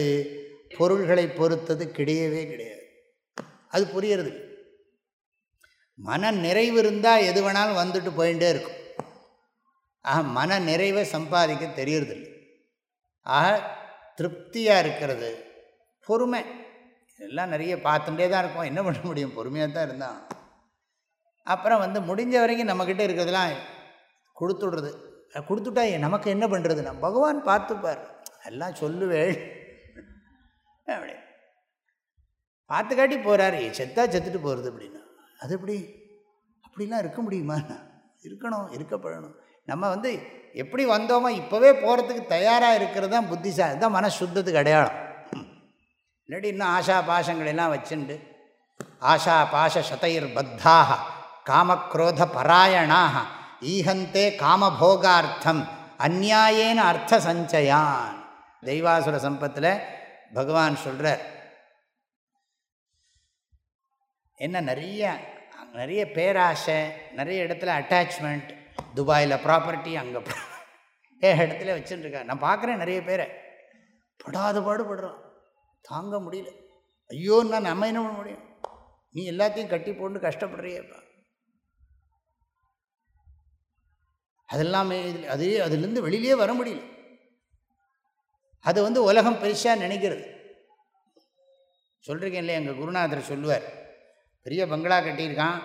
பொருள்களை பொறுத்தது கிடையவே கிடையாது. அது புரியறது. மன நிறைவு இருந்தால் எது வேணாலும் வந்துட்டு போயிட்டே இருக்கும். ஆக மன நிறைவை சம்பாதிக்க தெரியறதில்லை. ஆக திருப்தியாக இருக்கிறது பொறுமை. எல்லாம் நிறைய பார்த்துட்டே தான் இருக்கும். என்ன பண்ண முடியும்? பொறுமையாக தான் இருந்தான் அப்புறம் வந்து முடிஞ்ச வரைக்கும் நம்மக்கிட்ட இருக்கிறதுலாம் கொடுத்துடுறது. கொடுத்துட்டா நமக்கு என்ன பண்ணுறது நம்ம பகவான் பார்த்துப்பார். எல்லாம் சொல்லுவேள். அப்படி. பார்த்து காட்டி போகிறாரு செத்தா செத்துட்டு போகிறது அப்படின்னா. அது எப்படி? அப்படிலாம் இருக்க முடியுமா? இருக்கணும் இருக்கப்படணும். நம்ம வந்து எப்படி வந்தோமோ இப்போவே போகிறதுக்கு தயாராக இருக்கிறது தான் புத்திசா இதுதான் மன சுத்தத்துக்கு அடையாளம். இல்லாட்டி இன்னும் ஆஷா பாஷங்களெல்லாம் வச்சுண்டு ஆஷா பாஷ சதைர் பத்தாக காமக்ரோத பராயணாக ஈஹந்தே காமபோகார்த்தம் அந்நியாயேன அர்த்த சஞ்சயான். தெய்வாசுர சம்பத்தில் பகவான் சொல்கிறார் என்ன நிறைய நிறைய பேராசை நிறைய இடத்துல அட்டாச்மெண்ட் துபாயில் ப்ராப்பர்ட்டி அங்கே ஏ இடத்துல வச்சுட்டுருக்கேன் நான் பார்க்குறேன் நிறைய பேரை. படாத பாடுபடுறோம் தாங்க முடியல. ஐயோன்னா நம்ம என்ன பண்ண முடியும்? நீ எல்லாத்தையும் கட்டி போட்டு கஷ்டப்படுறியப்பா அதெல்லாமே இதில் அது அதுலேருந்து வெளியிலே வர முடியல. அது வந்து உலகம் பெருசாக நினைக்கிறது. சொல்கிறீங்க இல்லையா? எங்கள் குருநாதர் சொல்லுவார். பெரிய பங்களா கட்டியிருக்கான்.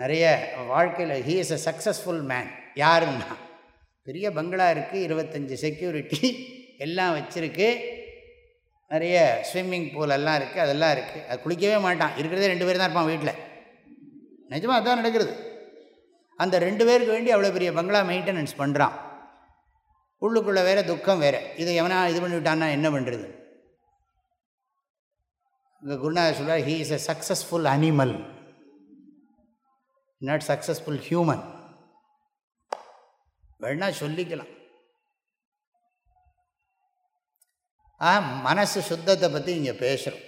நிறைய வாழ்க்கையில் he is a successful man யாருன்னா பெரிய பங்களா இருக்குது இருபத்தஞ்சி செக்யூரிட்டி எல்லாம் வச்சுருக்கு. நிறைய ஸ்விம்மிங் பூல் எல்லாம் இருக்குது அதெல்லாம் இருக்குது அது குளிக்கவே மாட்டான். இருக்கிறதே ரெண்டு பேர் தான் இருப்பான் வீட்டில் நிஜமாக அதுதான் நடக்கிறது. அந்த ரெண்டு பேருக்கு வேண்டி அவ்வளோ பெரிய பங்களா மெயின்டெனன்ஸ் பண்ணுறான் உள்ளுக்குள்ளே வேறு துக்கம் வேறு. இது எவனா இது பண்ணிவிட்டான்னா என்ன பண்ணுறது இங்கே குருநாதர் சொல்கிறார் he is a successful animal not successful human வேணா சொல்லிக்கலாம். ஆ மனசு சுத்தத்தை பற்றி இங்கே பேசுகிறோம்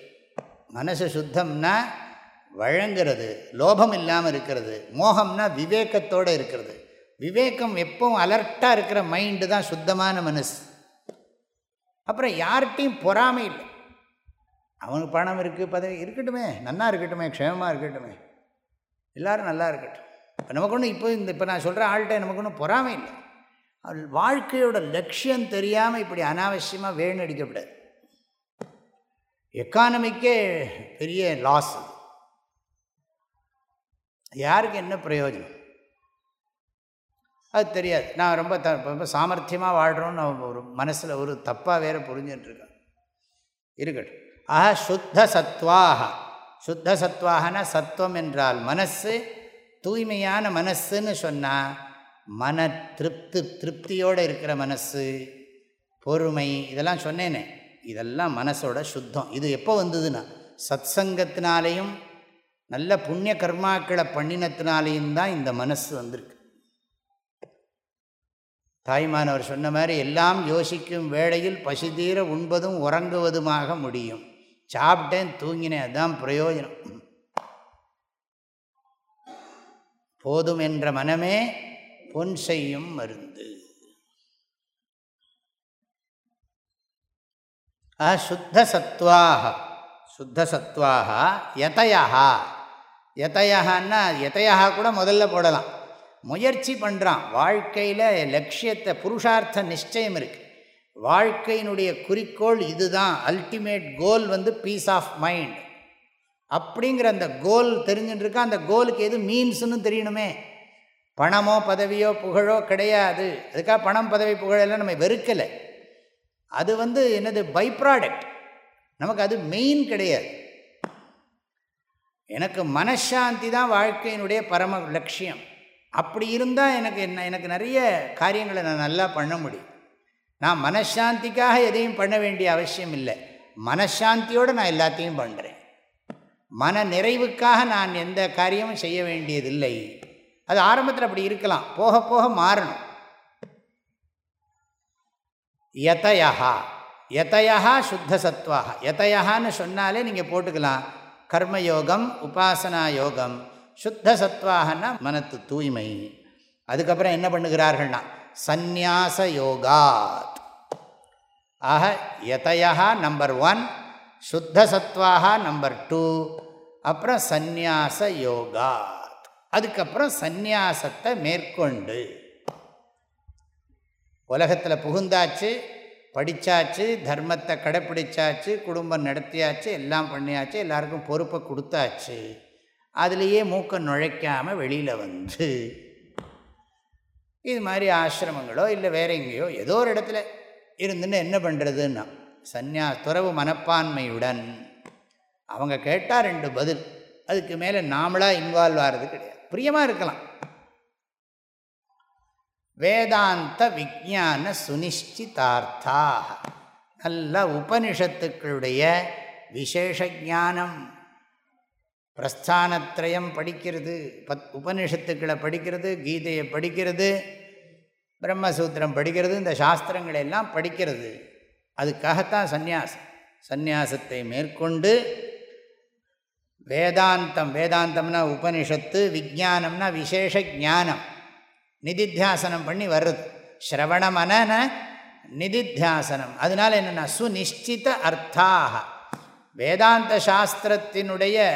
மனசு சுத்தம்னா வழங்கிறது லோபம் இல்லாமல் இருக்கிறது மோகம்னா விவேகத்தோடு இருக்கிறது. விவேகம் எப்பவும் அலர்ட்டாக இருக்கிற மைண்டு தான் சுத்தமான மனசு. அப்புறம் யார்கிட்டையும் பொறாமை இல்லை. அவனுக்கு பணம் இருக்குது பதவி இருக்கட்டுமே நல்லா இருக்கட்டுமே க்ஷேமமாக இருக்கட்டுமே. எல்லோரும் நல்லா இருக்கட்டும். இப்போ நமக்கு ஒன்றும் இப்போ இந்த இப்போ நான் சொல்கிற ஆள்கிட்ட நமக்கு ஒன்றும் பொறாமை இல்லை. வாழ்க்கையோட லட்சியம் தெரியாமல் இப்படி அனாவசியமாக வேணும் அடிக்கப்படாது. எக்கானமிக்கே பெரிய லாஸ் யாருக்கு என்ன பிரயோஜனம்? அது தெரியாது. நான் ரொம்ப த ரொம்ப சாமர்த்தியமாக வாழ்கிறோன்னு ஒரு மனசில் ஒரு தப்பாக வேறு புரிஞ்சுட்டுருக்கேன் இருக்கட்டும். ஆக சுத்த சத்வாக சுத்த சத்வாகனா சத்துவம் என்றால் மனசு. தூய்மையான மனசுன்னு சொன்னால் மன திருப்தி திருப்தியோடு இருக்கிற மனசு பொறுமை இதெல்லாம் சொன்னேனே. இதெல்லாம் மனசோட சுத்தம். இது எப்போ வந்ததுன்னா சத் சங்கத்தினாலேயும் நல்ல புண்ணிய கர்மாக்களை பண்ணினத்தினாலேயும் தான் இந்த மனசு வந்திருக்கு. தாய்மானவர் சொன்ன மாதிரி எல்லாம் யோசிக்கும் வேளையில் பசிதீர உண்பதும் உறங்குவதுமாக முடியும். சாப்பிட்டேன் தூங்கினேன் அதுதான் பிரயோஜனம். போதும் என்ற மனமே பொன் செய்யும் மருந்து. சுத்த சத்வாக சுத்த சத்வாக எதையா எதையான்னா எதையா கூட முதல்ல போடலாம். முயற்சி பண்ணுறான் வாழ்க்கையில் லட்சியத்தை புருஷார்த்த நிச்சயம் இருக்குது வாழ்க்கையினுடைய குறிக்கோள் இதுதான். அல்டிமேட் கோல் வந்து பீஸ் ஆஃப் மைண்ட் அப்படிங்கிற அந்த கோல் தெரிஞ்சுட்டுருக்கா அந்த கோலுக்கு எது மீன்ஸ்னு தெரியணுமே. பணமோ பதவியோ புகழோ கிடையாது. அதுக்காக பணம் பதவி புகழெல்லாம் நம்ம வெறுக்கலை. அது வந்து என்னது? பை ப்ராடக்ட் நமக்கு அது மெயின் கிடையாது. எனக்கு மனசாந்தி தான் வாழ்க்கையினுடைய பரம லட்சியம். அப்படி இருந்தால் எனக்கு என்ன எனக்கு நிறைய காரியங்களை நான் நல்லா பண்ண முடியும். நான் மனசாந்திக்காக எதையும் பண்ண வேண்டிய அவசியம் இல்லை மனசாந்தியோடு நான் எல்லாத்தையும் பண்ணுறேன் மன நிறைவுக்காக நான் எந்த காரியமும் செய்ய வேண்டியதில்லை. அது ஆரம்பத்தில் அப்படி இருக்கலாம். போக போக மாறணும். யதயா யதயா சுத்த சத்வாக யதயான்னு சொன்னாலே நீங்கள் போட்டுக்கலாம். கர்மயோகம் உபாசனா யோகம். சுத்த சத்வாகனா மனத்து தூய்மை. அதுக்கப்புறம் என்ன பண்ணுகிறார்கள்னா சந்நியாச யோகாத் ஆக யதயா நம்பர் ஒன் சுத்த சத்வாக நம்பர் டூ அப்புறம் சந்நியாச யோகாத் அதுக்கப்புறம் சந்நியாசத்தை மேற்கொண்டு. உலகத்தில் புகுந்தாச்சு படித்தாச்சு தர்மத்தை கடைப்பிடிச்சாச்சு குடும்பம் நடத்தியாச்சு எல்லாம் பண்ணியாச்சு எல்லாருக்கும் பொறுப்பை கொடுத்தாச்சு. அதுலேயே மூக்கை நுழைக்காமல் வெளியில் வந்து. இது மாதிரி ஆசிரமங்களோ இல்லை வேற எங்கேயோ ஏதோ ஒரு இடத்துல இருந்துன்னு என்ன பண்ணுறதுன்னா சந்யா துறவு மனப்பான்மையுடன் அவங்க கேட்டால் ரெண்டு பதில். அதுக்கு மேலே நாமளாக இன்வால்வ் ஆகிறது கிடையாது. பிரியமாக இருக்கலாம். வேதாந்த விஜான சுனிஷ்டிதார்த்தா நல்ல உபனிஷத்துக்களுடைய விசேஷ ஜானம் பிரஸ்தானத்திரயம் படிக்கிறது பத் உபனிஷத்துக்களை படிக்கிறது கீதையை படிக்கிறது பிரம்மசூத்திரம் படிக்கிறது இந்த சாஸ்திரங்களை எல்லாம் படிக்கிறது. அதுக்காகத்தான் சந்நியாசம். சந்நியாசத்தை மேற்கொண்டு வேதாந்தம் வேதாந்தம்னா உபனிஷத்து விஜானம்னா விசேஷ ஜானம் நிதித்தியாசனம் பண்ணி வர்றது. ஸ்ரவணமனன நிதித்தியாசனம். அதனால் என்னென்னா சுனிஷ்டித அர்த்தாக. வேதாந்த சாஸ்திரத்தினுடைய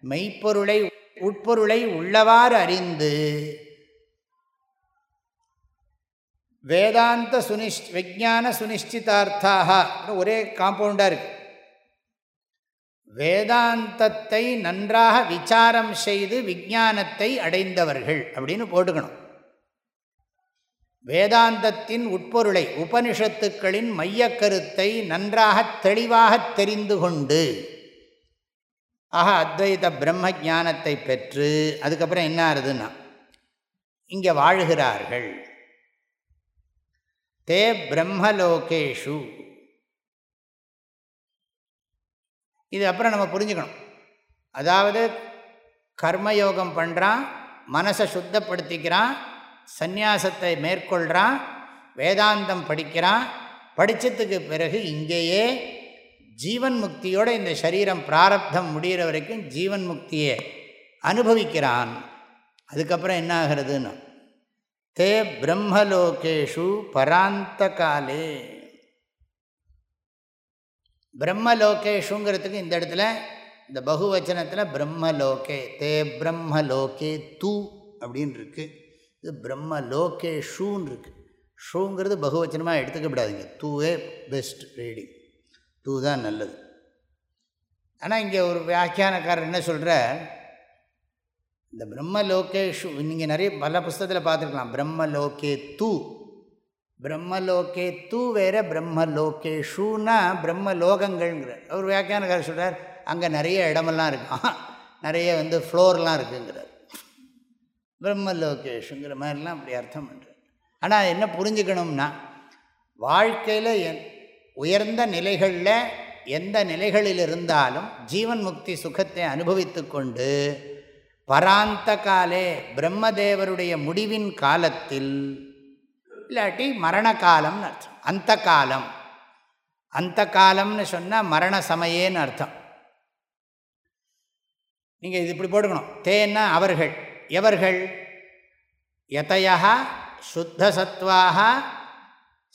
மெய்ப்பொருளை உட்பொருளை உள்ளவாறு அறிந்து வேதாந்த சுனிஷ் விஜான சுனிஷ்டிதார்த்தாக. ஒரே காம்பவுண்டாக இருக்கு. வேதாந்தத்தை நன்றாக விசாரம் செய்து விஜானத்தை அடைந்தவர்கள் அப்படின்னு போட்டுக்கணும். வேதாந்தத்தின் உட்பொருளை உபனிஷத்துக்களின் மையக்கருத்தை நன்றாக தெளிவாக தெரிந்து கொண்டு ஆக அத்வைத பிரம்ம ஜானத்தை பெற்று அதுக்கப்புறம் என்ன ஆறுதுன்னா இங்கே வாழுகிறார்கள். தே பிரம்மலோகேஷு. இது அப்புறம் நம்ம புரிஞ்சுக்கணும். அதாவது கர்மயோகம் பண்ணுறான் மனசை சுத்தப்படுத்திக்கிறான் சந்நியாசத்தை மேற்கொள்கிறான் வேதாந்தம் படிக்கிறான் படித்ததுக்கு பிறகு இங்கேயே ஜீவன் முக்தியோடு இந்த சரீரம் பிராரப்தம் முடிகிற வரைக்கும் ஜீவன் முக்தியை அனுபவிக்கிறான். அதுக்கப்புறம் என்ன ஆகிறதுன்னு தே பிரம்மலோகேஷு பராந்த காலே. பிரம்மலோகேஷுங்கிறதுக்கு இந்த இடத்துல இந்த பகுவச்சனத்தில் பிரம்மலோகே தே பிரம்மலோகே தூ அப்படின்னு இருக்குது இது பிரம்மலோகே ஷூன்னு இருக்குது ஷூங்கிறது பகுவச்சனமாக எடுத்துக்கப்படாதுங்க தூவே பெஸ்ட் ரீடிங் டூ தான் நல்லது. ஆனால் இங்கே ஒரு வியாக்கியானக்காரர் என்ன சொல்கிற இந்த பிரம்மலோகேஷு நீங்கள் நிறைய பல புஸ்தகத்தில் பார்த்துருக்கலாம். பிரம்மலோகே தூ பிரம்மலோகே தூ வேற பிரம்மலோகேஷுனா பிரம்மலோகங்கள்ங்கிற ஒரு வியாக்கியானக்காரர் சொல்கிறார் அங்கே நிறைய இடமெல்லாம் இருக்கான் நிறைய வந்து ஃப்ளோர்லாம் இருக்குங்கிறார். பிரம்மலோகேஷுங்கிற மாதிரிலாம் அப்படி அர்த்தம் பண்ணுறார் ஆனால் என்ன புரிஞ்சுக்கணும்னா வாழ்க்கையில் என் உயர்ந்த நிலைகளில் எந்த நிலைகளில் இருந்தாலும் ஜீவன் முக்தி சுகத்தை அனுபவித்து கொண்டு பராந்த காலே பிரம்மதேவருடைய முடிவின் காலத்தில் இல்லாட்டி மரண காலம்னு அர்த்தம். அந்த காலம் அந்த காலம்னு சொன்னால் மரண சமயேன்னு அர்த்தம். நீங்கள் இது இப்படி போட்டுக்கணும். தேன்னா அவர்கள். எவர்கள்? யதையா சுத்தசத்வாக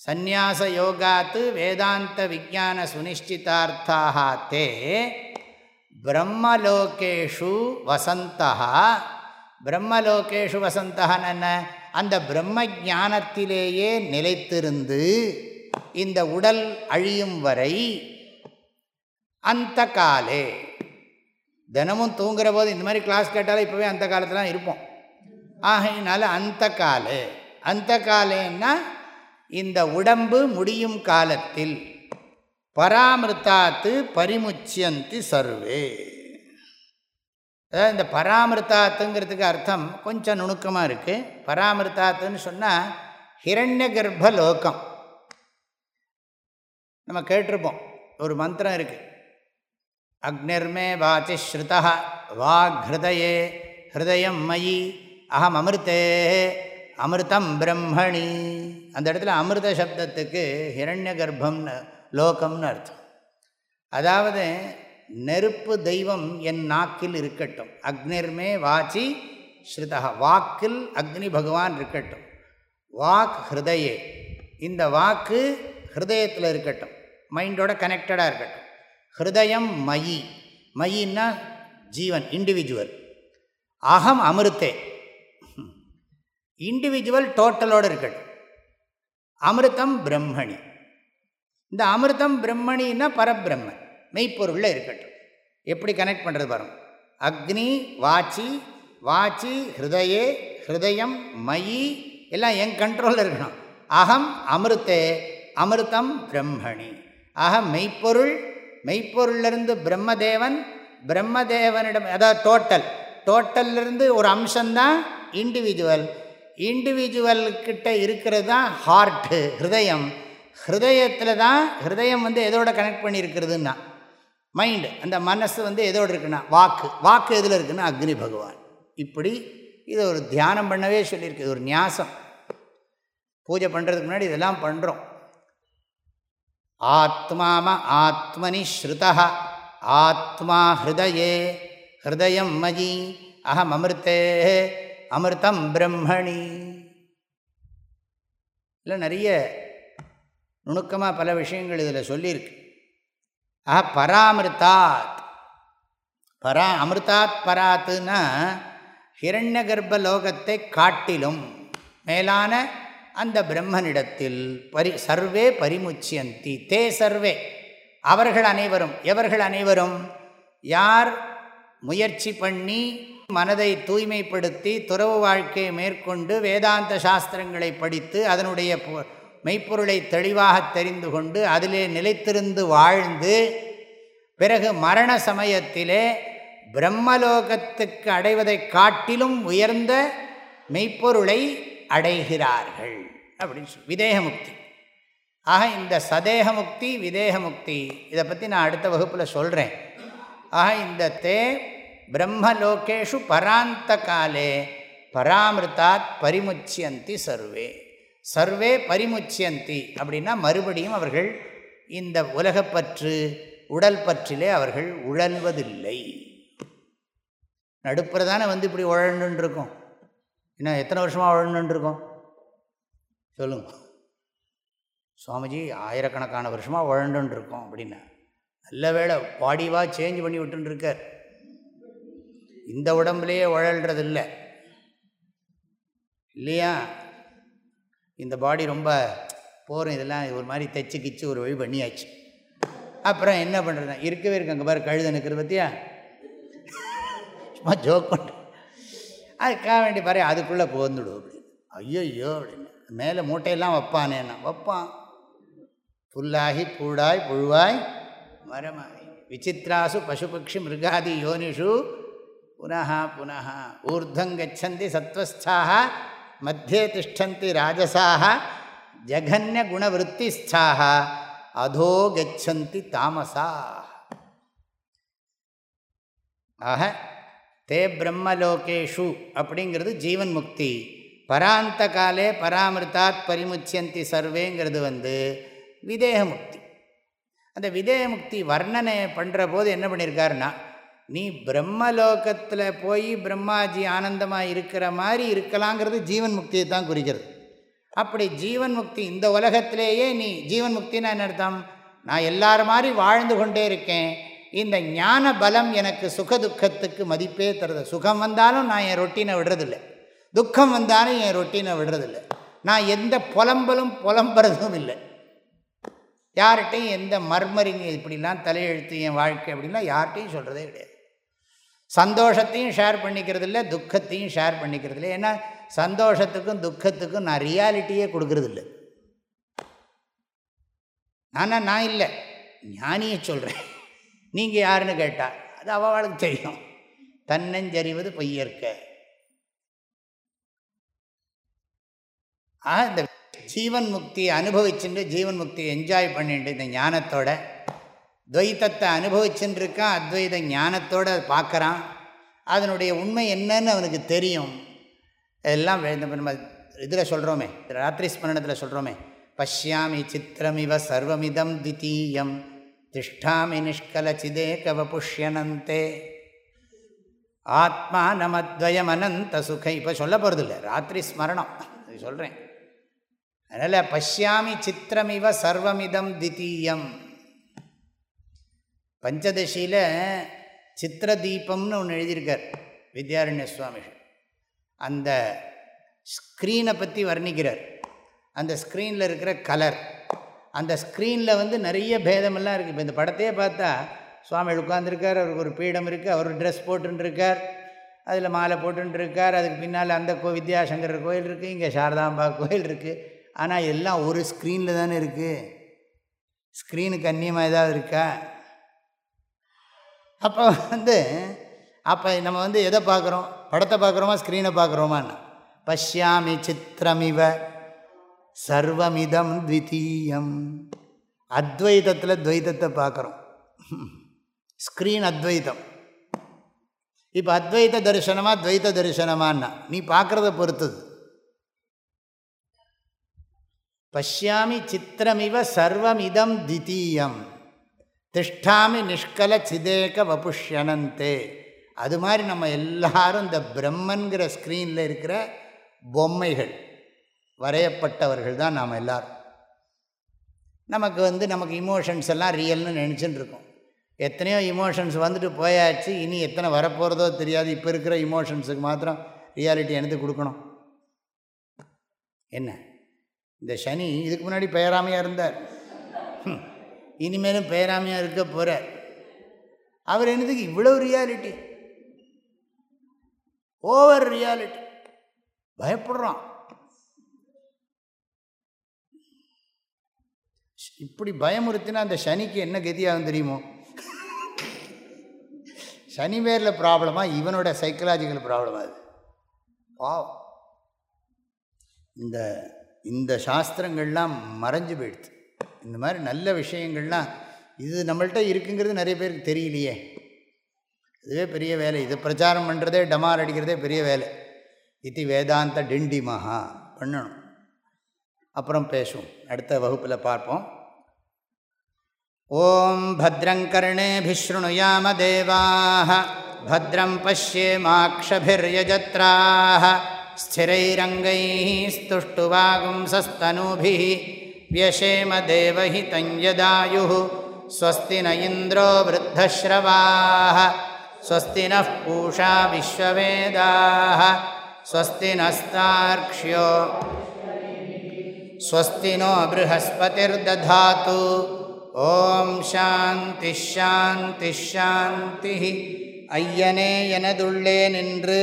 சந்நியாச யோகாத்து வேதாந்த விஜான சுனிஷ்டிதார்த்தாக தே பிரம்மலோகேஷு வசந்தா பிரம்மலோகேஷு வசந்தகன்னு என்ன? அந்த பிரம்ம ஜானத்திலேயே நிலைத்திருந்து இந்த உடல் அழியும் வரை அந்த காலே. தினமும் தூங்குற போது இந்த மாதிரி கிளாஸ் கேட்டாலும் இப்போவே அந்த காலத்தில் இருப்போம். ஆகையினால அந்த காலே. அந்த காலேன்னா இந்த உடம்பு முடியும் காலத்தில் பராமிருத்தாத்து பரிமுச்சியந்தி சர்வே. அதாவது இந்த பராமிருத்தாத்துங்கிறதுக்கு அர்த்தம் கொஞ்சம் நுணுக்கமாக இருக்குது பராமிருத்தாத்துன்னு சொன்னால் ஹிரண்ய கர்ப்ப லோகம். நம்ம கேட்டிருப்போம். ஒரு மந்திரம் இருக்குது அக்னிர்மே வாச்சி ஸ்ருதா வாக் ஹிருதயே ஹிருதயம் மயி அகம் அமிர்தே. அமிர்தம் பிரம்மணி. அந்த இடத்துல அமிர்த சப்தத்துக்கு ஹிரண்ய கர்ப்பம்னு லோகம்னு அர்த்தம். அதாவது நெருப்பு தெய்வம் என் நாக்கில் இருக்கட்டும். அக்னிர்மே வாச்சி ஸ்ருதா வாக்கில் அக்னி பகவான் இருக்கட்டும். வாக் ஹிருதயே. இந்த வாக்கு ஹிருதயத்தில் இருக்கட்டும். மைண்டோட கனெக்டடாக இருக்கட்டும். ஹிருதயம் மயி. மயின்னா ஜீவன் இண்டிவிஜுவல் அகம் அமிர்தே. இண்டிவிஜுவல் டோட்டலோடு இருக்கட்டும். அமிர்தம் பிரம்மணி. இந்த அமிர்தம் பிரம்மணின்னா பரபிரம்மன் மெய்ப்பொருளில் இருக்கட்டும். எப்படி கனெக்ட் பண்ணுறது வரும் அக்னி வாச்சி வாச்சி ஹிருதயே ஹிருதயம் மயி எல்லாம் என் கண்ட்ரோலில் இருக்கணும். அகம் அமிர்தே அமிர்தம் பிரம்மணி. அகம் மெய்ப்பொருள் மெய்ப்பொருளிலிருந்து பிரம்மதேவன் பிரம்மதேவனிடம் அதாவது டோட்டல் டோட்டல்லிருந்து ஒரு அம்சம்தான் இண்டிவிஜுவல் இண்டிவிஜுவல்கிட்ட இருக்கிறது தான் ஹார்ட்டு ஹிருதயம். ஹிருதயத்தில் தான் ஹிருதயம் வந்து எதோட கனெக்ட் பண்ணியிருக்கிறதுன்னா மைண்டு அந்த மனசு வந்து எதோடு இருக்குன்னா வாக்கு. வாக்கு எதில் இருக்குன்னா அக்னி பகவான். இப்படி இது ஒரு தியானம் பண்ணவே சொல்லியிருக்கு. ஒரு நியாசம். பூஜை பண்ணுறதுக்கு முன்னாடி இதெல்லாம் பண்ணுறோம் ஆத்மாம ஆத்மனி ஸ்ருதா ஆத்மா ஹிருதயே ஹிருதயம் மயி அகம் அமிர்தே. அமிர்தம் பிரம்மணி. இல்லை நிறைய நுணுக்கமாக பல விஷயங்கள் இதில் சொல்லியிருக்கு. ஆஹா பராமிருத்தாத் பரா அமிர்தாத் பராத்துன்னா ஹிரண்ய கர்ப்ப லோகத்தை காட்டிலும் மேலான அந்த பிரம்மனிடத்தில் பரி சர்வே பரிமுச்சியந்தி. தே சர்வே. அவர்கள் அனைவரும் எவர்கள் அனைவரும்? யார் முயற்சி பண்ணி மனதை தூய்மைப்படுத்தி துறவு வாழ்க்கையை மேற்கொண்டு வேதாந்த சாஸ்திரங்களை படித்து அதனுடைய மெய்ப்பொருளை தெளிவாக தெரிந்து கொண்டு அதிலே நிலைத்திருந்து வாழ்ந்து பிறகு மரண சமயத்திலே பிரம்மலோகத்துக்கு அடைவதை காட்டிலும் உயர்ந்த மெய்ப்பொருளை அடைகிறார்கள் அப்படின்னு சொல் விதேகமுக்தி. ஆக இந்த சதேகமுக்தி விதேகமுக்தி இதை பற்றி நான் அடுத்த வகுப்பில் சொல்கிறேன் ஆக இந்த தே பிரம்மலோகேஷு பராந்த காலே பராமிருத்தாத் பரிமுச்சியந்தி சர்வே சர்வே பரிமுச்சியந்தி அப்படின்னா மறுபடியும் அவர்கள் இந்த உலகப்பற்று உடல் பற்றிலே அவர்கள் உழல்வதில்லை. நடுப்புறதானே வந்து இப்படி உழண்டுருக்கோம் இன்னும் எத்தனை வருஷமாக உழண்டுருக்கோம் சொல்லுங்க. சுவாமிஜி ஆயிரக்கணக்கான வருஷமாக உழண்டுருக்கோம் அப்படின்னா நல்ல வேலை பாடிவாக சேஞ்ச் பண்ணி விட்டுருக்கார் இந்த உடம்புலேயே உழல்றதில்லை இல்லையா? இந்த பாடி ரொம்ப போகிறோம் இதெல்லாம் ஒரு மாதிரி தைச்சு கிச்சு ஒரு வழி பண்ணியாச்சு. அப்புறம் என்ன பண்ணுறது இருக்கவே இருக்கு அங்கே பாரு கழுத நிற்கிறது பற்றியா சும்மா ஜோக் பண்ண. அதுக்காக வேண்டி பாரு அதுக்குள்ளே புகுந்துடும் அப்படின்னு. ஐயோ அப்படின்னு. மேலே மூட்டையெல்லாம் வைப்பானேன்னா வைப்பான். புல்லாகி பூடாய் புழுவாய் மரமாய் விசித்ராசு பசுபக்ஷி மிருகாதி யோனிஷு புனः புனः ஊர்தங்கச்சந்தி சத்வஸ்தாக மத்தியே திஷ்டந்தி ராஜசாக ஜகன்ய குணவருத்திஸ்தாக அதோ கச்சந்தி தாமசா ஆக தே பிரம்மலோகேஷு அப்படிங்கிறது ஜீவன் முக்தி பராந்த காலே பராமிருத்தாத் பரிமுச்சியந்தி சர்வேங்கிறது வந்து விதேக முக்தி அந்த விதேக முக்தி வர்ணனை பண்ணுற போது என்ன பண்ணியிருக்காருன்னா நீ பிரம்மலோகத்தில் போய் பிரம்மாஜி ஆனந்தமாக இருக்கிற மாதிரி இருக்கலாங்கிறது ஜீவன் முக்தியை தான் குறிக்கிறது. அப்படி ஜீவன் முக்தி இந்த உலகத்திலேயே நீ ஜீவன் முக்தின்னு என்ன அர்த்தம்? நான் எல்லார மாதிரி வாழ்ந்து கொண்டே இருக்கேன். இந்த ஞான பலம் எனக்கு சுக துக்கத்துக்கு மதிப்பே தருது. சுகம் வந்தாலும் நான் என் ரொட்டீனை விடுறதில்லை. துக்கம் வந்தாலும் என் ரொட்டீனை விடுறதில்லை. நான் எந்த புலம்பலும் புலம்புறதும் இல்லை. யார்கிட்டையும் எந்த மர்மரிங்க இப்படிலாம் தலையெழுத்து என் வாழ்க்கை அப்படின்லாம் யார்கிட்டையும் சொல்கிறதே கிடையாது. சந்தோஷத்தையும் ஷேர் பண்ணிக்கிறது இல்லை துக்கத்தையும் ஷேர் பண்ணிக்கிறது இல்லை ஏன்னா சந்தோஷத்துக்கும் துக்கத்துக்கும் நான் ரியாலிட்டியே கொடுக்கறது இல்லை ஆனால் நான் இல்லை. ஞானியை சொல்கிறேன் நீங்கள் யாருன்னு கேட்டால் அது அவளுக்கு தெரியும். தன்னஞ்சறிவது பொய்யற்க. ஆக இந்த ஜீவன் முக்தியை அனுபவிச்சுட்டு ஜீவன் முக்தியை என்ஜாய் பண்ணிட்டு இந்த ஞானத்தோட துவைத்தத்தை அனுபவிச்சுருக்கான் அத்வைத ஞானத்தோடு பார்க்குறான். அதனுடைய உண்மை என்னன்னு அவனுக்கு தெரியும். எல்லாம் நம்ம இதில் சொல்கிறோமே ராத்திரி ஸ்மரணத்தில் சொல்கிறோமே பஷ்யாமி சித்திரமிவ சர்வமிதம் தித்தீயம் திஷ்டாமி நிஷ்கல சிதேகவ புஷ்யனந்தே ஆத்மா நமத்வயம் அனந்த சுகை இப்போ சொல்ல போகிறதில்ல ராத்திரி ஸ்மரணம் சொல்கிறேன் அதனால் பஷ்யாமி சித்திரமிவ சர்வமிதம் தித்தீயம் பஞ்சதசியில் சித்திர தீபம்னு ஒன்று எழுதியிருக்கார் வித்யாரண்ய சுவாமிகள். அந்த ஸ்க்ரீனை பற்றி வர்ணிக்கிறார். அந்த ஸ்க்ரீனில் இருக்கிற கலர் அந்த ஸ்க்ரீனில் வந்து நிறைய பேதமெல்லாம் இருக்குது இப்போ இந்த படத்தையே பார்த்தா சுவாமி உட்காந்துருக்கார் அவருக்கு ஒரு பீடம் இருக்குது அவர் ட்ரெஸ் போட்டுருக்கார் அதில் மாலை போட்டுருக்கார் அதுக்கு பின்னால் அந்த கோ வித்யாசங்கர் கோயில் இருக்குது இங்கே சாரதாம்பா கோயில் இருக்குது ஆனால் எல்லாம் ஒரு ஸ்க்ரீனில் தானே இருக்குது ஸ்க்ரீனுக்கு அந்நியமாக ஏதாவது இருக்கா? அப்போ வந்து அப்போ நம்ம வந்து எதை பார்க்குறோம்? படத்தை பார்க்குறோமா? ஸ்க்ரீனை பார்க்குறோமான்னு. பஷ்யாமி சித்திரமிவ சர்வமிதம் த்விதீயம். அத்வைதத்தில் துவைதத்தை பார்க்குறோம். ஸ்க்ரீன் அத்வைதம். இப்போ அத்வைத தரிசனமா துவைத தரிசனமான்னா நீ பார்க்குறத பொறுத்தது. பஷ்யாமி சித்திரமிவ சர்வமிதம் தித்தீயம் திஷ்டாமி நிஷ்கல சிதேக வபுஷ்யனந்தே. அது மாதிரி நம்ம எல்லாரும் இந்த பிரம்மன்கிற ஸ்க்ரீனில் இருக்கிற பொம்மைகள் வரையப்பட்டவர்கள் தான் நாம் எல்லோரும். நமக்கு வந்து நமக்கு இமோஷன்ஸ் எல்லாம் ரியல்னு நினச்சின்னு இருக்கோம். எத்தனையோ இமோஷன்ஸ் வந்துட்டு போயாச்சு இனி எத்தனை வரப்போகிறதோ தெரியாது. இப்போ இருக்கிற இமோஷன்ஸுக்கு மாத்திரம் ரியாலிட்டி எனக்கு கொடுக்கணும். என்ன? இந்த சனி இதுக்கு முன்னாடி பெயராமையாக இருந்தார். இனிமேலும் பெயராமையாக இருக்க போகிறார் அவர் என்னதுக்கு இவ்வளோ ரியாலிட்டி ஓவர் ரியாலிட்டி பயப்படுறான். இப்படி பயமுறுத்தினா அந்த சனிக்கு என்ன கதியாகும் தெரியுமோ? சனி பேரில் ப்ராப்ளமா இவனோட சைக்கலாஜிக்கல் ப்ராப்ளம் அது. பாவம். இந்த இந்த சாஸ்திரங்கள்லாம் மறைஞ்சு போயிடுது. இந்த மாதிரி நல்ல விஷயங்கள்லாம் இது நம்மள்கிட்ட இருக்குங்கிறது நிறைய பேருக்கு தெரியலையே இதுவே பெரிய வேலை இது பிரச்சாரம் பண்ணுறதே டமார் அடிக்கிறதே பெரிய வேலை இது வேதாந்த டிண்டி மகா பண்ணணும் அப்புறம் பேசுவோம் அடுத்த வகுப்பில் பார்ப்போம் ஓம் भद्रङ्कर्णेभिशृणुयाम देवाः भद्रं पश्येमाक्षभिर्यजत्राः स्थिरैरङ्गैः स्तुष्टुवागुंसस्तनूभिः व्यशेम देवहितं यदायुः स्वस्ति न इन्द्रो वृद्धश्रवाः स्वस्ति नः पूषा विश्ववेदाः स्वस्ति नस्तार्क्ष्यो स्वस्ति नो बृहस्पतिर्दधातु ॐ शान्तिश्शान्तिश्शान्तिः ஐயனே எனதுள்ளே நின்று